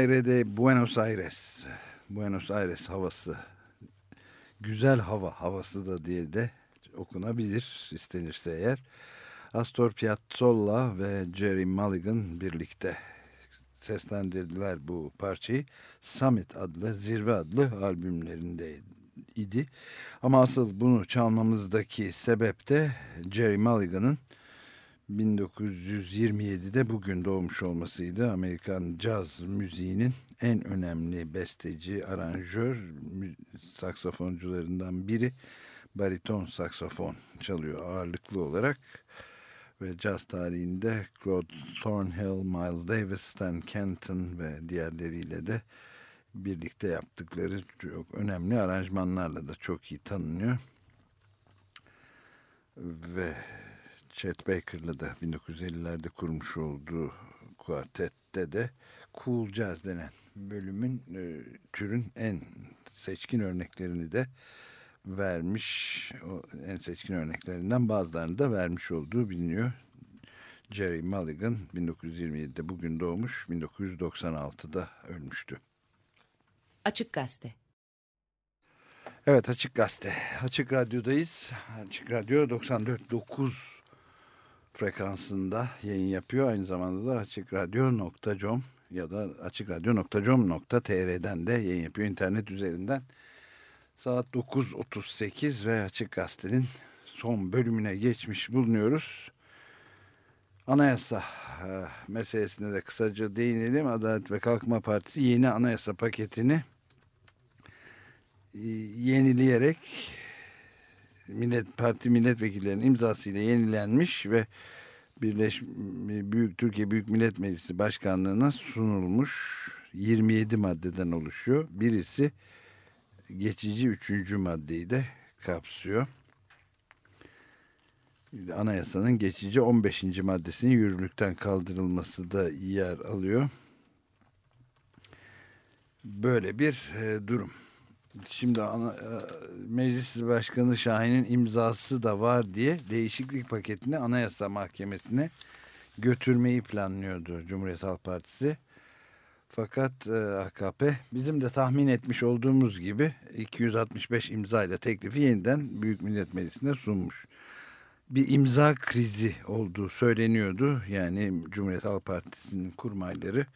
Evet, Aire de Buenos Aires. Buenos Aires havası. Güzel hava havası da diye de okunabilir istenirse eğer. Astor Piazzolla ve Jerry Mulligan birlikte seslendirdiler bu parçayı. Summit adlı, Zirve adlı albümlerinde idi. Ama asıl bunu çalmamızdaki sebep de Jerry Mulligan'ın 1927'de bugün doğmuş olmasıydı. Amerikan caz müziğinin en önemli besteci, aranjör, saksafoncularından biri. Bariton saksafon çalıyor ağırlıklı olarak. Ve caz tarihinde Claude Thornhill, Miles Davis, Stan Kenton ve diğerleriyle de birlikte yaptıkları çok önemli aranjmanlarla da çok iyi tanınıyor. Ve Chet Baker'la da 1950'lerde kurmuş olduğu kuartette de Cool Jazz denen bölümün e, türün en seçkin örneklerini de vermiş. O en seçkin örneklerinden bazılarını da vermiş olduğu biliniyor. Jerry Mulligan 1927'de bugün doğmuş, 1996'da ölmüştü. Açık Gazete Evet Açık Gazete. Açık Radyo'dayız. Açık Radyo 94.9 frekansında yayın yapıyor. Aynı zamanda da açıkradyo.com ya da açıkradyo.com.tr'den de yayın yapıyor. internet üzerinden saat 9.38 ve Açık Gazete'nin son bölümüne geçmiş bulunuyoruz. Anayasa e, meselesine de kısaca değinelim. Adalet ve Kalkınma Partisi yeni anayasa paketini e, yenileyerek Millet Parti milletvekillerinin imzasıyla yenilenmiş ve Birleş Büyük Türkiye Büyük Millet Meclisi Başkanlığı'na sunulmuş 27 maddeden oluşuyor. Birisi geçici üçüncü maddeyi de kapsıyor. Anayasanın geçici 15. maddesinin yürürlükten kaldırılması da yer alıyor. Böyle bir e, durum. Şimdi ana, e, Meclis Başkanı Şahin'in imzası da var diye değişiklik paketini Anayasa Mahkemesi'ne götürmeyi planlıyordu Cumhuriyet Halk Partisi. Fakat e, AKP bizim de tahmin etmiş olduğumuz gibi 265 imza ile teklifi yeniden Büyük Millet Meclisi'ne sunmuş. Bir imza krizi olduğu söyleniyordu. Yani Cumhuriyet Halk Partisi'nin kurmayları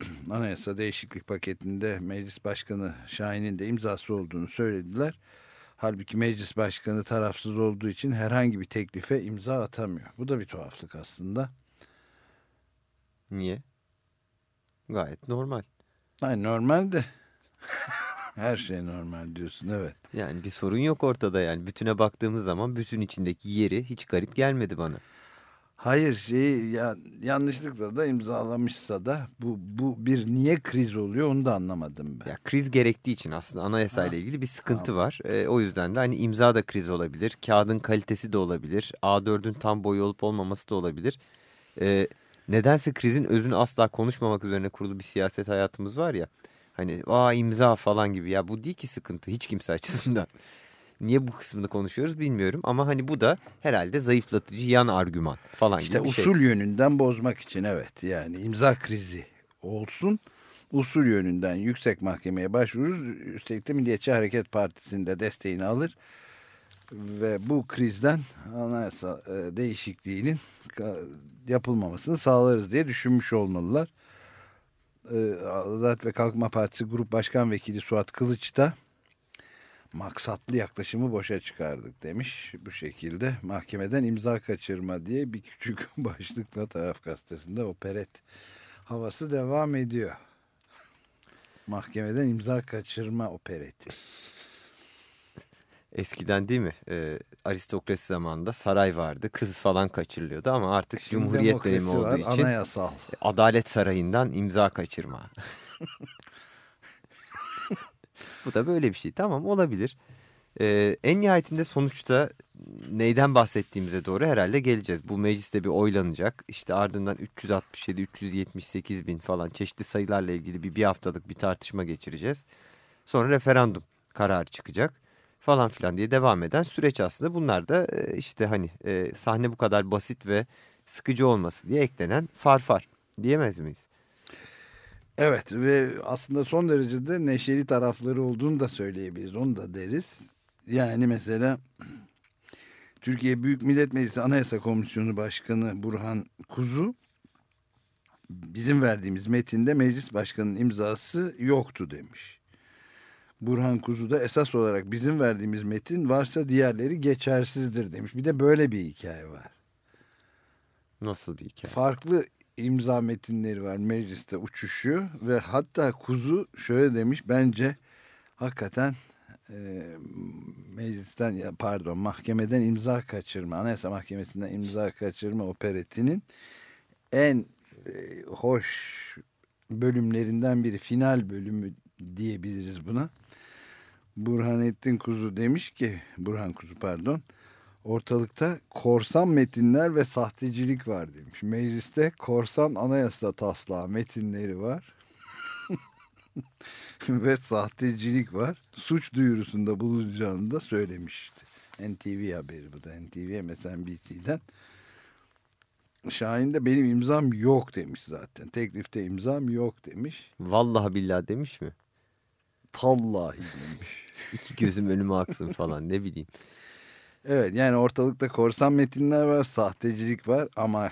anayasa değişiklik paketinde meclis başkanı Şahin'in de imzası olduğunu söylediler. Halbuki meclis başkanı tarafsız olduğu için herhangi bir teklife imza atamıyor. Bu da bir tuhaflık aslında. Niye? Gayet normal. Hayır normal de. Her şey normal diyorsun evet. Yani bir sorun yok ortada yani. Bütüne baktığımız zaman bütün içindeki yeri hiç garip gelmedi bana. Hayır şey ya, yanlışlıkla da imzalamışsa da bu, bu bir niye kriz oluyor onu da anlamadım ben. Ya kriz gerektiği için aslında anayasayla ilgili bir sıkıntı tamam. var. E, o yüzden de hani imza da kriz olabilir. Kağıdın kalitesi de olabilir. A4'ün tam boyu olup olmaması da olabilir. E, nedense krizin özünü asla konuşmamak üzerine kurulu bir siyaset hayatımız var ya. Hani aa imza falan gibi ya bu değil ki sıkıntı hiç kimse açısından. Niye bu kısmını konuşuyoruz bilmiyorum ama hani bu da herhalde zayıflatıcı yan argüman falan işte gibi şey. usul yönünden bozmak için evet yani imza krizi olsun. Usul yönünden yüksek mahkemeye başvururuz. Üstelik de Milliyetçi Hareket Partisi'nde desteğini alır. Ve bu krizden anayasa e, değişikliğinin yapılmamasını sağlarız diye düşünmüş olmalılar. E, Adalet ve Kalkınma Partisi Grup Başkan Vekili Suat Kılıç da maksatlı yaklaşımı boşa çıkardık demiş. Bu şekilde mahkemeden imza kaçırma diye bir küçük başlıkla taraf gazetesinde operet havası devam ediyor. Mahkemeden imza kaçırma opereti. Eskiden değil mi? Ee, aristokrasi zamanında saray vardı. Kız falan kaçırılıyordu ama artık Şimdi Cumhuriyet dönemi olduğu var, için anayasal. Adalet Sarayı'ndan imza kaçırma. Bu da böyle bir şey. Tamam olabilir. Ee, en nihayetinde sonuçta neyden bahsettiğimize doğru herhalde geleceğiz. Bu mecliste bir oylanacak. İşte ardından 367, 378 bin falan çeşitli sayılarla ilgili bir, bir haftalık bir tartışma geçireceğiz. Sonra referandum kararı çıkacak falan filan diye devam eden süreç aslında. Bunlar da e, işte hani e, sahne bu kadar basit ve sıkıcı olması diye eklenen farfar diyemez miyiz? Evet ve aslında son derecede neşeli tarafları olduğunu da söyleyebiliriz. Onu da deriz. Yani mesela Türkiye Büyük Millet Meclisi Anayasa Komisyonu Başkanı Burhan Kuzu bizim verdiğimiz metinde meclis başkanının imzası yoktu demiş. Burhan Kuzu da esas olarak bizim verdiğimiz metin varsa diğerleri geçersizdir demiş. Bir de böyle bir hikaye var. Nasıl bir hikaye? Farklı imza metinleri var mecliste uçuşuyor ve hatta Kuzu şöyle demiş bence hakikaten e, meclisten pardon mahkemeden imza kaçırma anayasa mahkemesinden imza kaçırma operetinin en e, hoş bölümlerinden biri final bölümü diyebiliriz buna. Burhanettin Kuzu demiş ki Burhan Kuzu pardon ortalıkta korsan metinler ve sahtecilik var demiş. Mecliste korsan anayasa taslağı metinleri var. ve sahtecilik var. Suç duyurusunda bulunacağını da söylemişti. NTV haberi bu da. NTV MSNBC'den. Şahin de benim imzam yok demiş zaten. Teklifte imzam yok demiş. Vallahi billahi demiş mi? Tallahi demiş. İki gözüm önüme aksın falan ne bileyim. Evet yani ortalıkta korsan metinler var, sahtecilik var ama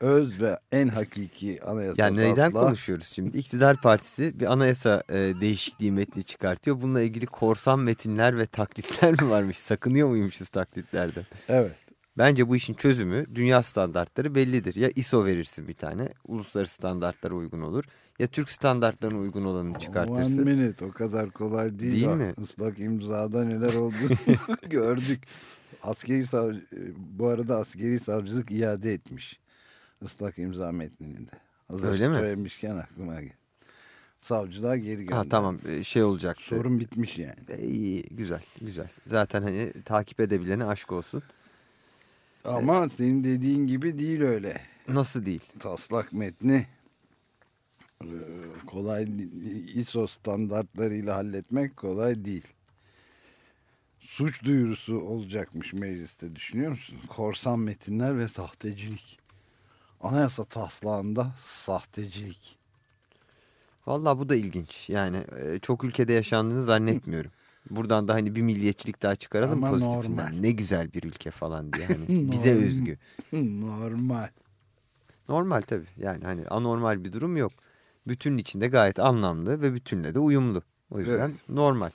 öz ve en hakiki anayasa Yani neyden asla... konuşuyoruz şimdi? İktidar Partisi bir anayasa e, değişikliği metni çıkartıyor. Bununla ilgili korsan metinler ve taklitler mi varmış? Sakınıyor muymuşuz taklitlerden? Evet. Bence bu işin çözümü dünya standartları bellidir. Ya ISO verirsin bir tane uluslararası standartlara uygun olur. Ya Türk standartlarına uygun olanını çıkartırsın. One minute o kadar kolay değil. Değil Bak, mi? Islak imzada neler oldu gördük. Askeri savcı, bu arada askeri savcılık iade etmiş. Islak imza metnini de. Hazır Öyle mi? Söylemişken aklıma geldi. Savcılığa geri gönderdi. Ha tamam e, şey olacaktı. Sorun bitmiş yani. E, iyi güzel güzel. Zaten hani takip edebilene aşk olsun. Ama senin dediğin gibi değil öyle. Nasıl değil? Taslak metni e, kolay ISO standartlarıyla halletmek kolay değil. Suç duyurusu olacakmış mecliste düşünüyor musun? Korsan metinler ve sahtecilik. Anayasa taslağında sahtecilik. Vallahi bu da ilginç. Yani e, çok ülkede yaşandığını zannetmiyorum. Buradan da hani bir milliyetçilik daha çıkaralım Ama pozitifinden. normal. Ne güzel bir ülke falan diye. Hani bize özgü. Normal. Normal tabii. Yani hani anormal bir durum yok. Bütünün içinde gayet anlamlı ve bütünle de uyumlu. O yüzden Evet. normal.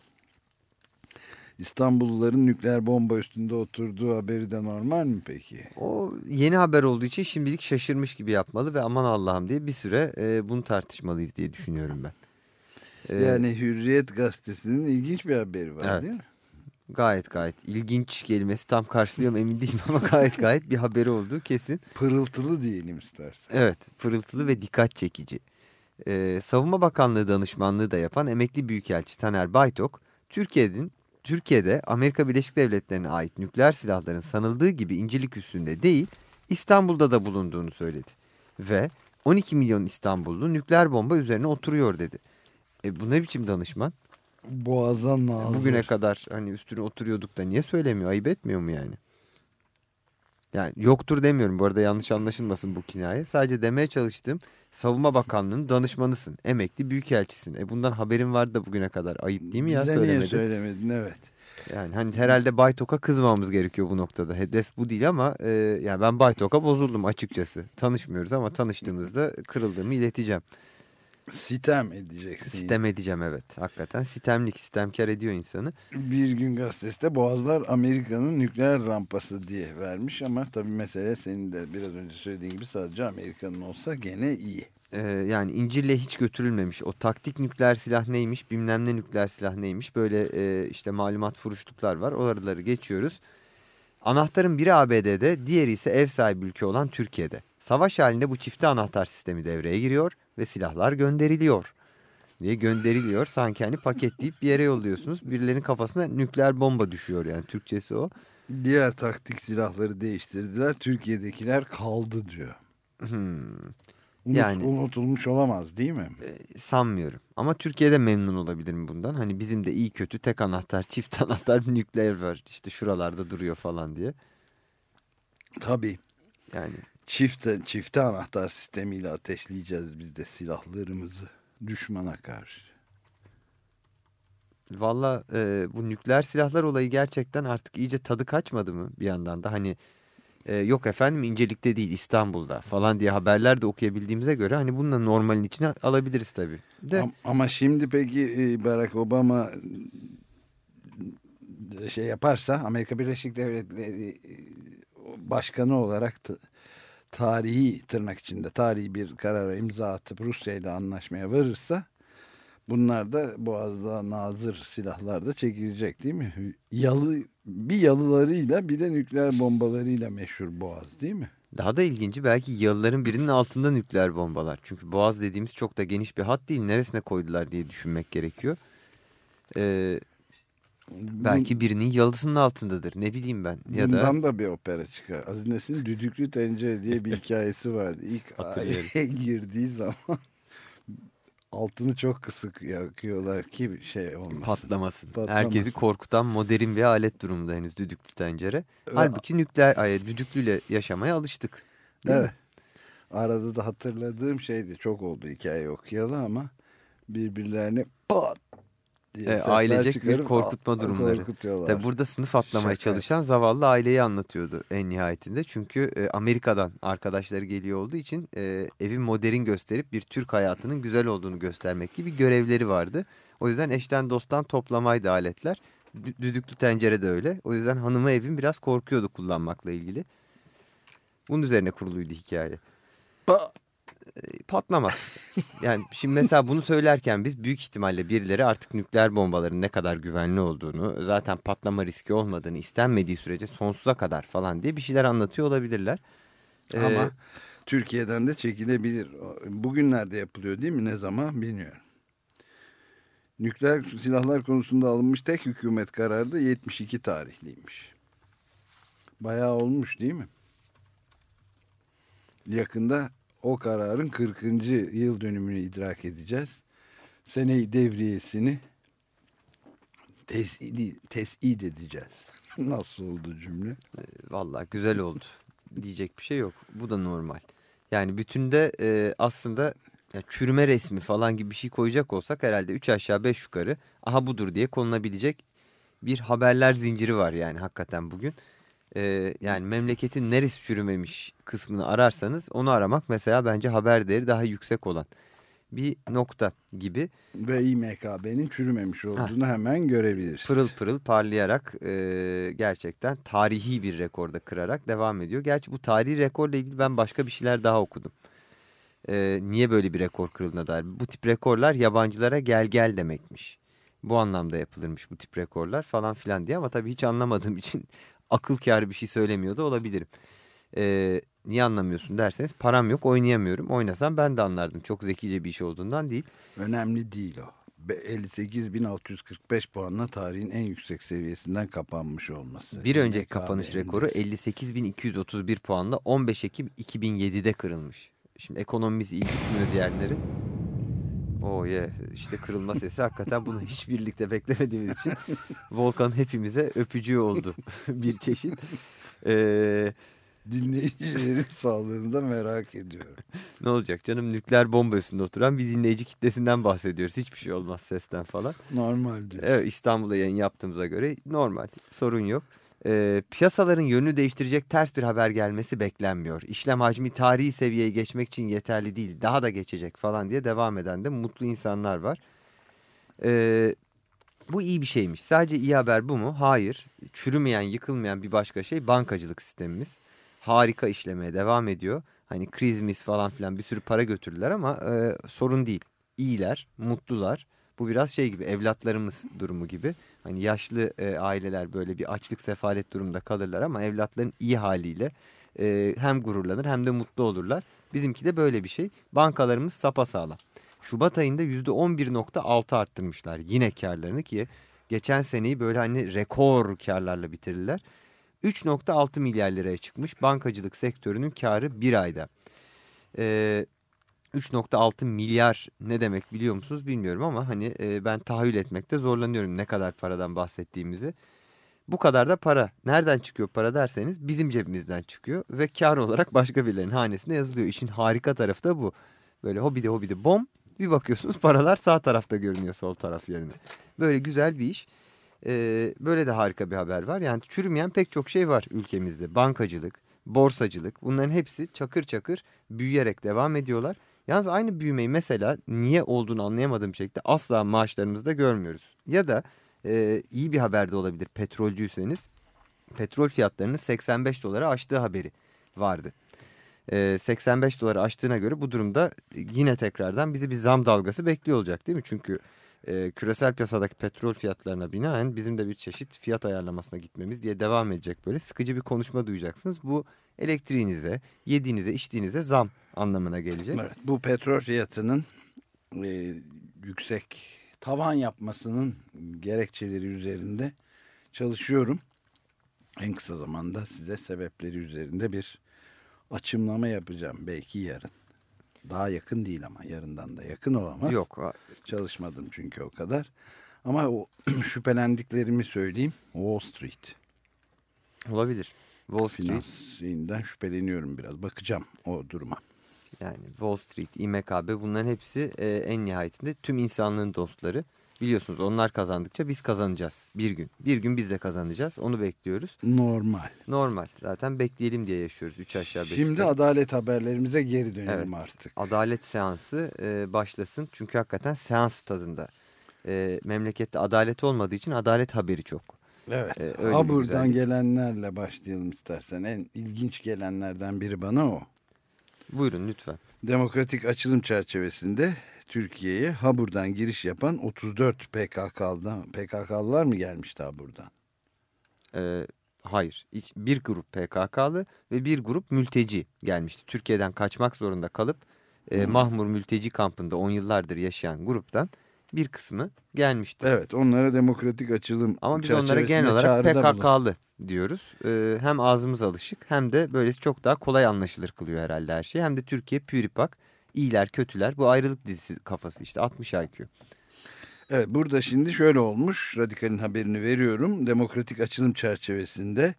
İstanbulluların nükleer bomba üstünde oturduğu haberi de normal mi peki? O yeni haber olduğu için şimdilik şaşırmış gibi yapmalı ve aman Allah'ım diye bir süre e, bunu tartışmalıyız diye düşünüyorum ben. E, Yani Hürriyet gazetesinin ilginç bir haberi var Evet. değil mi? Gayet gayet ilginç kelimesi tam karşılıyor mu emin değilim ama gayet gayet bir haberi olduğu kesin. Pırıltılı diyelim istersen. Evet pırıltılı ve dikkat çekici. Ee, Savunma Bakanlığı danışmanlığı da yapan emekli büyükelçi Taner Baytok, Türkiye'nin Türkiye'de Amerika Birleşik Devletleri'ne ait nükleer silahların sanıldığı gibi İncirlik üssünde değil İstanbul'da da bulunduğunu söyledi. Ve 12 milyon İstanbullu nükleer bomba üzerine oturuyor dedi. E bu ne biçim danışman? Boğazan nazır. Bugüne kadar hani üstüne oturuyorduk da niye söylemiyor? Ayıp etmiyor mu yani? Yani yoktur demiyorum bu arada yanlış anlaşılmasın bu kinaye. Sadece demeye çalıştığım Savunma Bakanlığı'nın danışmanısın. Emekli büyükelçisin. E bundan haberin vardı da bugüne kadar. Ayıp değil mi ya Bize söylemedin? niye söylemedin evet. Yani hani herhalde Baytok'a kızmamamız gerekiyor bu noktada. Hedef bu değil ama e, yani ben Baytok'a bozuldum açıkçası. Tanışmıyoruz ama tanıştığımızda kırıldığımı ileteceğim. Sitem edeceksin. Sitem edeceğim evet. Hakikaten sitemlik, sitemkar ediyor insanı. Bir gün gazetesi de Boğazlar Amerika'nın nükleer rampası diye vermiş ama tabii mesele senin de biraz önce söylediğin gibi sadece Amerika'nın olsa gene iyi. Ee, yani İncil'le hiç götürülmemiş. O taktik nükleer silah neymiş, bilmem ne nükleer silah neymiş. Böyle e, işte malumat furuşluklar var. Oraları geçiyoruz. Anahtarın biri ABD'de, diğeri ise ev sahibi ülke olan Türkiye'de. Savaş halinde bu çifte anahtar sistemi devreye giriyor ve silahlar gönderiliyor. Diye gönderiliyor. Sanki hani paketleyip bir yere yolluyorsunuz. Birilerinin kafasına nükleer bomba düşüyor yani Türkçesi o. Diğer taktik silahları değiştirdiler. Türkiye'dekiler kaldı diyor. Hmm. Unut, Yani- Unutulmuş olamaz değil mi? E, sanmıyorum. Ama Türkiye'de memnun olabilir mi bundan? Hani bizim de iyi kötü tek anahtar, çift anahtar nükleer var. İşte şuralarda duruyor falan diye. Tabii. Yani Çifte, çifte anahtar sistemiyle ateşleyeceğiz biz de silahlarımızı düşmana karşı. valla e, bu nükleer silahlar olayı gerçekten artık iyice tadı kaçmadı mı bir yandan da? Hani e, yok efendim incelikte değil İstanbul'da falan diye haberler de okuyabildiğimize göre hani bunu da normalin içine alabiliriz tabii. De, Am- Ama şimdi peki e, Barack Obama e, şey yaparsa Amerika Birleşik Devletleri e, başkanı olarak ta- tarihi tırnak içinde tarihi bir karara imza atıp Rusya ile anlaşmaya varırsa bunlar da Boğaz'da nazır silahlar da çekilecek değil mi? Yalı bir yalılarıyla bir de nükleer bombalarıyla meşhur Boğaz değil mi? Daha da ilginci belki yalıların birinin altında nükleer bombalar. Çünkü boğaz dediğimiz çok da geniş bir hat değil. Neresine koydular diye düşünmek gerekiyor. Ee, belki birinin yalısının altındadır. Ne bileyim ben. Ya da Bundan da bir opera çıkar. Aziz Nesin'in Düdüklü Tencere diye bir hikayesi vardı. İlk aileye girdiği zaman altını çok kısık yakıyorlar ki şey olmasın. patlamasın. Patlamasın. Herkesi korkutan modern bir alet durumda henüz düdüklü tencere. Ve- Halbuki nükleer ay, düdüklüyle yaşamaya alıştık. Değil mi? Evet. Arada da hatırladığım şeydi. Çok oldu hikaye okuyalı ama birbirlerine pat E, ailecek bir korkutma a- durumları. Korkutuyorlar. Tabi burada sınıf atlamaya Şaka. çalışan zavallı aileyi anlatıyordu en nihayetinde. Çünkü e, Amerika'dan arkadaşları geliyor olduğu için e, evi modern gösterip bir Türk hayatının güzel olduğunu göstermek gibi görevleri vardı. O yüzden eşten dosttan toplamaydı aletler. Dü- Düdüklü tencere de öyle. O yüzden hanımı evin biraz korkuyordu kullanmakla ilgili. Bunun üzerine kuruluydu hikaye. E, Patlamaz. Yani şimdi mesela bunu söylerken biz büyük ihtimalle birileri artık nükleer bombaların ne kadar güvenli olduğunu, zaten patlama riski olmadığını, istenmediği sürece sonsuza kadar falan diye bir şeyler anlatıyor olabilirler. Ee, Ama Türkiye'den de çekilebilir. Bugünlerde yapılıyor değil mi? Ne zaman bilmiyorum. Nükleer silahlar konusunda alınmış tek hükümet kararı da 72 tarihliymiş. Bayağı olmuş değil mi? Yakında o kararın 40. yıl dönümünü idrak edeceğiz. Seneyi devriyesini tespit, tespit edeceğiz. Nasıl oldu cümle? Vallahi güzel oldu. Diyecek bir şey yok. Bu da normal. Yani bütünde e, aslında ya çürüme resmi falan gibi bir şey koyacak olsak herhalde 3 aşağı 5 yukarı aha budur diye konulabilecek bir haberler zinciri var yani hakikaten bugün. E, yani memleketin neresi çürümemiş kısmını ararsanız onu aramak mesela bence haber değeri daha yüksek olan bir nokta gibi. Ve İMKB'nin çürümemiş olduğunu hemen görebiliriz. Pırıl pırıl parlayarak e, gerçekten tarihi bir rekorda kırarak devam ediyor. Gerçi bu tarihi rekorla ilgili ben başka bir şeyler daha okudum. E, niye böyle bir rekor kırıldığına dair. Bu tip rekorlar yabancılara gel gel demekmiş. Bu anlamda yapılırmış bu tip rekorlar falan filan diye ama tabii hiç anlamadığım için akıl kârı bir şey söylemiyor da olabilirim. E, niye anlamıyorsun derseniz param yok oynayamıyorum. Oynasam ben de anlardım. Çok zekice bir iş olduğundan değil. Önemli değil o. Be- 58.645 puanla tarihin en yüksek seviyesinden kapanmış olması. Bir önceki kapanış rekoru 58.231 puanla 15 Ekim 2007'de kırılmış. Şimdi ekonomimiz iyi gitmiyor diyenlerin. Oh yeah. işte kırılma sesi hakikaten bunu hiç birlikte beklemediğimiz için Volkan hepimize öpücüğü oldu bir çeşit. Ee, dinleyicilerin sağlığını da merak ediyorum. ne olacak canım nükleer bomba üstünde oturan bir dinleyici kitlesinden bahsediyoruz. Hiçbir şey olmaz sesten falan. Normal diyor. Evet İstanbul'da yayın yaptığımıza göre normal sorun yok. Ee, piyasaların yönünü değiştirecek ters bir haber gelmesi beklenmiyor. İşlem hacmi tarihi seviyeye geçmek için yeterli değil. Daha da geçecek falan diye devam eden de mutlu insanlar var. Ee, bu iyi bir şeymiş. Sadece iyi haber bu mu? Hayır. Çürümeyen, yıkılmayan bir başka şey bankacılık sistemimiz. Harika işlemeye devam ediyor. Hani krizimiz falan filan bir sürü para götürdüler ama e, sorun değil. İyiler, mutlular. Bu biraz şey gibi evlatlarımız durumu gibi. Hani yaşlı e, aileler böyle bir açlık sefalet durumunda kalırlar ama evlatların iyi haliyle e, hem gururlanır hem de mutlu olurlar. Bizimki de böyle bir şey. Bankalarımız sapasağlam. Şubat ayında %11.6 arttırmışlar yine karlarını ki geçen seneyi böyle hani rekor karlarla bitirdiler. 3.6 milyar liraya çıkmış bankacılık sektörünün karı bir ayda. Ee, 3.6 milyar ne demek biliyor musunuz bilmiyorum ama hani e, ben tahayyül etmekte zorlanıyorum ne kadar paradan bahsettiğimizi. Bu kadar da para. Nereden çıkıyor para derseniz bizim cebimizden çıkıyor ve kar olarak başka birilerinin hanesine yazılıyor. İşin harika tarafı da bu. Böyle hobide hobide bom bir bakıyorsunuz paralar sağ tarafta görünüyor sol taraf yerine. Böyle güzel bir iş. Ee, böyle de harika bir haber var. Yani çürümeyen pek çok şey var ülkemizde. Bankacılık, borsacılık bunların hepsi çakır çakır büyüyerek devam ediyorlar. Yalnız aynı büyümeyi mesela niye olduğunu anlayamadığım şekilde asla maaşlarımızda görmüyoruz. Ya da e, iyi bir haber de olabilir petrolcüyseniz petrol fiyatlarının 85 dolara aştığı haberi vardı. E, 85 doları aştığına göre bu durumda yine tekrardan bizi bir zam dalgası bekliyor olacak değil mi? Çünkü e, küresel piyasadaki petrol fiyatlarına binaen bizim de bir çeşit fiyat ayarlamasına gitmemiz diye devam edecek böyle sıkıcı bir konuşma duyacaksınız. Bu elektriğinize, yediğinize, içtiğinize zam anlamına gelecek. Evet, bu petrol fiyatının e, yüksek tavan yapmasının gerekçeleri üzerinde çalışıyorum. En kısa zamanda size sebepleri üzerinde bir açımlama yapacağım. Belki yarın. Daha yakın değil ama yarından da yakın olamaz. Yok. Çalışmadım çünkü o kadar. Ama o şüphelendiklerimi söyleyeyim. Wall Street. Olabilir. Wall Street. Finansinden şüpheleniyorum biraz. Bakacağım o duruma. Yani Wall Street, İMKB bunların hepsi e, en nihayetinde tüm insanlığın dostları. Biliyorsunuz onlar kazandıkça biz kazanacağız bir gün. Bir gün biz de kazanacağız onu bekliyoruz. Normal. Normal zaten bekleyelim diye yaşıyoruz 3 aşağı 5 Şimdi adalet haberlerimize geri dönelim evet, artık. Adalet seansı e, başlasın çünkü hakikaten seans tadında. E, memlekette adalet olmadığı için adalet haberi çok. Evet. E, öyle ha bir buradan güzellik. gelenlerle başlayalım istersen. En ilginç gelenlerden biri bana o. Buyurun lütfen. Demokratik açılım çerçevesinde Türkiye'ye Habur'dan giriş yapan 34 PKK'lıdan PKK'lılar mı gelmişti Habur'dan? Ee, hayır. Bir grup PKK'lı ve bir grup mülteci gelmişti. Türkiye'den kaçmak zorunda kalıp e. Mahmur mülteci kampında 10 yıllardır yaşayan gruptan bir kısmı gelmişti. Evet onlara demokratik açılım Ama biz onlara genel olarak çağrıda bulun- PKK'lı diyoruz. Ee, hem ağzımız alışık hem de böylesi çok daha kolay anlaşılır kılıyor herhalde her şey. Hem de Türkiye püripak, iyiler kötüler bu ayrılık dizisi kafası işte 60 IQ. Evet burada şimdi şöyle olmuş. Radikal'in haberini veriyorum. Demokratik açılım çerçevesinde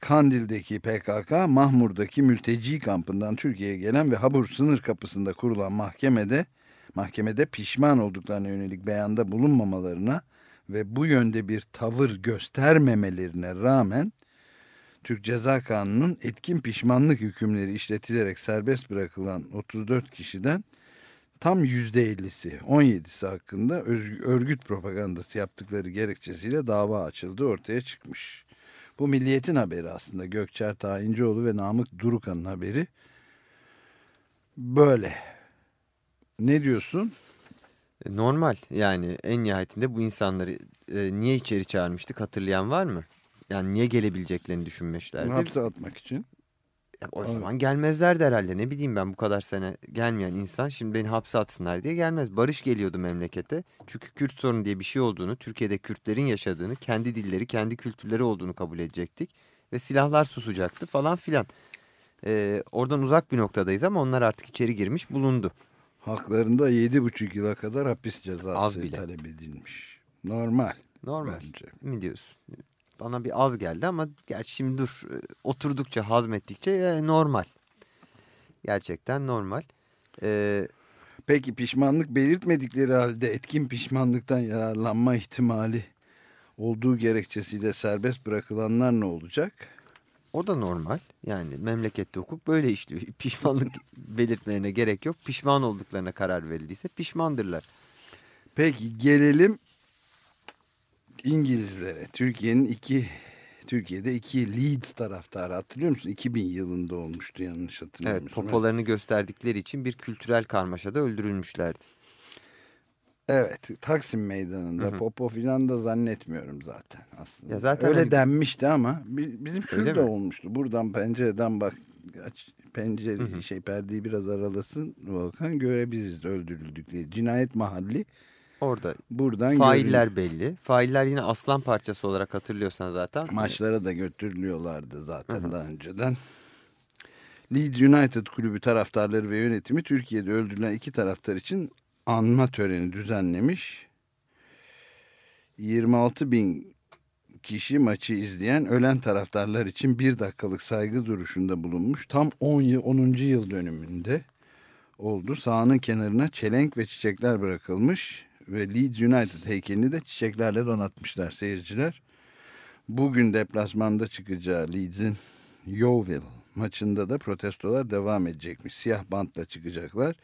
Kandil'deki PKK, Mahmur'daki mülteci kampından Türkiye'ye gelen ve Habur sınır kapısında kurulan mahkemede mahkemede pişman olduklarına yönelik beyanda bulunmamalarına ve bu yönde bir tavır göstermemelerine rağmen Türk Ceza Kanunu'nun etkin pişmanlık hükümleri işletilerek serbest bırakılan 34 kişiden tam %50'si 17'si hakkında örgüt propagandası yaptıkları gerekçesiyle dava açıldı ortaya çıkmış. Bu milliyetin haberi aslında Gökçer Tayincioğlu ve Namık Durukan'ın haberi. Böyle. Ne diyorsun? E, Normal yani en nihayetinde bu insanları e, niye içeri çağırmıştık hatırlayan var mı? Yani niye gelebileceklerini düşünmüşlerdi. Hapse atmak için. Ya o zaman gelmezlerdi herhalde ne bileyim ben bu kadar sene gelmeyen insan şimdi beni hapse atsınlar diye gelmez. Barış geliyordu memlekete çünkü Kürt sorunu diye bir şey olduğunu Türkiye'de Kürtlerin yaşadığını kendi dilleri kendi kültürleri olduğunu kabul edecektik. Ve silahlar susacaktı falan filan. Ee, oradan uzak bir noktadayız ama onlar artık içeri girmiş bulundu. Haklarında 7,5 yıla kadar hapis cezası Az bile. talep edilmiş. Normal. Normal Bence. mi diyorsun? bana bir az geldi ama gerçi şimdi dur e, oturdukça hazmettikçe e, normal. Gerçekten normal. E, Peki pişmanlık belirtmedikleri halde etkin pişmanlıktan yararlanma ihtimali olduğu gerekçesiyle serbest bırakılanlar ne olacak? O da normal. Yani memlekette hukuk böyle işliyor. Pişmanlık belirtmelerine gerek yok. Pişman olduklarına karar verildiyse pişmandırlar. Peki gelelim İngilizlere. Türkiye'nin iki Türkiye'de iki Leeds taraftarı hatırlıyor musun? 2000 yılında olmuştu yanlış hatırlamıyorsam. Evet popolarını gösterdikleri için bir kültürel karmaşada öldürülmüşlerdi. Evet Taksim Meydanı'nda Hı hı. popo filan da zannetmiyorum zaten aslında. Ya zaten Öyle hani- denmişti ama bi- bizim şurada olmuştu. Buradan pencereden bak aç, pencere Hı hı. şey perdeyi biraz aralasın Volkan görebiliriz öldürüldükleri. Cinayet mahalli Orada buradan failler görülüyor. belli. Failler yine aslan parçası olarak hatırlıyorsan zaten. Maçlara da götürülüyorlardı zaten Hı hı. daha önceden. Leeds United kulübü taraftarları ve yönetimi Türkiye'de öldürülen iki taraftar için anma töreni düzenlemiş. 26 bin kişi maçı izleyen ölen taraftarlar için bir dakikalık saygı duruşunda bulunmuş. Tam 10 yıl, 10. yıl dönümünde oldu. Sahanın kenarına çelenk ve çiçekler bırakılmış ve Leeds United heykelini de çiçeklerle donatmışlar seyirciler. Bugün deplasmanda çıkacağı Leeds'in Yeovil maçında da protestolar devam edecekmiş. Siyah bantla çıkacaklar.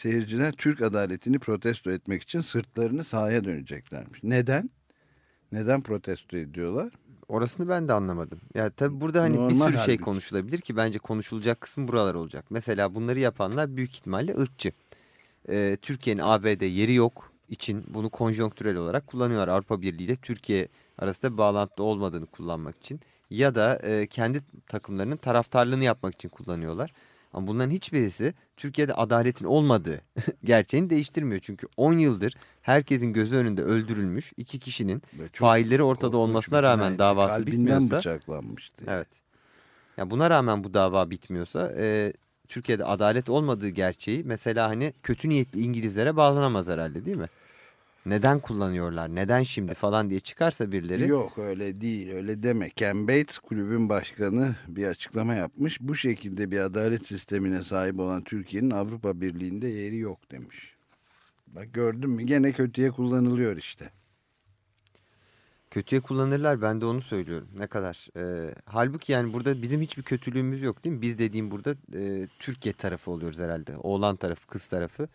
Seyirciler Türk adaletini protesto etmek için sırtlarını sahaya döneceklermiş. Neden? Neden protesto ediyorlar? Orasını ben de anlamadım. Ya tabii burada hani bir Normal sürü şey halbuki. konuşulabilir ki bence konuşulacak kısım buralar olacak. Mesela bunları yapanlar büyük ihtimalle ırkçı. Ee, Türkiye'nin ABD yeri yok için bunu konjonktürel olarak kullanıyorlar. Avrupa Birliği ile Türkiye arasında bağlantılı olmadığını kullanmak için. Ya da e, kendi takımlarının taraftarlığını yapmak için kullanıyorlar. Ama bunların hiçbirisi Türkiye'de adaletin olmadığı gerçeğini değiştirmiyor. Çünkü 10 yıldır herkesin gözü önünde öldürülmüş iki kişinin failleri ortada olmasına rağmen davası Kalbinden bitmiyorsa. bıçaklanmıştı. Evet. Ya buna rağmen bu dava bitmiyorsa e, Türkiye'de adalet olmadığı gerçeği mesela hani kötü niyetli İngilizlere bağlanamaz herhalde değil mi? Neden kullanıyorlar, neden şimdi falan diye çıkarsa birileri. Yok öyle değil öyle deme. Ken Bates kulübün başkanı bir açıklama yapmış. Bu şekilde bir adalet sistemine sahip olan Türkiye'nin Avrupa Birliği'nde yeri yok demiş. Bak gördün mü gene kötüye kullanılıyor işte. Kötüye kullanırlar ben de onu söylüyorum. Ne kadar. E, halbuki yani burada bizim hiçbir kötülüğümüz yok değil mi? Biz dediğim burada e, Türkiye tarafı oluyoruz herhalde. Oğlan tarafı, kız tarafı.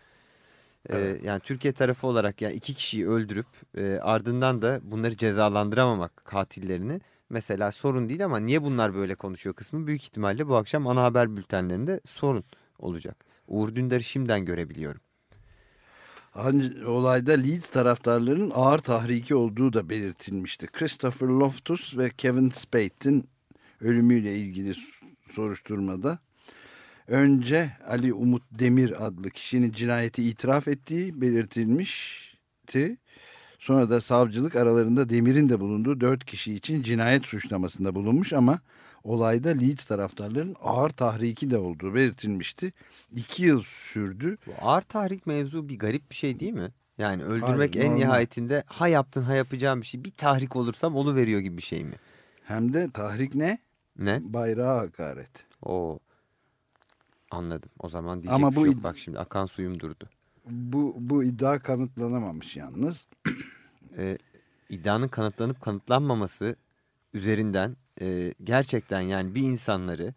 E, Evet. Yani Türkiye tarafı olarak yani iki kişiyi öldürüp e, ardından da bunları cezalandıramamak katillerini mesela sorun değil ama niye bunlar böyle konuşuyor kısmı büyük ihtimalle bu akşam ana haber bültenlerinde sorun olacak. Uğur Dündar'ı şimdiden görebiliyorum. Ancak olayda Leeds taraftarlarının ağır tahriki olduğu da belirtilmişti. Christopher Loftus ve Kevin Spade'in ölümüyle ilgili soruşturmada önce Ali Umut Demir adlı kişinin cinayeti itiraf ettiği belirtilmişti. Sonra da savcılık aralarında Demir'in de bulunduğu dört kişi için cinayet suçlamasında bulunmuş ama olayda Leeds taraftarlarının ağır tahriki de olduğu belirtilmişti. İki yıl sürdü. Bu ağır tahrik mevzu bir garip bir şey değil mi? Yani öldürmek Hayır, en normal. nihayetinde ha yaptın ha yapacağım bir şey. Bir tahrik olursam onu veriyor gibi bir şey mi? Hem de tahrik ne? Ne? Bayrağa hakaret. O anladım. O zaman diyecek Ama bir şey bu yok. Bak şimdi akan suyum durdu. Bu, bu iddia kanıtlanamamış yalnız. Ee, iddianın kanıtlanıp kanıtlanmaması üzerinden e, gerçekten yani bir insanları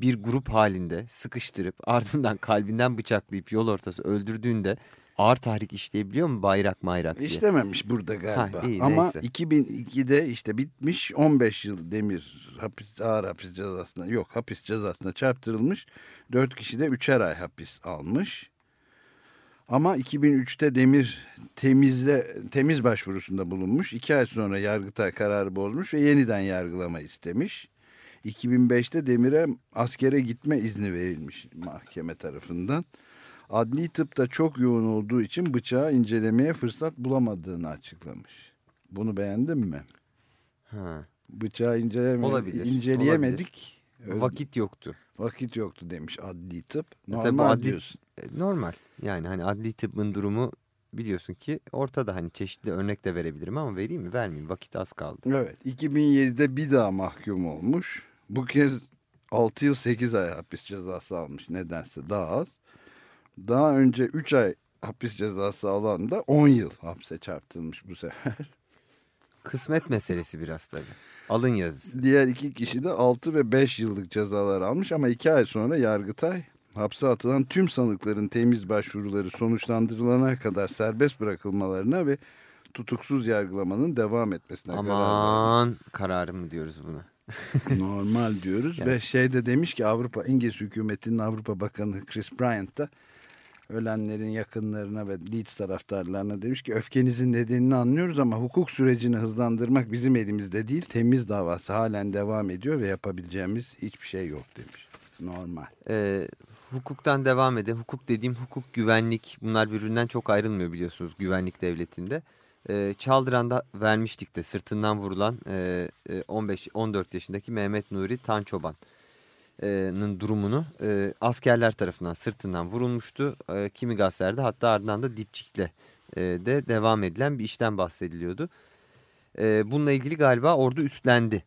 bir grup halinde sıkıştırıp ardından kalbinden bıçaklayıp yol ortası öldürdüğünde ağır tahrik işleyebiliyor mu bayrak mayrak diye? İşlememiş burada galiba. Ha, iyi, Ama neyse. 2002'de işte bitmiş 15 yıl demir hapis, ağır hapis cezasına yok hapis cezasına çarptırılmış. 4 kişi de 3'er ay hapis almış. Ama 2003'te Demir temizle temiz başvurusunda bulunmuş. 2 ay sonra Yargıtay kararı bozmuş ve yeniden yargılama istemiş. 2005'te Demir'e askere gitme izni verilmiş mahkeme tarafından. Adli tıpta çok yoğun olduğu için bıçağı incelemeye fırsat bulamadığını açıklamış. Bunu beğendin mi? Ha. Bıçağı inceleme, Olabilir, inceleyemedik. olabilir. Vakit yoktu. Vakit yoktu demiş adli tıp. E Normal adli- diyorsun. E, Normal yani hani adli tıbbın durumu biliyorsun ki ortada hani çeşitli örnek de verebilirim ama vereyim mi vermeyeyim vakit az kaldı. Evet 2007'de bir daha mahkum olmuş. Bu kez 6 yıl 8 ay hapis cezası almış nedense daha az. Daha önce 3 ay hapis cezası alan da 10 yıl hapse çarptırılmış bu sefer. Kısmet meselesi biraz tabii. Alın yazısı. Diğer iki kişi de 6 ve 5 yıllık cezalar almış ama 2 ay sonra Yargıtay hapse atılan tüm sanıkların temiz başvuruları sonuçlandırılana kadar serbest bırakılmalarına ve tutuksuz yargılamanın devam etmesine karar verdi. Aman kararı mı diyoruz buna? Normal diyoruz Yani. ve şey de demiş ki Avrupa İngiliz hükümetinin Avrupa Bakanı Chris Bryant da ölenlerin yakınlarına ve Leeds taraftarlarına demiş ki öfkenizin nedenini anlıyoruz ama hukuk sürecini hızlandırmak bizim elimizde değil. Temiz davası halen devam ediyor ve yapabileceğimiz hiçbir şey yok demiş. Normal. Ee, hukuktan devam edelim. Hukuk dediğim hukuk, güvenlik bunlar birbirinden çok ayrılmıyor biliyorsunuz güvenlik devletinde. Ee, Çaldıran'da vermiştik de sırtından vurulan e, e, 15-14 yaşındaki Mehmet Nuri Tançoban'ın durumunu e, askerler tarafından sırtından vurulmuştu. E, kimi gazetelerde hatta ardından da dipçikle e, de devam edilen bir işten bahsediliyordu. E, bununla ilgili galiba ordu üstlendi.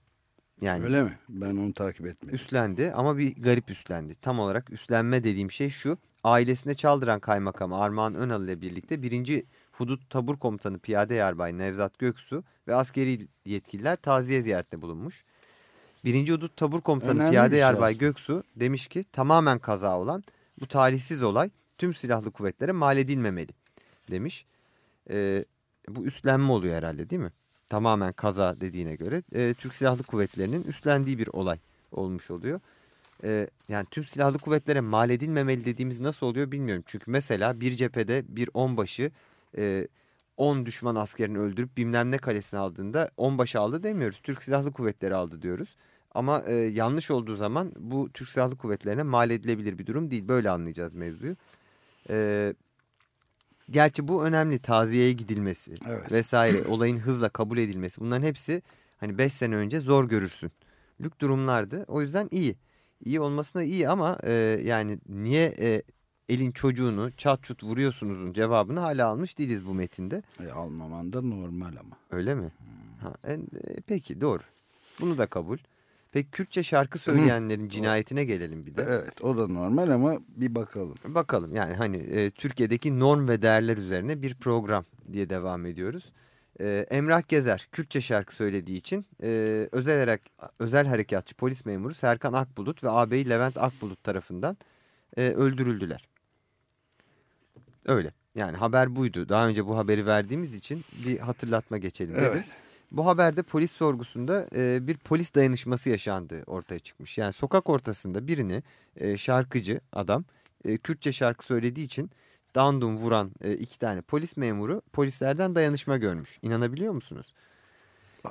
Yani Öyle mi? Ben onu takip etmedim. Üstlendi ama bir garip üstlendi. Tam olarak üstlenme dediğim şey şu. Ailesine çaldıran kaymakam Armağan Önal ile birlikte 1. Hudut Tabur Komutanı Piyade Yarbay Nevzat Göksu ve askeri yetkililer taziye ziyaretinde bulunmuş. 1. Hudut Tabur Komutanı Önemli Piyade şey Yarbay aslında. Göksu demiş ki tamamen kaza olan bu talihsiz olay tüm silahlı kuvvetlere mal edilmemeli demiş. Ee, bu üstlenme oluyor herhalde değil mi? Tamamen kaza dediğine göre e, Türk Silahlı Kuvvetleri'nin üstlendiği bir olay olmuş oluyor. Ee, yani tüm silahlı kuvvetlere mal edilmemeli dediğimiz nasıl oluyor bilmiyorum. Çünkü mesela bir cephede bir onbaşı e, 10 düşman askerini öldürüp bilmem ne kalesini aldığında onbaşı aldı demiyoruz. Türk Silahlı Kuvvetleri aldı diyoruz. Ama e, yanlış olduğu zaman bu Türk Silahlı Kuvvetlerine mal edilebilir bir durum değil. Böyle anlayacağız mevzuyu. E, gerçi bu önemli taziyeye gidilmesi Evet. vesaire olayın hızla kabul edilmesi bunların hepsi hani 5 sene önce zor görürsün. Lük durumlardı. O yüzden iyi. İyi olmasına iyi ama e, yani niye e, elin çocuğunu çat çut vuruyorsunuzun cevabını hala almış değiliz bu metinde. E, almaman da normal ama. Öyle mi? Ha, en- e, peki doğru. Bunu da kabul. Peki Kürtçe şarkı söyleyenlerin cinayetine gelelim bir de. Evet o da normal ama bir bakalım. Bakalım yani hani e, Türkiye'deki norm ve değerler üzerine bir program diye devam ediyoruz. E, Emrah Gezer Kürtçe şarkı söylediği için e, özel, özel harekatçı polis memuru Serkan Akbulut ve ağabeyi Levent Akbulut tarafından e, öldürüldüler. Öyle yani haber buydu. Daha önce bu haberi verdiğimiz için bir hatırlatma geçelim dedik. Evet. Bu haberde polis sorgusunda e, bir polis dayanışması yaşandığı ortaya çıkmış. Yani sokak ortasında birini e, şarkıcı adam e, Kürtçe şarkı söylediği için dandum vuran e, iki tane polis memuru polislerden dayanışma görmüş. İnanabiliyor musunuz?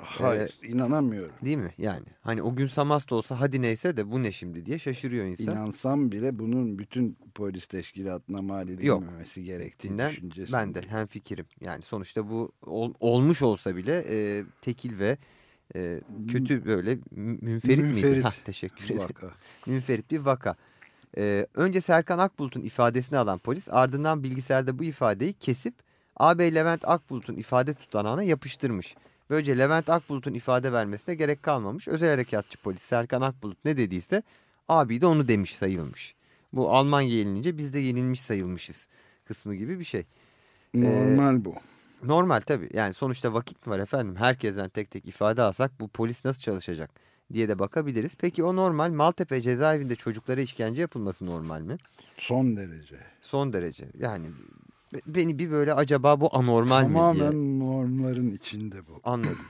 Hayır inanamıyorum. Değil mi? Yani hani o gün Samasta olsa hadi neyse de bu ne şimdi diye şaşırıyor insan. İnansam bile bunun bütün polis teşkilatına mal edilmemesi gerektiğini Dinlen, düşüncesi. ben de hem fikrim. Yani sonuçta bu ol- olmuş olsa bile e, tekil ve e, kötü böyle mü- münferit, miydi? Münferit Hah, teşekkür ederim. vaka. Münferit bir vaka. E, önce Serkan Akbulut'un ifadesini alan polis ardından bilgisayarda bu ifadeyi kesip ağabey Levent Akbulut'un ifade tutanağına yapıştırmış. Böylece Levent Akbulut'un ifade vermesine gerek kalmamış. Özel harekatçı polis Serkan Akbulut ne dediyse abi de onu demiş sayılmış. Bu Almanya yenilince biz de yenilmiş sayılmışız kısmı gibi bir şey. Normal bu. Normal tabii. Yani sonuçta vakit var efendim. Herkesten tek tek ifade alsak bu polis nasıl çalışacak diye de bakabiliriz. Peki o normal Maltepe cezaevinde çocuklara işkence yapılması normal mi? Son derece. Son derece. Yani beni bir böyle acaba bu anormal mi diye Tamamen normların içinde bu. anladım.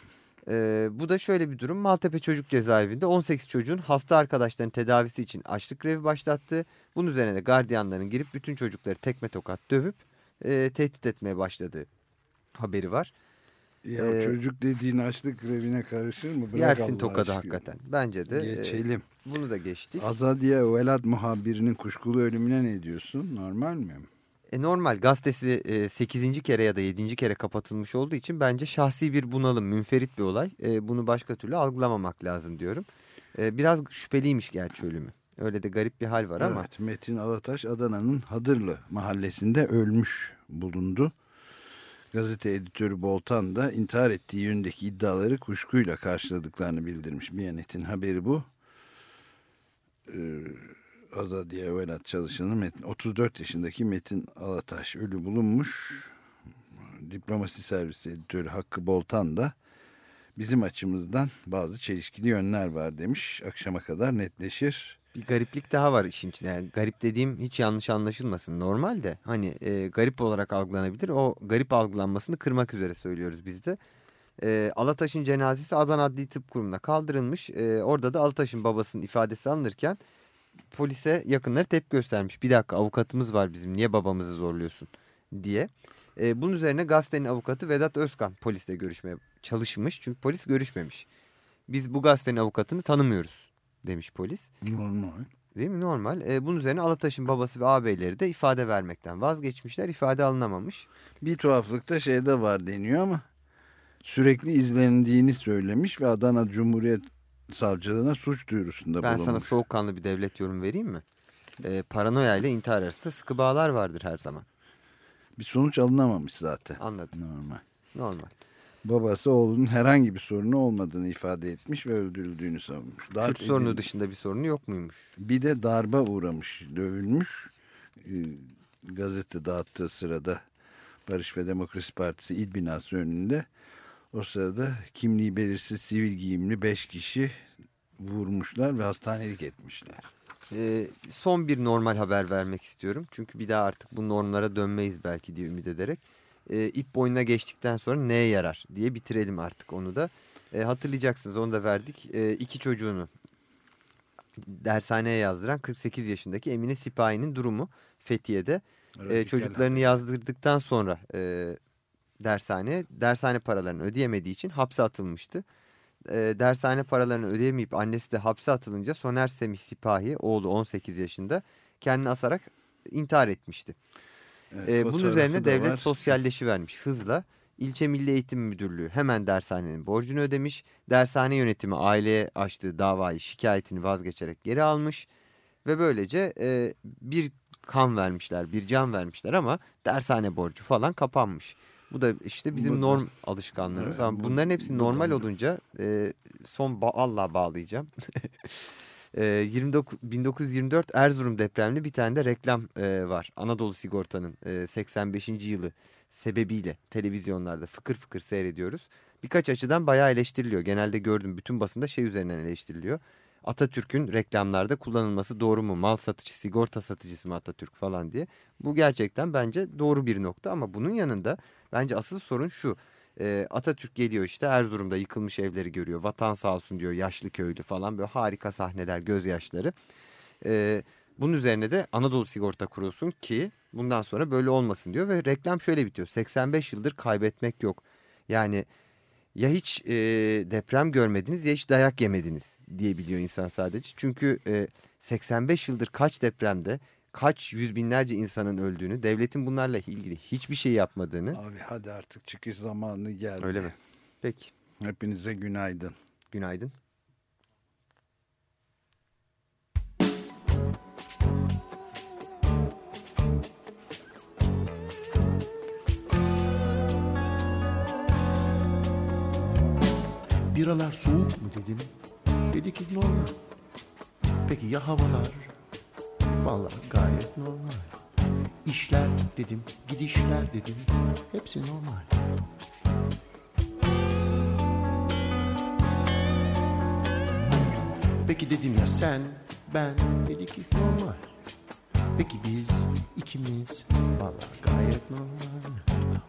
Ee, bu da şöyle bir durum. Maltepe Çocuk Cezaevinde 18 çocuğun hasta arkadaşlarının tedavisi için açlık grevi başlattı. Bunun üzerine de gardiyanların girip bütün çocukları tekme tokat dövüp e, tehdit etmeye başladığı haberi var. Ya Ee, çocuk dediğin açlık grevine karışır mı? Bırak Yersin Allah tokadı aşkına. hakikaten. Bence de. e, Geçelim. bunu da geçtik. Azadiye Velad muhabirinin kuşkulu ölümüne ne diyorsun? Normal mi? E, normal gazetesi e, 8. kere ya da 7. kere kapatılmış olduğu için bence şahsi bir bunalım, münferit bir olay. E, bunu başka türlü algılamamak lazım diyorum. E, biraz şüpheliymiş gerçi ölümü. Öyle de garip bir hal var ama. Evet, Metin Alataş Adana'nın Hadırlı mahallesinde ölmüş bulundu. Gazete editörü Boltan da intihar ettiği yönündeki iddiaları kuşkuyla karşıladıklarını bildirmiş. Biyanet'in haberi bu. Ee, Azadiye Övelat çalışanı Metin, 34 yaşındaki Metin Alataş ölü bulunmuş. Diplomasi Servisi Editörü Hakkı Boltan da bizim açımızdan bazı çelişkili yönler var demiş. Akşama kadar netleşir. Bir gariplik daha var işin içinde. Yani garip dediğim hiç yanlış anlaşılmasın. Normal de hani e, garip olarak algılanabilir. O garip algılanmasını kırmak üzere söylüyoruz biz de. E, Alataş'ın cenazesi Adana Adli Tıp Kurumu'na kaldırılmış. E, orada da Alataş'ın babasının ifadesi alınırken polise yakınları tepki göstermiş. Bir dakika avukatımız var bizim niye babamızı zorluyorsun diye. E, bunun üzerine gazetenin avukatı Vedat Özkan polisle görüşmeye çalışmış. Çünkü polis görüşmemiş. Biz bu gazetenin avukatını tanımıyoruz demiş polis. Normal. Değil mi? Normal. E, bunun üzerine Alataş'ın babası ve ağabeyleri de ifade vermekten vazgeçmişler. İfade alınamamış. Bir tuhaflık da şeyde var deniyor ama sürekli izlendiğini söylemiş ve Adana Cumhuriyet Savcılığına suç duyurusunda Ben bulunmuş. sana soğukkanlı bir devlet yorum vereyim mi? E, paranoya ile intihar arasında sıkı bağlar vardır her zaman. Bir sonuç alınamamış zaten. Anladım. Normal. Normal. Babası oğlunun herhangi bir sorunu olmadığını ifade etmiş ve öldürüldüğünü savunmuş. Darp Kürt sorunu edilmiş. dışında bir sorunu yok muymuş? Bir de darba uğramış, dövülmüş. Ee, gazete dağıttığı sırada Barış ve Demokrasi Partisi il binası önünde. O sırada kimliği belirsiz sivil giyimli beş kişi vurmuşlar ve hastanelik etmişler. E, son bir normal haber vermek istiyorum. Çünkü bir daha artık bu normlara dönmeyiz belki diye ümit ederek. E, ip boyuna geçtikten sonra neye yarar diye bitirelim artık onu da. E, hatırlayacaksınız onu da verdik. E, iki çocuğunu dershaneye yazdıran 48 yaşındaki Emine Sipahi'nin durumu Fethiye'de. E, Radikal çocuklarını yazdırdıktan sonra e, dershaneye dershane paralarını ödeyemediği için hapse atılmıştı. E, dershane paralarını ödeyemeyip annesi de hapse atılınca Soner Semih Sipahi oğlu 18 yaşında kendini asarak intihar etmişti. Evet, E, bunun üzerine devlet var. sosyalleşi vermiş hızla. İlçe Milli Eğitim Müdürlüğü hemen dershanenin borcunu ödemiş. Dershane yönetimi aileye açtığı davayı şikayetini vazgeçerek geri almış. Ve böylece e, bir kan vermişler, bir can vermişler ama dershane borcu falan kapanmış. Bu da işte bizim Bu norm alışkanlığımız. Evet, ama bu- bunların hepsi normal olunca e, son ba Allah bağlayacağım. E, 29, 1924 Erzurum depremli bir tane de reklam e, var. Anadolu Sigorta'nın e, 85. yılı sebebiyle televizyonlarda fıkır fıkır seyrediyoruz. Birkaç açıdan bayağı eleştiriliyor. Genelde gördüm bütün basında şey üzerinden eleştiriliyor. Atatürk'ün reklamlarda kullanılması doğru mu? Mal satıcı, sigorta satıcısı mı Atatürk falan diye. Bu gerçekten bence doğru bir nokta ama bunun yanında bence asıl sorun şu. Ee, Atatürk geliyor işte Erzurum'da yıkılmış evleri görüyor. Vatan sağ olsun diyor yaşlı köylü falan böyle harika sahneler gözyaşları. Ee, bunun üzerine de Anadolu Sigorta kurulsun ki bundan sonra böyle olmasın diyor. Ve reklam şöyle bitiyor 85 yıldır kaybetmek yok. Yani ya hiç e, deprem görmediniz ya hiç dayak yemediniz diyebiliyor insan sadece. Çünkü e, 85 yıldır kaç depremde kaç yüz binlerce insanın öldüğünü devletin bunlarla ilgili hiçbir şey yapmadığını. Abi hadi artık çıkış zamanı geldi. Öyle mi? Peki. Hepinize günaydın. Günaydın. Biralar soğuk mu dedim. Dedi ki normal. Peki ya havalar? Vallahi gayet normal. İşler dedim, gidişler dedim. Hepsi normal. Peki dedim ya sen, ben dedi ki normal. Peki biz ikimiz vallahi gayet normal.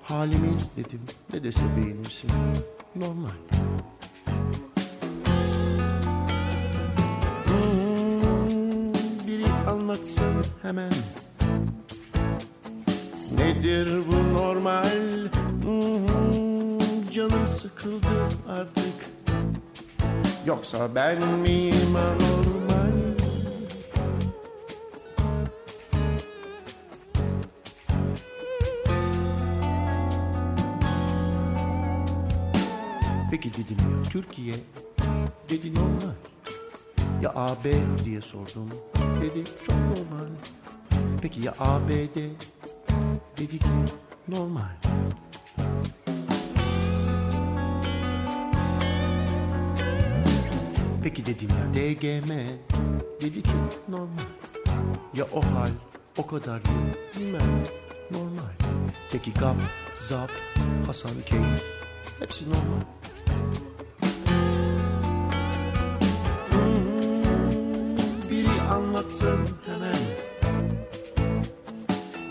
Halimiz dedim ne dese beğenirsin normal. Anlatsın hemen. Nedir bu normal? Hmm, canım sıkıldı artık. Yoksa ben miyim anormal? Peki dedim ya Türkiye AB diye sordum. Dedi çok normal. Peki ya ABD? Dedi ki normal. Peki dedim ya DGM Dedi ki normal Ya o hal o kadar değil bilmem normal Peki GAP, ZAP, Hasan Keyif Hepsi normal anlatsın hemen.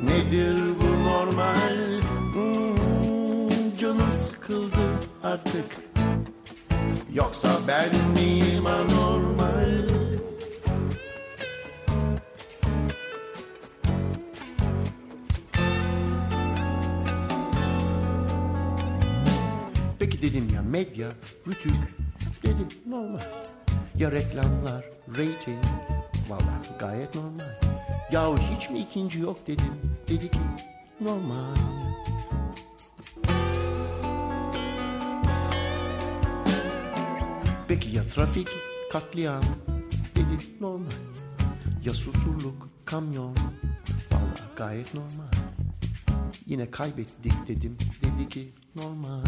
Nedir bu normal? Hmm, Canım sıkıldı artık. Yoksa ben miyim anormal? Peki dedim ya medya, rütük Dedi normal. Ya reklamlar, rating Valla gayet normal. Yahu hiç mi ikinci yok dedim. Dedi ki normal. Peki ya trafik, katliam? Dedi normal. Ya susurluk, kamyon? Valla gayet normal. Yine kaybettik dedim. Dedi ki normal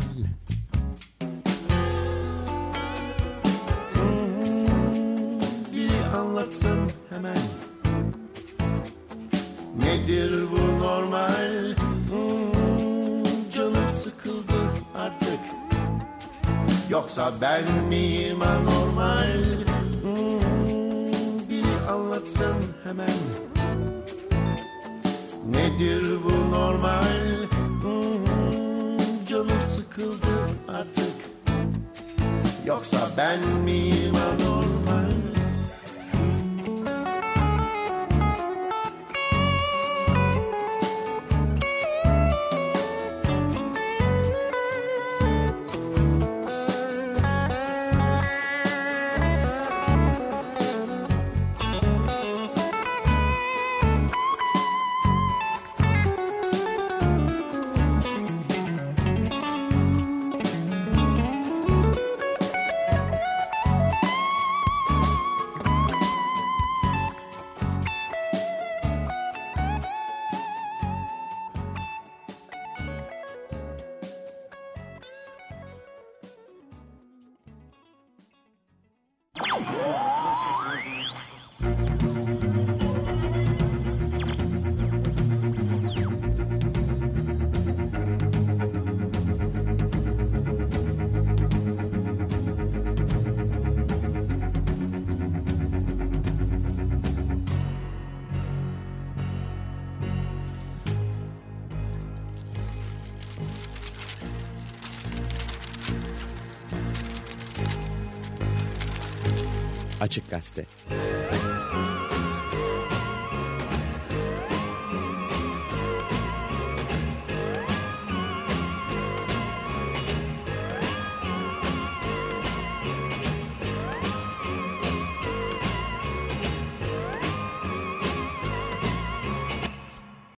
anlatsın hemen. Nedir bu normal? Hmm, Canım sıkıldı artık. Yoksa ben miyim anormal? Hmm, Biri anlatsın hemen. Nedir bu normal? Hmm, Canım sıkıldı artık. Yoksa ben miyim anormal Açık Gazete